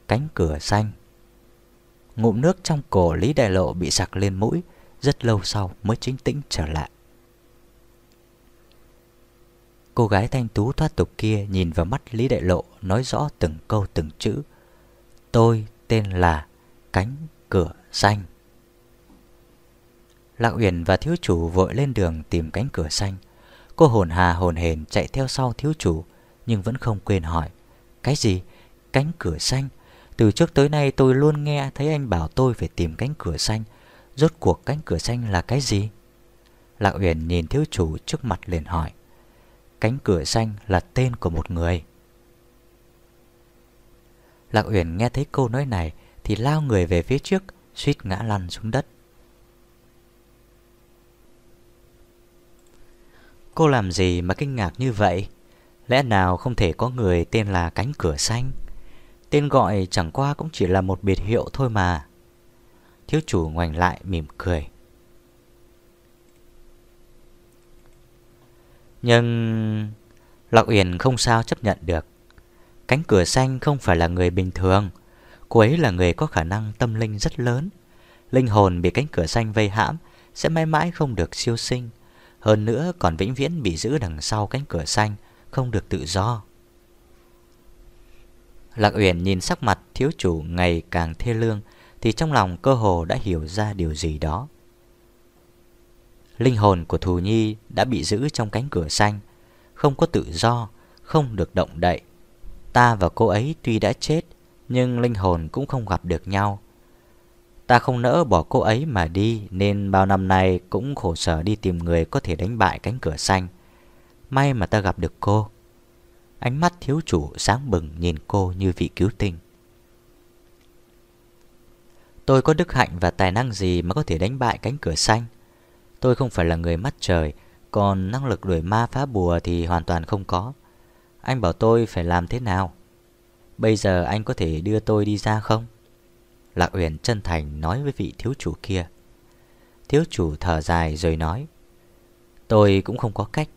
Cánh cửa xanh. Ngụm nước trong cổ Lý Đại Lộ bị sặc lên mũi, rất lâu sau mới chính tĩnh trở lại. Cô gái thanh tú thoát tục kia nhìn vào mắt Lý Đại Lộ nói rõ từng câu từng chữ. Tôi tên là Cánh Cửa Xanh. Lạc Uyển và thiếu chủ vội lên đường tìm cánh cửa xanh. Cô hồn hà hồn hền chạy theo sau thiếu chủ, nhưng vẫn không quên hỏi. Cái gì? Cánh cửa xanh? Từ trước tới nay tôi luôn nghe thấy anh bảo tôi phải tìm cánh cửa xanh. Rốt cuộc cánh cửa xanh là cái gì? Lạc Uyển nhìn thiếu chủ trước mặt liền hỏi. Cánh cửa xanh là tên của một người. Lạc Uyển nghe thấy câu nói này thì lao người về phía trước, suýt ngã lăn xuống đất. Cô làm gì mà kinh ngạc như vậy? Lẽ nào không thể có người tên là cánh cửa xanh? Tên gọi chẳng qua cũng chỉ là một biệt hiệu thôi mà. Thiếu chủ ngoảnh lại mỉm cười. Nhưng Lạc Uyển không sao chấp nhận được Cánh cửa xanh không phải là người bình thường Cô ấy là người có khả năng tâm linh rất lớn. Linh hồn bị cánh cửa xanh vây hãm Sẽ mãi mãi không được siêu sinh. Hơn nữa còn vĩnh viễn bị giữ đằng sau cánh cửa xanh Không được tự do. Lạc Uyển nhìn sắc mặt thiếu chủ ngày càng thê lương Thì trong lòng cơ hồ đã hiểu ra điều gì đó. Linh hồn của Thù Nhi đã bị giữ trong cánh cửa xanh Không có tự do, không được động đậy. Ta và cô ấy tuy đã chết nhưng linh hồn cũng không gặp được nhau. Ta không nỡ bỏ cô ấy mà đi, Nên bao năm nay cũng khổ sở đi tìm người có thể đánh bại cánh cửa xanh. May mà ta gặp được cô. Ánh mắt thiếu chủ sáng bừng nhìn cô như vị cứu tinh. Tôi có đức hạnh và tài năng gì mà có thể đánh bại cánh cửa xanh? Tôi không phải là người mắt trời, Còn năng lực đuổi ma phá bùa thì hoàn toàn không có. Anh bảo tôi phải làm thế nào? Bây giờ anh có thể đưa tôi đi ra không? Lạc Uyển chân thành nói với vị thiếu chủ kia Thiếu chủ thở dài rồi nói Tôi cũng không có cách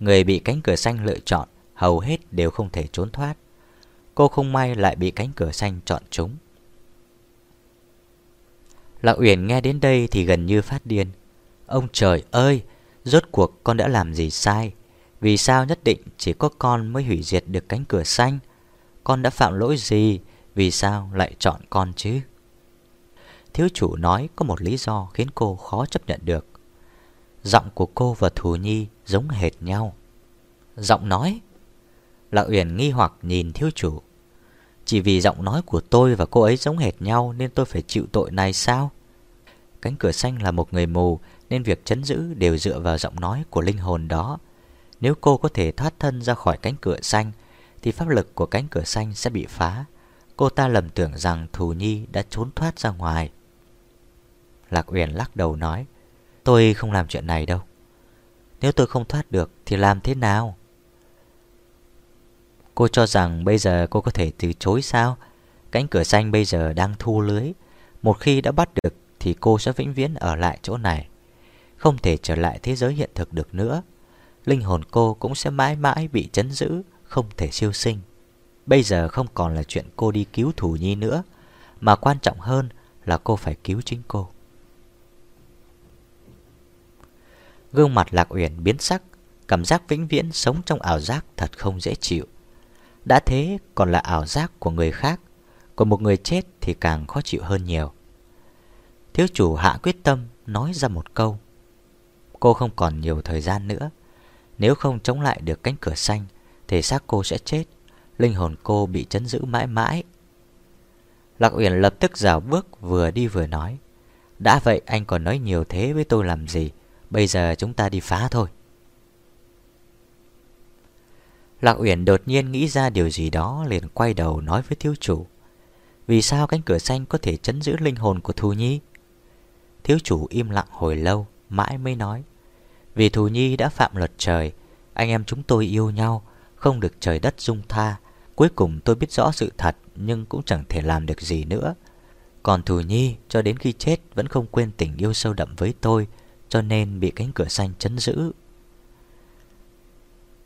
Người bị cánh cửa xanh lựa chọn Hầu hết đều không thể trốn thoát Cô không may lại bị cánh cửa xanh chọn chúng Lạc Uyển nghe đến đây thì gần như phát điên Ông trời ơi, rốt cuộc con đã làm gì sai? Vì sao nhất định chỉ có con mới hủy diệt được cánh cửa xanh? Con đã phạm lỗi gì? Vì sao lại chọn con chứ? Thiếu chủ nói có một lý do khiến cô khó chấp nhận được. Giọng của cô và Thù Nhi giống hệt nhau. Giọng nói? lão Uyển nghi hoặc nhìn thiếu chủ. Chỉ vì giọng nói của tôi và cô ấy giống hệt nhau nên tôi phải chịu tội này sao? Cánh cửa xanh là một người mù nên việc chấn giữ đều dựa vào giọng nói của linh hồn đó. Nếu cô có thể thoát thân ra khỏi cánh cửa xanh, thì pháp lực của cánh cửa xanh sẽ bị phá. Cô ta lầm tưởng rằng Thù Nhi đã trốn thoát ra ngoài. Lạc Uyển lắc đầu nói, tôi không làm chuyện này đâu. Nếu tôi không thoát được thì làm thế nào? Cô cho rằng bây giờ cô có thể từ chối sao? Cánh cửa xanh bây giờ đang thu lưới. Một khi đã bắt được thì cô sẽ vĩnh viễn ở lại chỗ này không thể trở lại thế giới hiện thực được nữa. Linh hồn cô cũng sẽ mãi mãi bị chấn giữ, không thể siêu sinh. Bây giờ không còn là chuyện cô đi cứu thủ nhi nữa, mà quan trọng hơn là cô phải cứu chính cô. Gương mặt Lạc Uyển biến sắc Cảm giác vĩnh viễn sống trong ảo giác thật không dễ chịu. Đã thế còn là ảo giác của người khác Còn một người chết thì càng khó chịu hơn nhiều. Thiếu chủ hạ quyết tâm nói ra một câu Cô không còn nhiều thời gian nữa Nếu không chống lại được cánh cửa xanh Thể xác cô sẽ chết. Linh hồn cô bị chấn giữ mãi mãi. Lạc Uyển lập tức rào bước, vừa đi vừa nói, Đã vậy anh còn nói nhiều thế với tôi làm gì? Bây giờ chúng ta đi phá thôi. Lạc Uyển đột nhiên nghĩ ra điều gì đó, liền quay đầu nói với thiếu chủ, Vì sao cánh cửa xanh có thể chấn giữ linh hồn của Thù Nhi? Thiếu chủ im lặng hồi lâu, Mãi mới nói, Vì Thù Nhi đã phạm luật trời, Anh em chúng tôi yêu nhau không được trời đất dung tha. Cuối cùng tôi biết rõ sự thật, Nhưng cũng chẳng thể làm được gì nữa. Còn Thù Nhi, cho đến khi chết, Vẫn không quên tình yêu sâu đậm với tôi, Cho nên bị cánh cửa xanh chấn giữ.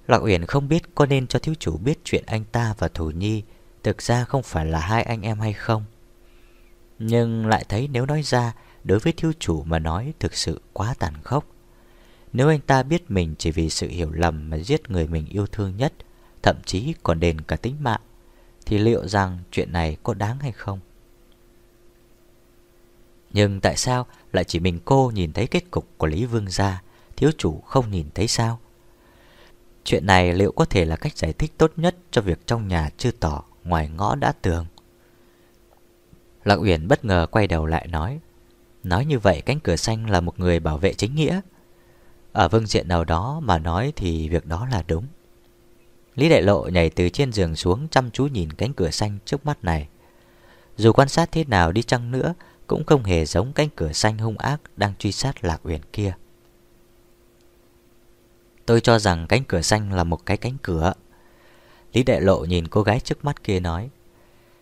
Lạc Uyển không biết có nên cho thiếu chủ biết chuyện anh ta và Thù Nhi, Thực ra không phải là hai anh em hay không. Nhưng lại thấy nếu nói ra, Đối với thiếu chủ mà nói thực sự quá tàn khốc. Nếu anh ta biết mình chỉ vì sự hiểu lầm mà giết người mình yêu thương nhất, Thậm chí còn đền cả tính mạng, Thì liệu rằng chuyện này có đáng hay không? Nhưng tại sao lại chỉ mình cô nhìn thấy kết cục của Lý Vương gia, Thiếu chủ không nhìn thấy sao? Chuyện này liệu có thể là cách giải thích tốt nhất cho việc trong nhà chưa tỏ ngoài ngõ đã tường? Lạc Uyển bất ngờ quay đầu lại nói Nói như vậy cánh cửa xanh là một người bảo vệ chính nghĩa ở vương diện nào đó mà nói thì việc đó là đúng. Lý Đại Lộ nhảy từ trên giường xuống chăm chú nhìn cánh cửa xanh trước mắt này. Dù quan sát thế nào đi chăng nữa, Cũng không hề giống cánh cửa xanh hung ác đang truy sát Lạc Uyển kia. Tôi cho rằng cánh cửa xanh là một cái cánh cửa. Lý Đại Lộ nhìn cô gái trước mắt kia nói,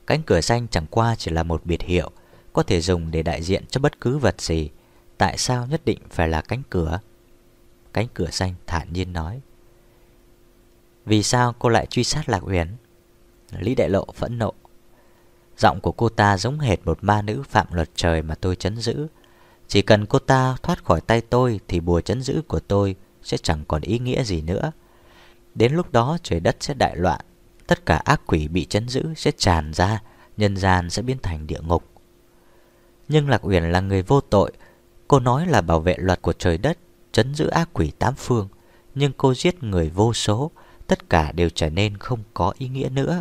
Cánh cửa xanh chẳng qua chỉ là một biệt hiệu, Có thể dùng để đại diện cho bất cứ vật gì. Tại sao nhất định phải là cánh cửa? Cánh cửa xanh thản nhiên nói Vì sao cô lại truy sát Lạc uyển Lý Đại Lộ phẫn nộ Giọng của cô ta giống hệt một ma nữ phạm luật trời mà tôi chấn giữ Chỉ cần cô ta thoát khỏi tay tôi Thì bùa chấn giữ của tôi sẽ chẳng còn ý nghĩa gì nữa. Đến lúc đó trời đất sẽ đại loạn, tất cả ác quỷ bị chấn giữ sẽ tràn ra, nhân gian sẽ biến thành địa ngục. Nhưng Lạc Uyển là người vô tội, cô nói là bảo vệ luật của trời đất, chấn giữ ác quỷ tám phương, nhưng cô giết người vô số, tất cả đều trở nên không có ý nghĩa nữa.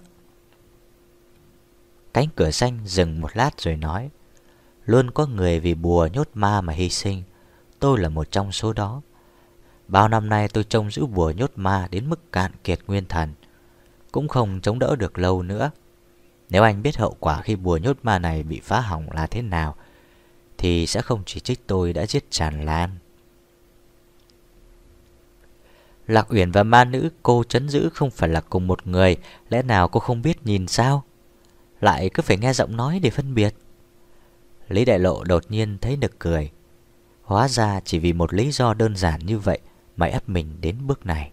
Cánh cửa xanh dừng một lát rồi nói Luôn có người vì bùa nhốt ma mà hy sinh. Tôi là một trong số đó. Bao năm nay tôi trông giữ bùa nhốt ma đến mức cạn kiệt nguyên thần Cũng không chống đỡ được lâu nữa. Nếu anh biết hậu quả khi bùa nhốt ma này bị phá hỏng là thế nào Thì sẽ không chỉ trích tôi đã giết tràn lan. Lạc Uyển và ma nữ cô chấn giữ không phải là cùng một người Lẽ nào cô không biết nhìn sao Lại cứ phải nghe giọng nói để phân biệt Lý Đại Lộ đột nhiên thấy nực cười Hóa ra chỉ vì một lý do đơn giản như vậy mà ép mình đến bước này.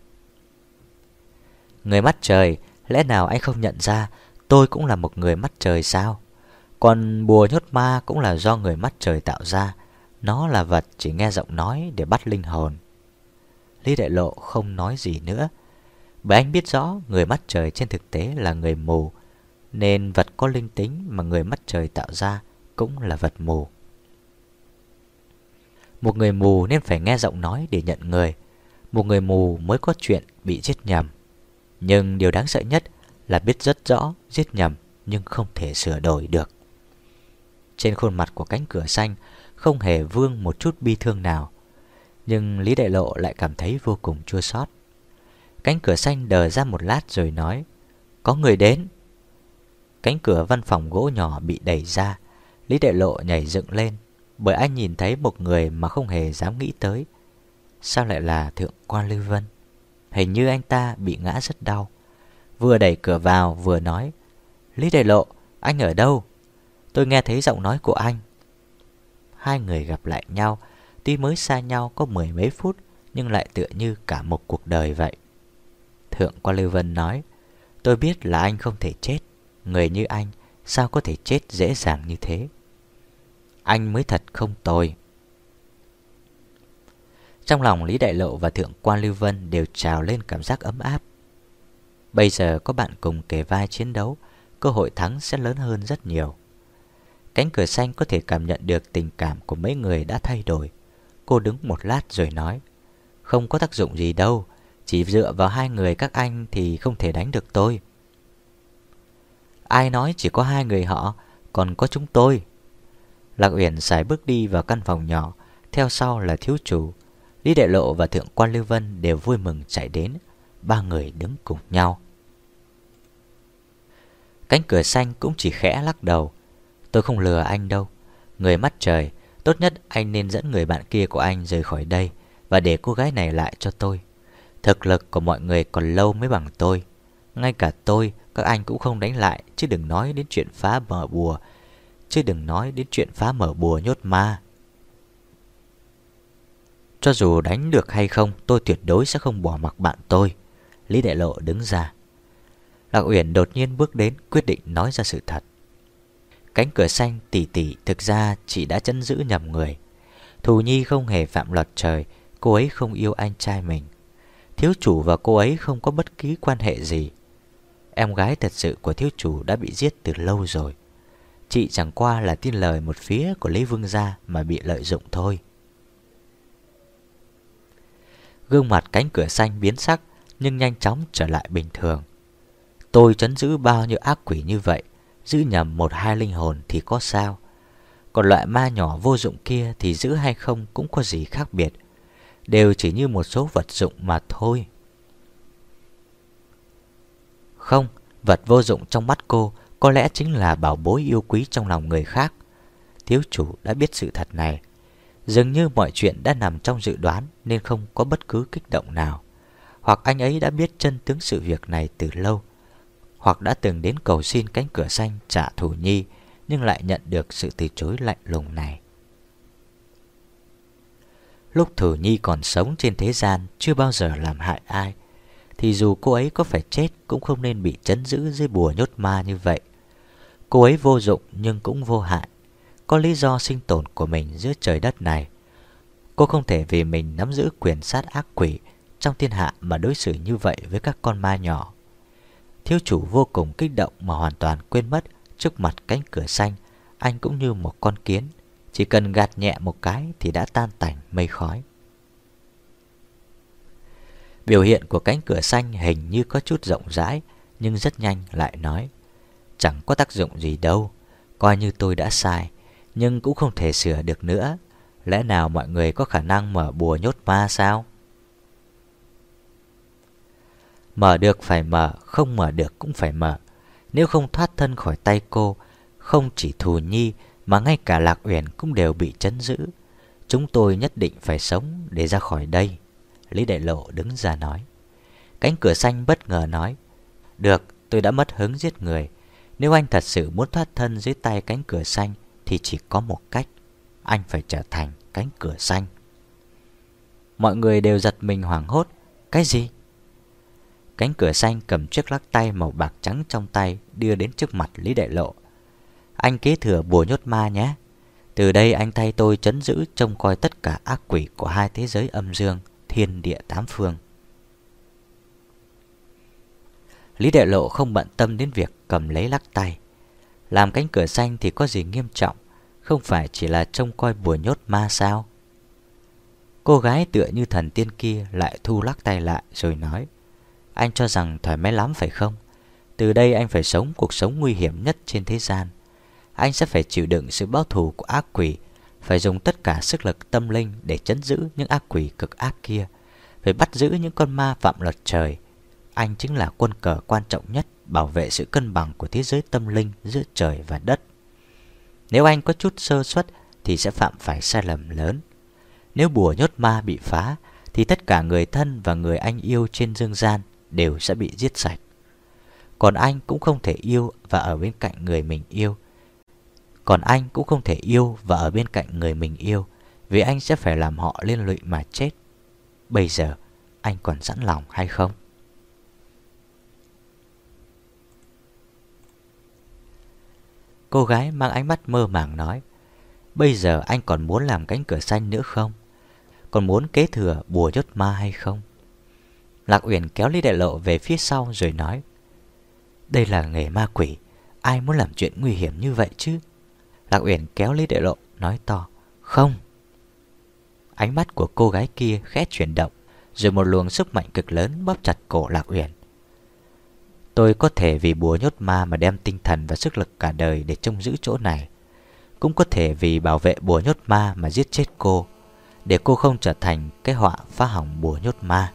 Người mắt trời, lẽ nào anh không nhận ra tôi cũng là một người mắt trời sao? Còn bùa nhốt ma cũng là do người mắt trời tạo ra. Nó là vật chỉ nghe giọng nói để bắt linh hồn. Lý Đại Lộ không nói gì nữa. Bởi anh biết rõ người mắt trời trên thực tế là người mù. Nên vật có linh tính mà người mắt trời tạo ra cũng là vật mù. Một người mù nên phải nghe giọng nói để nhận người. Một người mù mới có chuyện bị giết nhầm Nhưng điều đáng sợ nhất là biết rất rõ giết nhầm nhưng không thể sửa đổi được Trên khuôn mặt của cánh cửa xanh không hề vương một chút bi thương nào nhưng Lý Đại Lộ lại cảm thấy vô cùng chua xót. Cánh cửa xanh đờ ra một lát rồi nói, Có người đến. Cánh cửa văn phòng gỗ nhỏ bị đẩy ra, Lý Đại Lộ nhảy dựng lên, Bởi anh nhìn thấy một người mà không hề dám nghĩ tới. Sao lại là thượng quan Lưu Vân? Hình như anh ta bị ngã rất đau. Vừa đẩy cửa vào, vừa nói, Lý Đại Lộ, Anh ở đâu? Tôi nghe thấy giọng nói của anh. Hai người gặp lại nhau Tuy mới xa nhau có mười mấy phút, Nhưng lại tựa như cả một cuộc đời vậy. Thượng quan Lưu Vân nói, Tôi biết là anh không thể chết. Người như anh, Sao có thể chết dễ dàng như thế? Anh mới thật không tồi. Trong lòng Lý Đại Lộ và Thượng quan Lưu Vân Đều trào lên cảm giác ấm áp. Bây giờ có bạn cùng kề vai chiến đấu, Cơ hội thắng sẽ lớn hơn rất nhiều. Cánh cửa xanh có thể cảm nhận được tình cảm của mấy người đã thay đổi. Cô đứng một lát rồi nói, Không có tác dụng gì đâu, Chỉ dựa vào hai người các anh thì không thể đánh được tôi. Ai nói chỉ có hai người họ, Còn có chúng tôi? Lạc Uyển xài bước đi vào căn phòng nhỏ, Theo sau là thiếu chủ. Lý đại Lộ và Thượng quan Lưu Vân đều vui mừng chạy đến, Ba người đứng cùng nhau. Cánh cửa xanh cũng chỉ khẽ lắc đầu. Tôi không lừa anh đâu, Người mắt trời Tốt nhất anh nên dẫn người bạn kia của anh rời khỏi đây Và để cô gái này lại cho tôi. Thực lực của mọi người còn lâu mới bằng tôi. Ngay cả tôi, Các anh cũng không đánh lại, Chứ đừng nói đến chuyện phá mở bùa. Chứ đừng nói đến chuyện phá mở bùa nhốt ma. Cho dù đánh được hay không, Tôi tuyệt đối sẽ không bỏ mặc bạn tôi. Lý Đại Lộ đứng ra. Lạc Uyển đột nhiên bước đến, Quyết định nói ra sự thật. Cánh cửa xanh tỉ tỉ, thực ra chỉ đã chân giữ nhầm người. Thù Nhi không hề phạm luật trời, Cô ấy không yêu anh trai mình. Thiếu chủ và cô ấy không có bất kỳ quan hệ gì. Em gái thật sự của thiếu chủ đã bị giết từ lâu rồi. Chị chẳng qua là tin lời một phía của Lý Vương Gia mà bị lợi dụng thôi. Gương mặt cánh cửa xanh biến sắc, Nhưng nhanh chóng trở lại bình thường. Tôi chấn giữ bao nhiêu ác quỷ như vậy Giữ nhầm một hai linh hồn thì có sao? Còn loại ma nhỏ vô dụng kia Thì giữ hay không cũng có gì khác biệt. Đều chỉ như một số vật dụng mà thôi. Không, Vật vô dụng trong mắt cô Có lẽ chính là bảo bối yêu quý trong lòng người khác. Thiếu chủ đã biết sự thật này. Dường như mọi chuyện đã nằm trong dự đoán Nên không có bất cứ kích động nào. Hoặc anh ấy đã biết chân tướng sự việc này từ lâu hoặc đã từng đến cầu xin cánh cửa xanh trả thù nhi nhưng lại nhận được sự từ chối lạnh lùng này. Lúc Thù Nhi còn sống trên thế gian chưa bao giờ làm hại ai, thì dù cô ấy có phải chết cũng không nên bị chấn giữ dưới bùa nhốt ma như vậy. Cô ấy vô dụng nhưng cũng vô hại, có lý do sinh tồn của mình giữa trời đất này. Cô không thể vì mình nắm giữ quyền sát ác quỷ trong thiên hạ mà đối xử như vậy với các con ma nhỏ. Thiếu chủ vô cùng kích động mà hoàn toàn quên mất Trước mặt cánh cửa xanh, Anh cũng như một con kiến. Chỉ cần gạt nhẹ một cái thì đã tan tành mây khói. Biểu hiện của cánh cửa xanh hình như có chút rộng rãi, Nhưng rất nhanh lại nói, Chẳng có tác dụng gì đâu, Coi như tôi đã sai, Nhưng cũng không thể sửa được nữa. Lẽ nào mọi người có khả năng mở bùa nhốt ma sao? Mở được phải mở, không mở được cũng phải mở. Nếu không thoát thân khỏi tay cô, không chỉ Thù Nhi mà ngay cả Lạc Uyển cũng đều bị chấn giữ. Chúng tôi nhất định phải sống để ra khỏi đây. Lý Đại Lộ đứng ra nói. Cánh cửa xanh bất ngờ nói. Được, tôi đã mất hứng giết người. Nếu anh thật sự muốn thoát thân dưới tay cánh cửa xanh thì chỉ có một cách. Anh phải trở thành cánh cửa xanh. Mọi người đều giật mình hoảng hốt. Cái gì? Cánh cửa xanh cầm chiếc lắc tay màu bạc trắng trong tay đưa đến trước mặt Lý Đại Lộ. Anh kế thừa bùa nhốt ma nhé. Từ đây anh thay tôi chấn giữ trông coi tất cả ác quỷ của hai thế giới âm dương, thiên địa tám phương. Lý Đại Lộ không bận tâm đến việc cầm lấy lắc tay. Làm cánh cửa xanh thì có gì nghiêm trọng, không phải chỉ là trông coi bùa nhốt ma sao? Cô gái tựa như thần tiên kia lại thu lắc tay lại rồi nói anh cho rằng thoải mái lắm phải không? Từ đây anh phải sống cuộc sống nguy hiểm nhất trên thế gian. Anh sẽ phải chịu đựng sự báo thù của ác quỷ, phải dùng tất cả sức lực tâm linh để chấn giữ những ác quỷ cực ác kia, phải bắt giữ những con ma phạm luật trời. Anh chính là quân cờ quan trọng nhất bảo vệ sự cân bằng của thế giới tâm linh giữa trời và đất. Nếu anh có chút sơ suất thì sẽ phạm phải sai lầm lớn. Nếu bùa nhốt ma bị phá thì tất cả người thân và người anh yêu trên dương gian đều sẽ bị giết sạch. Còn anh cũng không thể yêu và ở bên cạnh người mình yêu. Còn anh cũng không thể yêu và ở bên cạnh người mình yêu, vì anh sẽ phải làm họ liên lụy mà chết. Bây giờ, anh còn sẵn lòng hay không? Cô gái mang ánh mắt mơ màng nói, Bây giờ anh còn muốn làm cánh cửa xanh nữa không? Còn muốn kế thừa bùa chốt ma hay không? Lạc Uyển kéo Lý Đại Lộ về phía sau rồi nói, Đây là nghề ma quỷ, Ai muốn làm chuyện nguy hiểm như vậy chứ? Lạc Uyển kéo Lý Đại Lộ, nói to, Không. Ánh mắt của cô gái kia khẽ chuyển động, Rồi một luồng sức mạnh cực lớn bóp chặt cổ Lạc Uyển. Tôi có thể vì bùa nhốt ma mà đem tinh thần và sức lực cả đời để trông giữ chỗ này, Cũng có thể vì bảo vệ bùa nhốt ma mà giết chết cô, Để cô không trở thành cái họa phá hỏng bùa nhốt ma.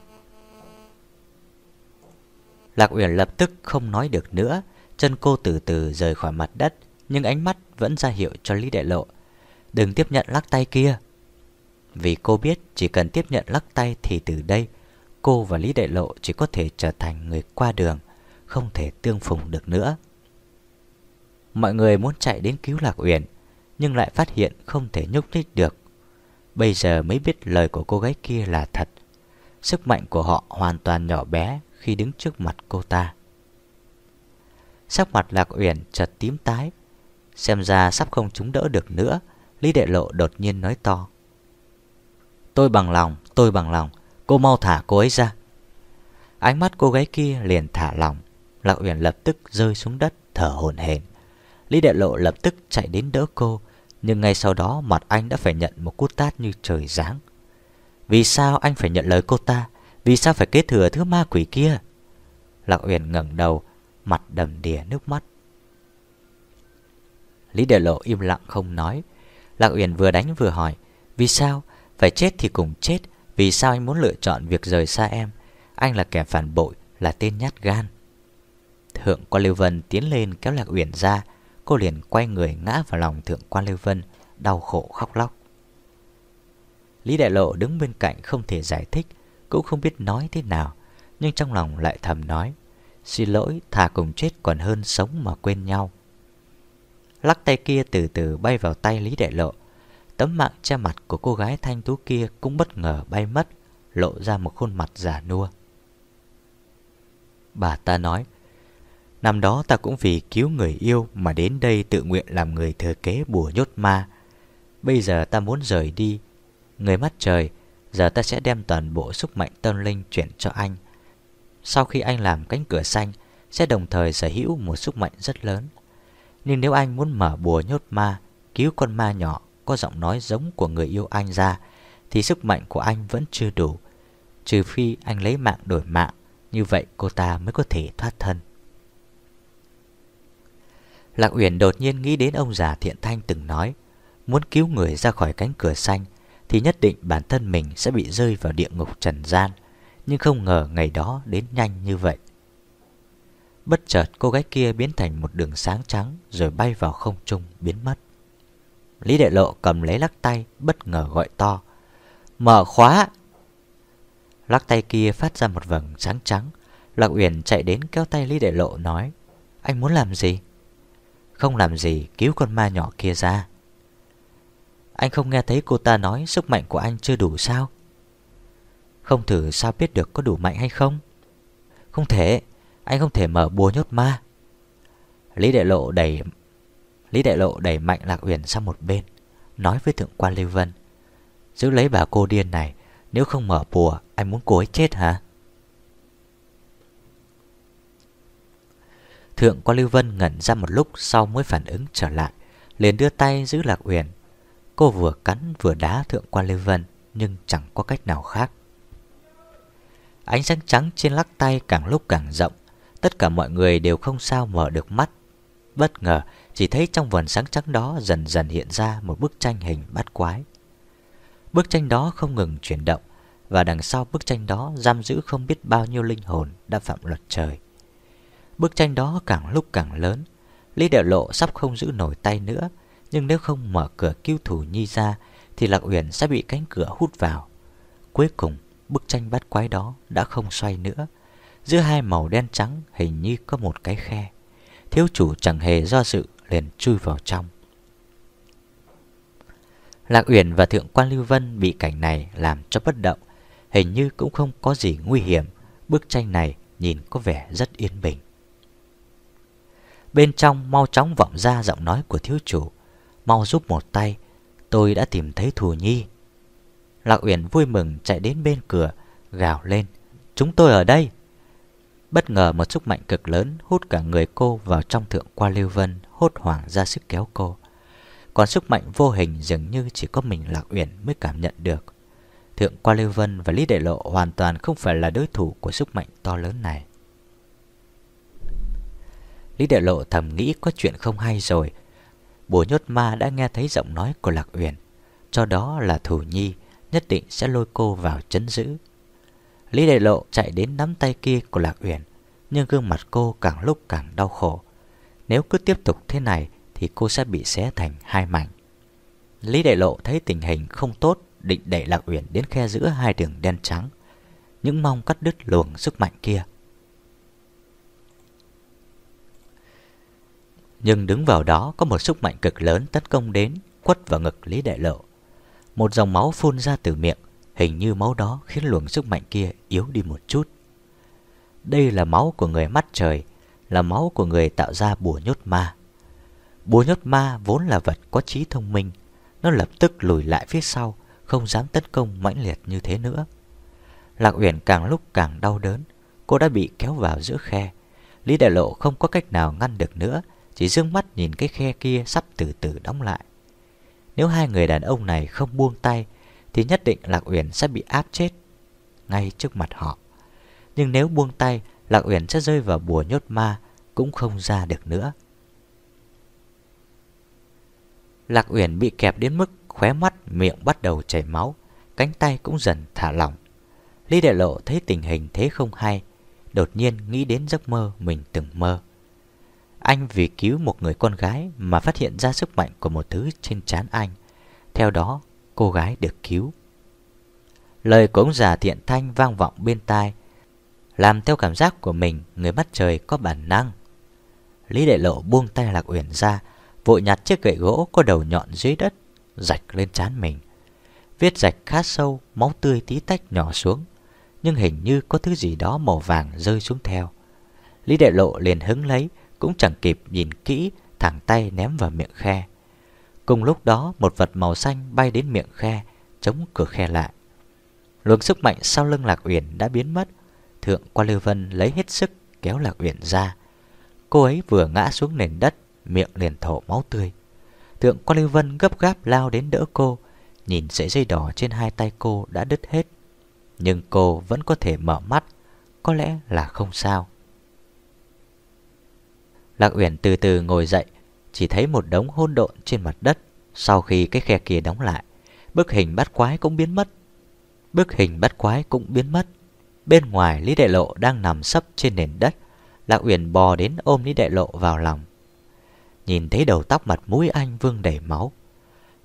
Lạc Uyển lập tức không nói được nữa, Chân cô từ từ rời khỏi mặt đất, Nhưng ánh mắt vẫn ra hiệu cho Lý Đại Lộ. Đừng tiếp nhận lắc tay kia. Vì cô biết chỉ cần tiếp nhận lắc tay Thì từ đây, cô và Lý Đại Lộ chỉ có thể trở thành người qua đường, Không thể tương phùng được nữa. Mọi người muốn chạy đến cứu Lạc Uyển, Nhưng lại phát hiện không thể nhúc nhích được. Bây giờ mới biết lời của cô gái kia là thật. Sức mạnh của họ hoàn toàn nhỏ bé khi đứng trước mặt cô ta. Sắc mặt Lạc Uyển chợt tím tái, xem ra sắp không chúng đỡ được nữa, Lý Đệ Lộ đột nhiên nói to. Tôi bằng lòng, tôi bằng lòng, cô mau thả cô ấy ra. Ánh mắt cô gái kia liền thả lòng, Lạc Uyển lập tức rơi xuống đất thở hổn hển. Lý Đệ Lộ lập tức chạy đến đỡ cô, nhưng ngay sau đó mặt anh đã phải nhận một cú tát như trời giáng. Vì sao anh phải nhận lời cô ta? Vì sao phải kế thừa thứ ma quỷ kia? Lạc Uyển ngẩng đầu, Mặt đầm đìa nước mắt. Lý Đệ Lộ im lặng không nói. Lạc Uyển vừa đánh vừa hỏi, Vì sao? Phải chết thì cùng chết, Vì sao anh muốn lựa chọn việc rời xa em? Anh là kẻ phản bội, Là tên nhát gan. Thượng quan Lưu Vân tiến lên kéo Lạc Uyển ra. Cô liền quay người ngã vào lòng Thượng quan Lưu Vân, Đau khổ khóc lóc. Lý Đại Lộ đứng bên cạnh không thể giải thích cũng không biết nói thế nào, Nhưng trong lòng lại thầm nói, Xin lỗi, thà cùng chết còn hơn sống mà quên nhau. Lắc tay kia từ từ bay vào tay Lý Đại Lộ. Tấm mạng che mặt của cô gái thanh tú kia cũng bất ngờ bay mất, Lộ ra một khuôn mặt giả nua. Bà ta nói, Năm đó ta cũng vì cứu người yêu mà đến đây tự nguyện làm người thừa kế bùa nhốt ma. Bây giờ ta muốn rời đi. Người mắt trời Giờ ta sẽ đem toàn bộ sức mạnh tâm linh chuyển cho anh. Sau khi anh làm cánh cửa xanh, Sẽ đồng thời sở hữu một sức mạnh rất lớn. Nhưng nếu anh muốn mở bùa nhốt ma, Cứu con ma nhỏ Có giọng nói giống của người yêu anh ra, Thì sức mạnh của anh vẫn chưa đủ. Trừ phi anh lấy mạng đổi mạng, Như vậy cô ta mới có thể thoát thân. Lạc Uyển đột nhiên nghĩ đến ông già thiện thanh từng nói, Muốn cứu người ra khỏi cánh cửa xanh thì nhất định bản thân mình sẽ bị rơi vào địa ngục trần gian, nhưng không ngờ ngày đó đến nhanh như vậy. Bất chợt cô gái kia biến thành một đường sáng trắng rồi bay vào không trung biến mất. Lý Đệ Lộ cầm lấy lắc tay bất ngờ gọi to. Mở khóa! Lắc tay kia phát ra một vầng sáng trắng. Lạc Uyển chạy đến kéo tay Lý Đệ Lộ nói. Anh muốn làm gì? Không làm gì cứu con ma nhỏ kia ra. Anh không nghe thấy cô ta nói sức mạnh của anh chưa đủ sao? Không thử sao biết được có đủ mạnh hay không? Không thể, anh không thể mở bùa nhốt ma. Lý Đại Lộ đẩy Lý Đại Lộ đẩy mạnh Lạc Uyển sang một bên, nói với thượng quan Lưu Vân. Giữ lấy bà cô điên này, nếu không mở bùa, anh muốn cô ấy chết hả? Thượng quan Lưu Vân ngẩn ra một lúc sau mới phản ứng trở lại, liền đưa tay giữ Lạc Uyển Cô vừa cắn vừa đá thượng quan Lê Vân, Nhưng chẳng có cách nào khác. Ánh sáng trắng trên lắc tay càng lúc càng rộng, Tất cả mọi người đều không sao mở được mắt. Bất ngờ, chỉ thấy trong vần sáng trắng đó dần dần hiện ra một bức tranh hình bắt quái. Bức tranh đó không ngừng chuyển động, Và đằng sau bức tranh đó giam giữ không biết bao nhiêu linh hồn đã phạm luật trời. Bức tranh đó càng lúc càng lớn, Lý Đạo Lộ sắp không giữ nổi tay nữa nhưng nếu không mở cửa cứu thủ Nhi ra, Thì Lạc Uyển sẽ bị cánh cửa hút vào. Cuối cùng, bức tranh bát quái đó đã không xoay nữa. Giữa hai màu đen trắng hình như có một cái khe. Thiếu chủ chẳng hề do dự liền chui vào trong. Lạc Uyển và Thượng quan Lưu Vân bị cảnh này làm cho bất động. Hình như cũng không có gì nguy hiểm. Bức tranh này nhìn có vẻ rất yên bình. Bên trong mau chóng vọng ra giọng nói của thiếu chủ. Mau giúp một tay, Tôi đã tìm thấy Thù Nhi. Lạc Uyển vui mừng chạy đến bên cửa, Gào lên, Chúng tôi ở đây! Bất ngờ một sức mạnh cực lớn hút cả người cô vào trong thượng qua lưu vân, Hốt hoảng ra sức kéo cô. Còn sức mạnh vô hình dường như chỉ có mình Lạc Uyển mới cảm nhận được. Thượng qua lưu vân và Lý Đệ Lộ hoàn toàn không phải là đối thủ của sức mạnh to lớn này. Lý Đệ Lộ thầm nghĩ có chuyện không hay rồi Bùa nhốt ma đã nghe thấy giọng nói của Lạc Uyển. Cho đó là Thủ Nhi Nhất định sẽ lôi cô vào chấn giữ. Lý đại Lộ chạy đến nắm tay kia của Lạc Uyển, Nhưng gương mặt cô càng lúc càng đau khổ. Nếu cứ tiếp tục thế này Thì cô sẽ bị xé thành hai mảnh. Lý đại Lộ thấy tình hình không tốt, Định đẩy Lạc Uyển đến khe giữa hai đường đen trắng. Những mong cắt đứt luồng sức mạnh kia Nhưng đứng vào đó có một sức mạnh cực lớn tấn công đến Quất vào ngực Lý Đại Lộ. Một dòng máu phun ra từ miệng, Hình như máu đó khiến luồng sức mạnh kia yếu đi một chút. Đây là máu của người mắt trời, Là máu của người tạo ra bùa nhốt ma. Bùa nhốt ma vốn là vật có trí thông minh, Nó lập tức lùi lại phía sau, Không dám tấn công mãnh liệt như thế nữa. Lạc Uyển càng lúc càng đau đớn, Cô đã bị kéo vào giữa khe. Lý Đại Lộ không có cách nào ngăn được nữa chỉ dương mắt nhìn cái khe kia sắp từ từ đóng lại Nếu hai người đàn ông này không buông tay Thì nhất định Lạc Uyển sẽ bị áp chết Ngay trước mặt họ Nhưng nếu buông tay Lạc Uyển sẽ rơi vào bùa nhốt ma Cũng không ra được nữa Lạc Uyển bị kẹp đến mức khóe mắt, miệng bắt đầu chảy máu, cánh tay cũng dần thả lỏng. Lý Đại Lộ thấy tình hình thế không hay, đột nhiên nghĩ đến giấc mơ mình từng mơ. Anh vì cứu một người con gái mà phát hiện ra sức mạnh của một thứ trên trán anh. Theo đó, cô gái được cứu. Lời của ông già thiện thanh vang vọng bên tai, làm theo cảm giác của mình người mắt trời có bản năng. Lý Đại Lộ buông tay Lạc Uyển ra, vội nhặt chiếc gậy gỗ có đầu nhọn dưới đất, rạch lên trán mình. Viết rạch khá sâu, máu tươi tí tách nhỏ xuống, nhưng hình như có thứ gì đó màu vàng rơi xuống theo. Lý Đại Lộ liền hứng lấy, cũng chẳng kịp nhìn kỹ, thẳng tay ném vào miệng khe. Cùng lúc đó, một vật màu xanh bay đến miệng khe, chống cửa khe lại. Luồng sức mạnh sau lưng Lạc Uyển đã biến mất. Thượng qua Lưu Vân lấy hết sức kéo Lạc Uyển ra. Cô ấy vừa ngã xuống nền đất, miệng liền thổ máu tươi. Thượng qua Lưu Vân gấp gáp lao đến đỡ cô, nhìn sợi dây đỏ trên hai tay cô đã đứt hết. Nhưng cô vẫn có thể mở mắt, có lẽ là không sao. Lạc Uyển từ từ ngồi dậy, Chỉ thấy một đống hôn độn trên mặt đất. Sau khi cái khe kia đóng lại, Bức hình bắt quái cũng biến mất. Bức hình bắt quái cũng biến mất. Bên ngoài Lý Đại Lộ đang nằm sấp trên nền đất. Lạc Uyển bò đến ôm Lý Đại Lộ vào lòng. Nhìn thấy đầu tóc mặt mũi anh vương đầy máu.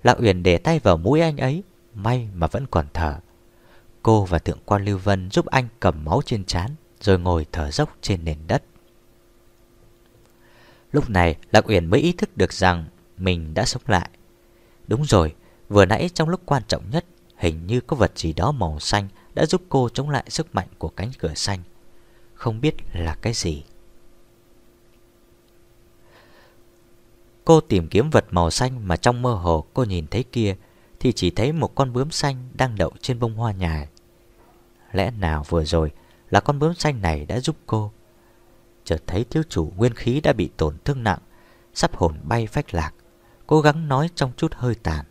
Lạc Uyển để tay vào mũi anh ấy, May mà vẫn còn thở. Cô và thượng quan Lưu Vân giúp anh cầm máu trên trán, Rồi ngồi thở dốc trên nền đất. Lúc này Lạc Uyển mới ý thức được rằng Mình đã sống lại. Đúng rồi, vừa nãy trong lúc quan trọng nhất Hình như có vật gì đó màu xanh Đã giúp cô chống lại sức mạnh của cánh cửa xanh. Không biết là cái gì. Cô tìm kiếm vật màu xanh Mà trong mơ hồ cô nhìn thấy kia Thì chỉ thấy một con bướm xanh Đang đậu trên bông hoa nhài. Lẽ nào vừa rồi Là con bướm xanh này đã giúp cô chợt thấy thiếu chủ nguyên khí đã bị tổn thương nặng, sắp hồn bay phách lạc, cố gắng nói trong chút hơi tàn.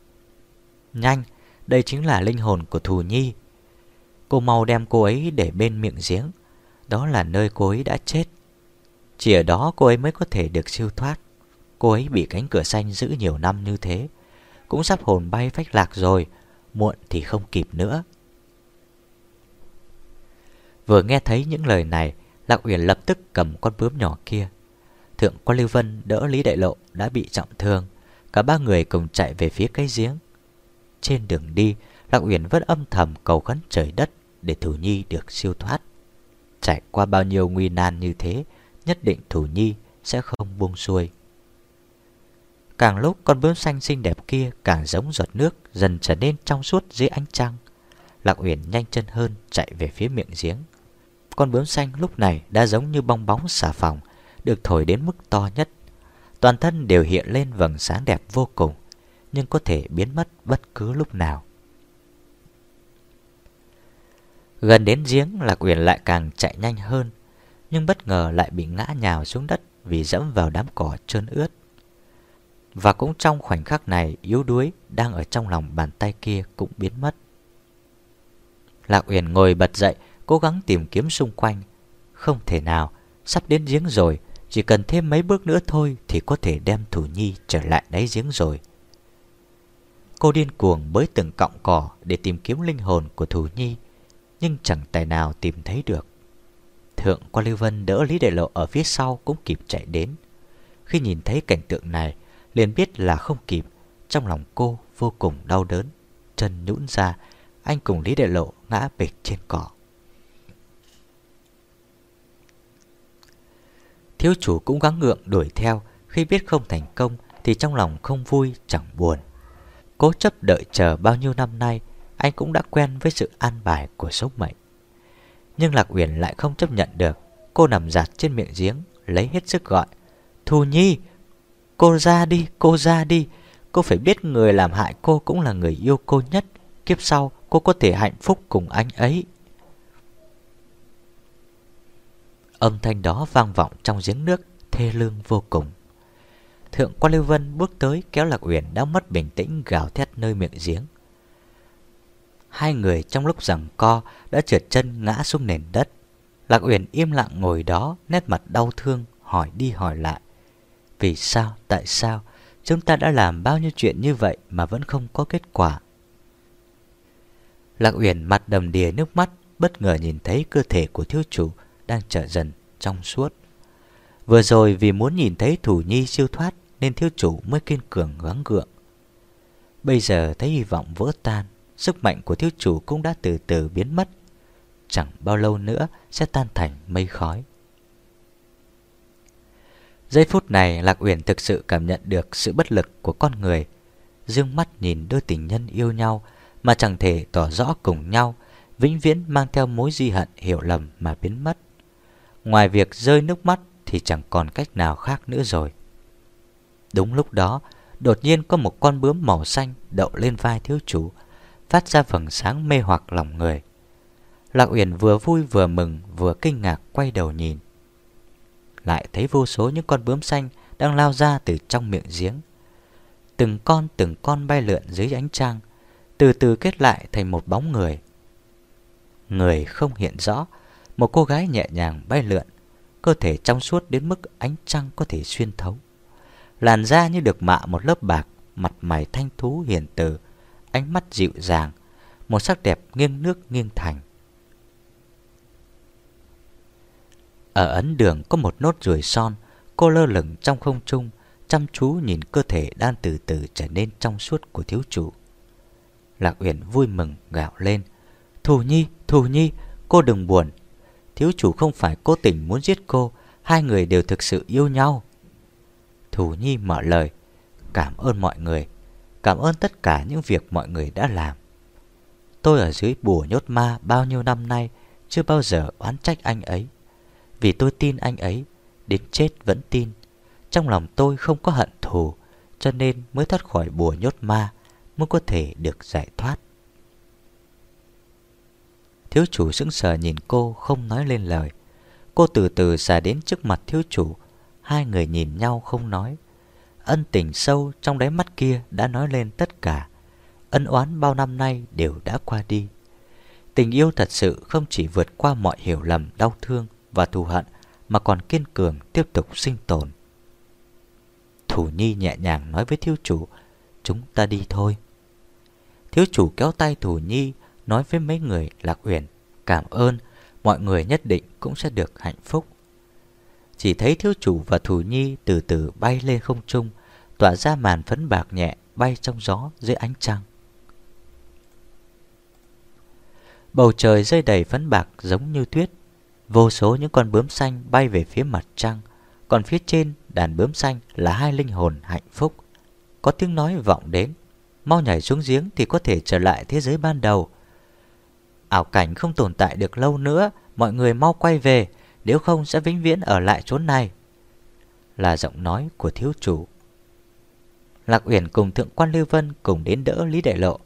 Nhanh, đây chính là linh hồn của Thù Nhi. Cô mau đem cô ấy để bên miệng giếng, đó là nơi cô ấy đã chết. Chỉ ở đó cô ấy mới có thể được siêu thoát. Cô ấy bị cánh cửa xanh giữ nhiều năm như thế, cũng sắp hồn bay phách lạc rồi, muộn thì không kịp nữa. Vừa nghe thấy những lời này, Lạc Uyển lập tức cầm con bướm nhỏ kia. Thượng quan Lưu Vân đỡ Lý Đại Lộ đã bị trọng thương. Cả ba người cùng chạy về phía cây giếng. Trên đường đi, Lạc Uyển vẫn âm thầm cầu khấn trời đất Để Thủ Nhi được siêu thoát. Trải qua bao nhiêu nguy nan như thế, Nhất định Thủ Nhi sẽ không buông xuôi. Càng lúc con bướm xanh xinh đẹp kia Càng giống giọt nước Dần trở nên trong suốt dưới ánh trăng, Lạc Uyển nhanh chân hơn chạy về phía miệng giếng con bướm xanh lúc này đã giống như bong bóng xà phòng, được thổi đến mức to nhất. Toàn thân đều hiện lên vầng sáng đẹp vô cùng, nhưng có thể biến mất bất cứ lúc nào. Gần đến giếng Lạc Uyển lại càng chạy nhanh hơn Nhưng bất ngờ lại bị ngã nhào xuống đất Vì dẫm vào đám cỏ trơn ướt Và cũng trong khoảnh khắc này Yếu đuối đang ở trong lòng bàn tay kia cũng biến mất Lạc Uyển ngồi bật dậy Cố gắng tìm kiếm xung quanh Không thể nào Sắp đến giếng rồi Chỉ cần thêm mấy bước nữa thôi Thì có thể đem Thủ Nhi trở lại đáy giếng rồi Cô điên cuồng bới từng cọng cỏ Để tìm kiếm linh hồn của Thủ Nhi nhưng chẳng tài nào tìm thấy được. Thượng quan Lưu Vân đỡ Lý Đại Lộ ở phía sau cũng kịp chạy đến. Khi nhìn thấy cảnh tượng này, liền biết là không kịp. Trong lòng cô vô cùng đau đớn, chân nhũn ra, anh cùng Lý Đại Lộ ngã bịch trên cỏ. Thiếu chủ cũng gắng ngượng đuổi theo, khi biết không thành công thì trong lòng không vui chẳng buồn. Cố chấp đợi chờ bao nhiêu năm nay, anh cũng đã quen với sự an bài của số mệnh. Nhưng Lạc Uyển lại không chấp nhận được. Cô nằm giặt trên miệng giếng, lấy hết sức gọi. Thù Nhi, cô ra đi, cô ra đi. Cô phải biết người làm hại cô cũng là người yêu cô nhất. Kiếp sau cô có thể hạnh phúc cùng anh ấy. Âm thanh đó vang vọng trong giếng nước, thê lương vô cùng. Thượng quan Lưu Vân bước tới kéo Lạc Uyển đã mất bình tĩnh gào thét nơi miệng giếng. Hai người trong lúc rằng co đã trượt chân ngã xuống nền đất. Lạc Uyển im lặng ngồi đó, nét mặt đau thương, hỏi đi hỏi lại. Vì sao, tại sao, chúng ta đã làm bao nhiêu chuyện như vậy mà vẫn không có kết quả? Lạc Uyển mặt đầm đìa nước mắt, bất ngờ nhìn thấy cơ thể của thiếu chủ đang trở dần trong suốt. Vừa rồi vì muốn nhìn thấy thủ nhi siêu thoát nên thiếu chủ mới kiên cường gắng gượng. Bây giờ thấy hy vọng vỡ tan, Sức mạnh của thiếu chủ cũng đã từ từ biến mất Chẳng bao lâu nữa sẽ tan thành mây khói Giây phút này Lạc Uyển thực sự cảm nhận được sự bất lực của con người Dương mắt nhìn đôi tình nhân yêu nhau Mà chẳng thể tỏ rõ cùng nhau Vĩnh viễn mang theo mối di hận hiểu lầm mà biến mất Ngoài việc rơi nước mắt thì chẳng còn cách nào khác nữa rồi Đúng lúc đó Đột nhiên có một con bướm màu xanh đậu lên vai thiếu chủ phát ra vầng sáng mê hoặc lòng người. Lạc Uyển vừa vui vừa mừng vừa kinh ngạc quay đầu nhìn. Lại thấy vô số những con bướm xanh đang lao ra từ trong miệng giếng. Từng con từng con bay lượn dưới ánh trăng, từ từ kết lại thành một bóng người. Người không hiện rõ, một cô gái nhẹ nhàng bay lượn, cơ thể trong suốt đến mức ánh trăng có thể xuyên thấu. Làn da như được mạ một lớp bạc, mặt mày thanh thú hiền từ, ánh mắt dịu dàng, một sắc đẹp nghiêng nước nghiêng thành. Ở ấn đường có một nốt ruồi son, cô lơ lửng trong không trung, chăm chú nhìn cơ thể đang từ từ trở nên trong suốt của thiếu chủ. Lạc Uyển vui mừng gạo lên. Thù Nhi, Thù Nhi, cô đừng buồn. Thiếu chủ không phải cố tình muốn giết cô, hai người đều thực sự yêu nhau. Thù Nhi mở lời, cảm ơn mọi người. Cảm ơn tất cả những việc mọi người đã làm Tôi ở dưới bùa nhốt ma bao nhiêu năm nay Chưa bao giờ oán trách anh ấy Vì tôi tin anh ấy Đến chết vẫn tin Trong lòng tôi không có hận thù Cho nên mới thoát khỏi bùa nhốt ma Mới có thể được giải thoát Thiếu chủ sững sờ nhìn cô không nói lên lời. Cô từ từ xà đến trước mặt thiếu chủ. Hai người nhìn nhau không nói. Ân tình sâu trong đáy mắt kia đã nói lên tất cả. Ân oán bao năm nay đều đã qua đi. Tình yêu thật sự không chỉ vượt qua mọi hiểu lầm, đau thương và thù hận Mà còn kiên cường tiếp tục sinh tồn. Thủ Nhi nhẹ nhàng nói với thiếu chủ Chúng ta đi thôi. Thiếu chủ kéo tay Thủ Nhi Nói với mấy người Lạc Uyển, Cảm ơn, Mọi người nhất định cũng sẽ được hạnh phúc. Chỉ thấy thiếu chủ và thủ nhi từ từ bay lên không trung, Tỏa ra màn phấn bạc nhẹ bay trong gió dưới ánh trăng. Bầu trời rơi đầy phấn bạc giống như tuyết, Vô số những con bướm xanh bay về phía mặt trăng, Còn phía trên đàn bướm xanh là hai linh hồn hạnh phúc. Có tiếng nói vọng đến, Mau nhảy xuống giếng thì có thể trở lại thế giới ban đầu. Ảo cảnh không tồn tại được lâu nữa Mọi người mau quay về nếu không sẽ vĩnh viễn ở lại chốn này. Là giọng nói của thiếu chủ. Lạc Uyển cùng Thượng quan Lưu Vân cùng đến đỡ Lý Đại Lộ.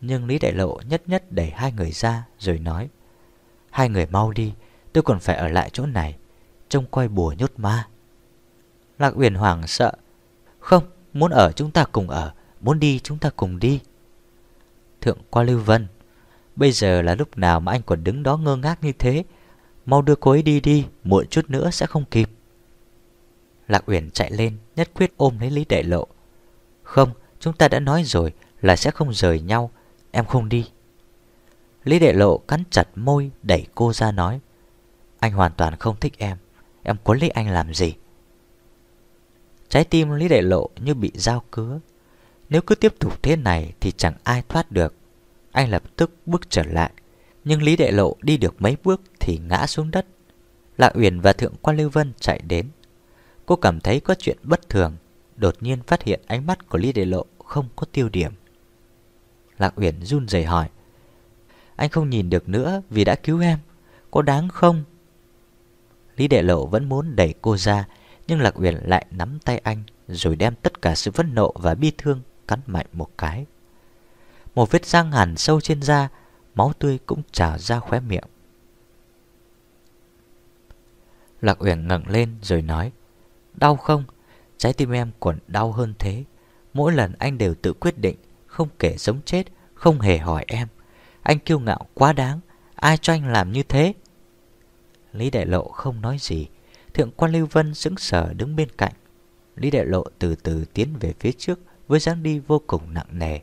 Nhưng Lý Đại Lộ nhất nhất đẩy hai người ra rồi nói Hai người mau đi Tôi còn phải ở lại chỗ này Trông coi bùa nhốt ma. Lạc Uyển hoảng sợ Không, muốn ở chúng ta cùng ở Muốn đi chúng ta cùng đi. Thượng quan Lưu Vân Bây giờ là lúc nào mà anh còn đứng đó ngơ ngác như thế? Mau đưa cô ấy đi đi, Muộn chút nữa sẽ không kịp. Lạc Uyển chạy lên, Nhất quyết ôm lấy Lý Đại Lộ. Không, chúng ta đã nói rồi Là sẽ không rời nhau, Em không đi. Lý Đại Lộ cắn chặt môi, Đẩy cô ra nói. Anh hoàn toàn không thích em Em quấn lấy anh làm gì? Trái tim Lý Đại Lộ như bị dao cứa. Nếu cứ tiếp tục thế này Thì chẳng ai thoát được. Anh lập tức bước trở lại. Nhưng Lý Đại Lộ đi được mấy bước Thì ngã xuống đất. Lạc Uyển và Thượng quan Lưu Vân chạy đến. Cô cảm thấy có chuyện bất thường. Đột nhiên phát hiện ánh mắt của Lý Đại Lộ Không có tiêu điểm. Lạc Uyển run rẩy hỏi, Anh không nhìn được nữa vì đã cứu em. Có đáng không? Lý Đại Lộ vẫn muốn đẩy cô ra, Nhưng Lạc Uyển lại nắm tay anh, Rồi đem tất cả sự phẫn nộ và bi thương Cắn mạnh một cái. Một vết răng hẳn sâu trên da, Máu tươi cũng trào ra khóe miệng. Lạc Uyển ngẩng lên rồi nói, Đau không? Trái tim em còn đau hơn thế. Mỗi lần anh đều tự quyết định, Không kể sống chết, Không hề hỏi em. Anh kiêu ngạo quá đáng, Ai cho anh làm như thế? Lý Đại Lộ không nói gì. Thượng quan Lưu Vân sững sờ đứng bên cạnh. Lý Đại Lộ từ từ tiến về phía trước, Với dáng đi vô cùng nặng nề.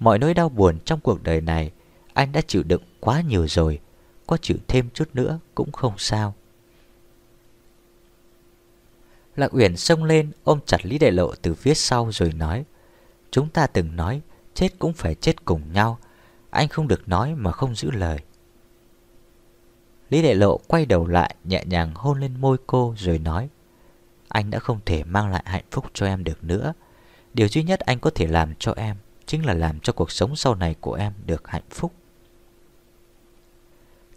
Mọi nỗi đau buồn trong cuộc đời này, Anh đã chịu đựng quá nhiều rồi. Có chịu thêm chút nữa cũng không sao. Lạc Uyển xông lên, ôm chặt Lý Đại Lộ từ phía sau rồi nói, Chúng ta từng nói, chết cũng phải chết cùng nhau. Anh không được nói mà không giữ lời. Lý Đại Lộ quay đầu lại, nhẹ nhàng hôn lên môi cô rồi nói, Anh đã không thể mang lại hạnh phúc cho em được nữa. Điều duy nhất anh có thể làm cho em Chính là làm cho cuộc sống sau này của em được hạnh phúc.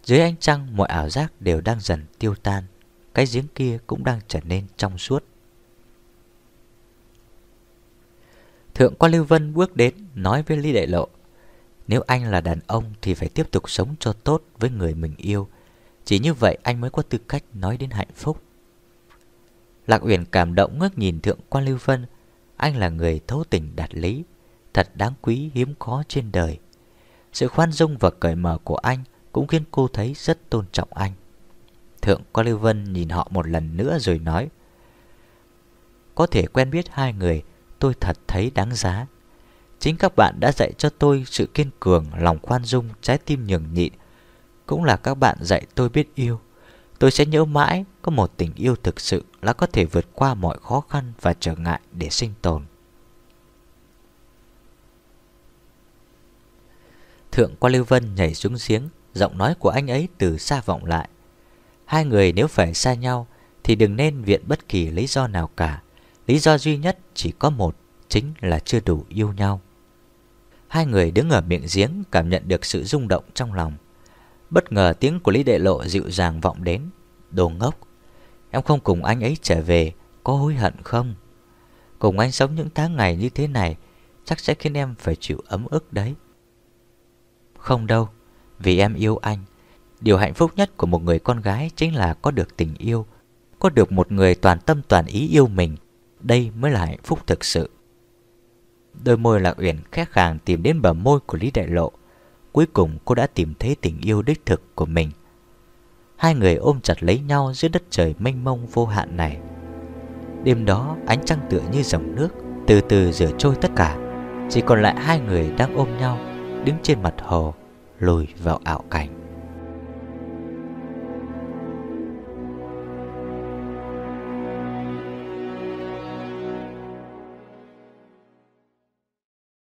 Dưới ánh trăng, mọi ảo giác đều đang dần tiêu tan, Cái giếng kia cũng đang trở nên trong suốt. Thượng quan Lưu Vân bước đến, nói với Lý Đại Lộ, Nếu anh là đàn ông thì phải tiếp tục sống cho tốt với người mình yêu. Chỉ như vậy anh mới có tư cách nói đến hạnh phúc. Lạc Uyển cảm động ngước nhìn Thượng quan Lưu Vân, Anh là người thấu tình đạt lý. Thật đáng quý hiếm có trên đời Sự khoan dung và cởi mở của anh Cũng khiến cô thấy rất tôn trọng anh Thượng quan Lưu Vân nhìn họ một lần nữa rồi nói Có thể quen biết hai người Tôi thật thấy đáng giá Chính các bạn đã dạy cho tôi sự kiên cường, lòng khoan dung, trái tim nhường nhịn cũng là các bạn dạy tôi biết yêu. Tôi sẽ nhớ mãi có một tình yêu thực sự là có thể vượt qua mọi khó khăn và trở ngại để sinh tồn. Thượng qua Lưu Vân nhảy xuống giếng, giọng nói của anh ấy từ xa vọng lại. Hai người nếu phải xa nhau thì đừng nên viện bất kỳ lý do nào cả. Lý do duy nhất chỉ có một, chính là chưa đủ yêu nhau. Hai người đứng ở miệng giếng cảm nhận được sự rung động trong lòng. Bất ngờ tiếng của Lý Đệ Lộ dịu dàng vọng đến Đồ ngốc Em không cùng anh ấy trở về Có hối hận không Cùng anh sống những tháng ngày như thế này Chắc sẽ khiến em phải chịu ấm ức đấy không đâu, Vì em yêu anh. Điều hạnh phúc nhất của một người con gái Chính là có được tình yêu, Có được một người toàn tâm toàn ý yêu mình. Đây mới là hạnh phúc thực sự. Đôi môi lạc uyển khẽ khàng tìm đến bờ môi của Lý Đại Lộ. Cuối cùng cô đã tìm thấy tình yêu đích thực của mình. Hai người ôm chặt lấy nhau dưới đất trời mênh mông vô hạn này. Đêm đó, ánh trăng tựa như dòng nước, Từ từ rửa trôi tất cả. Chỉ còn lại hai người đang ôm nhau. Đứng trên mặt hồ Lùi vào ảo cảnh.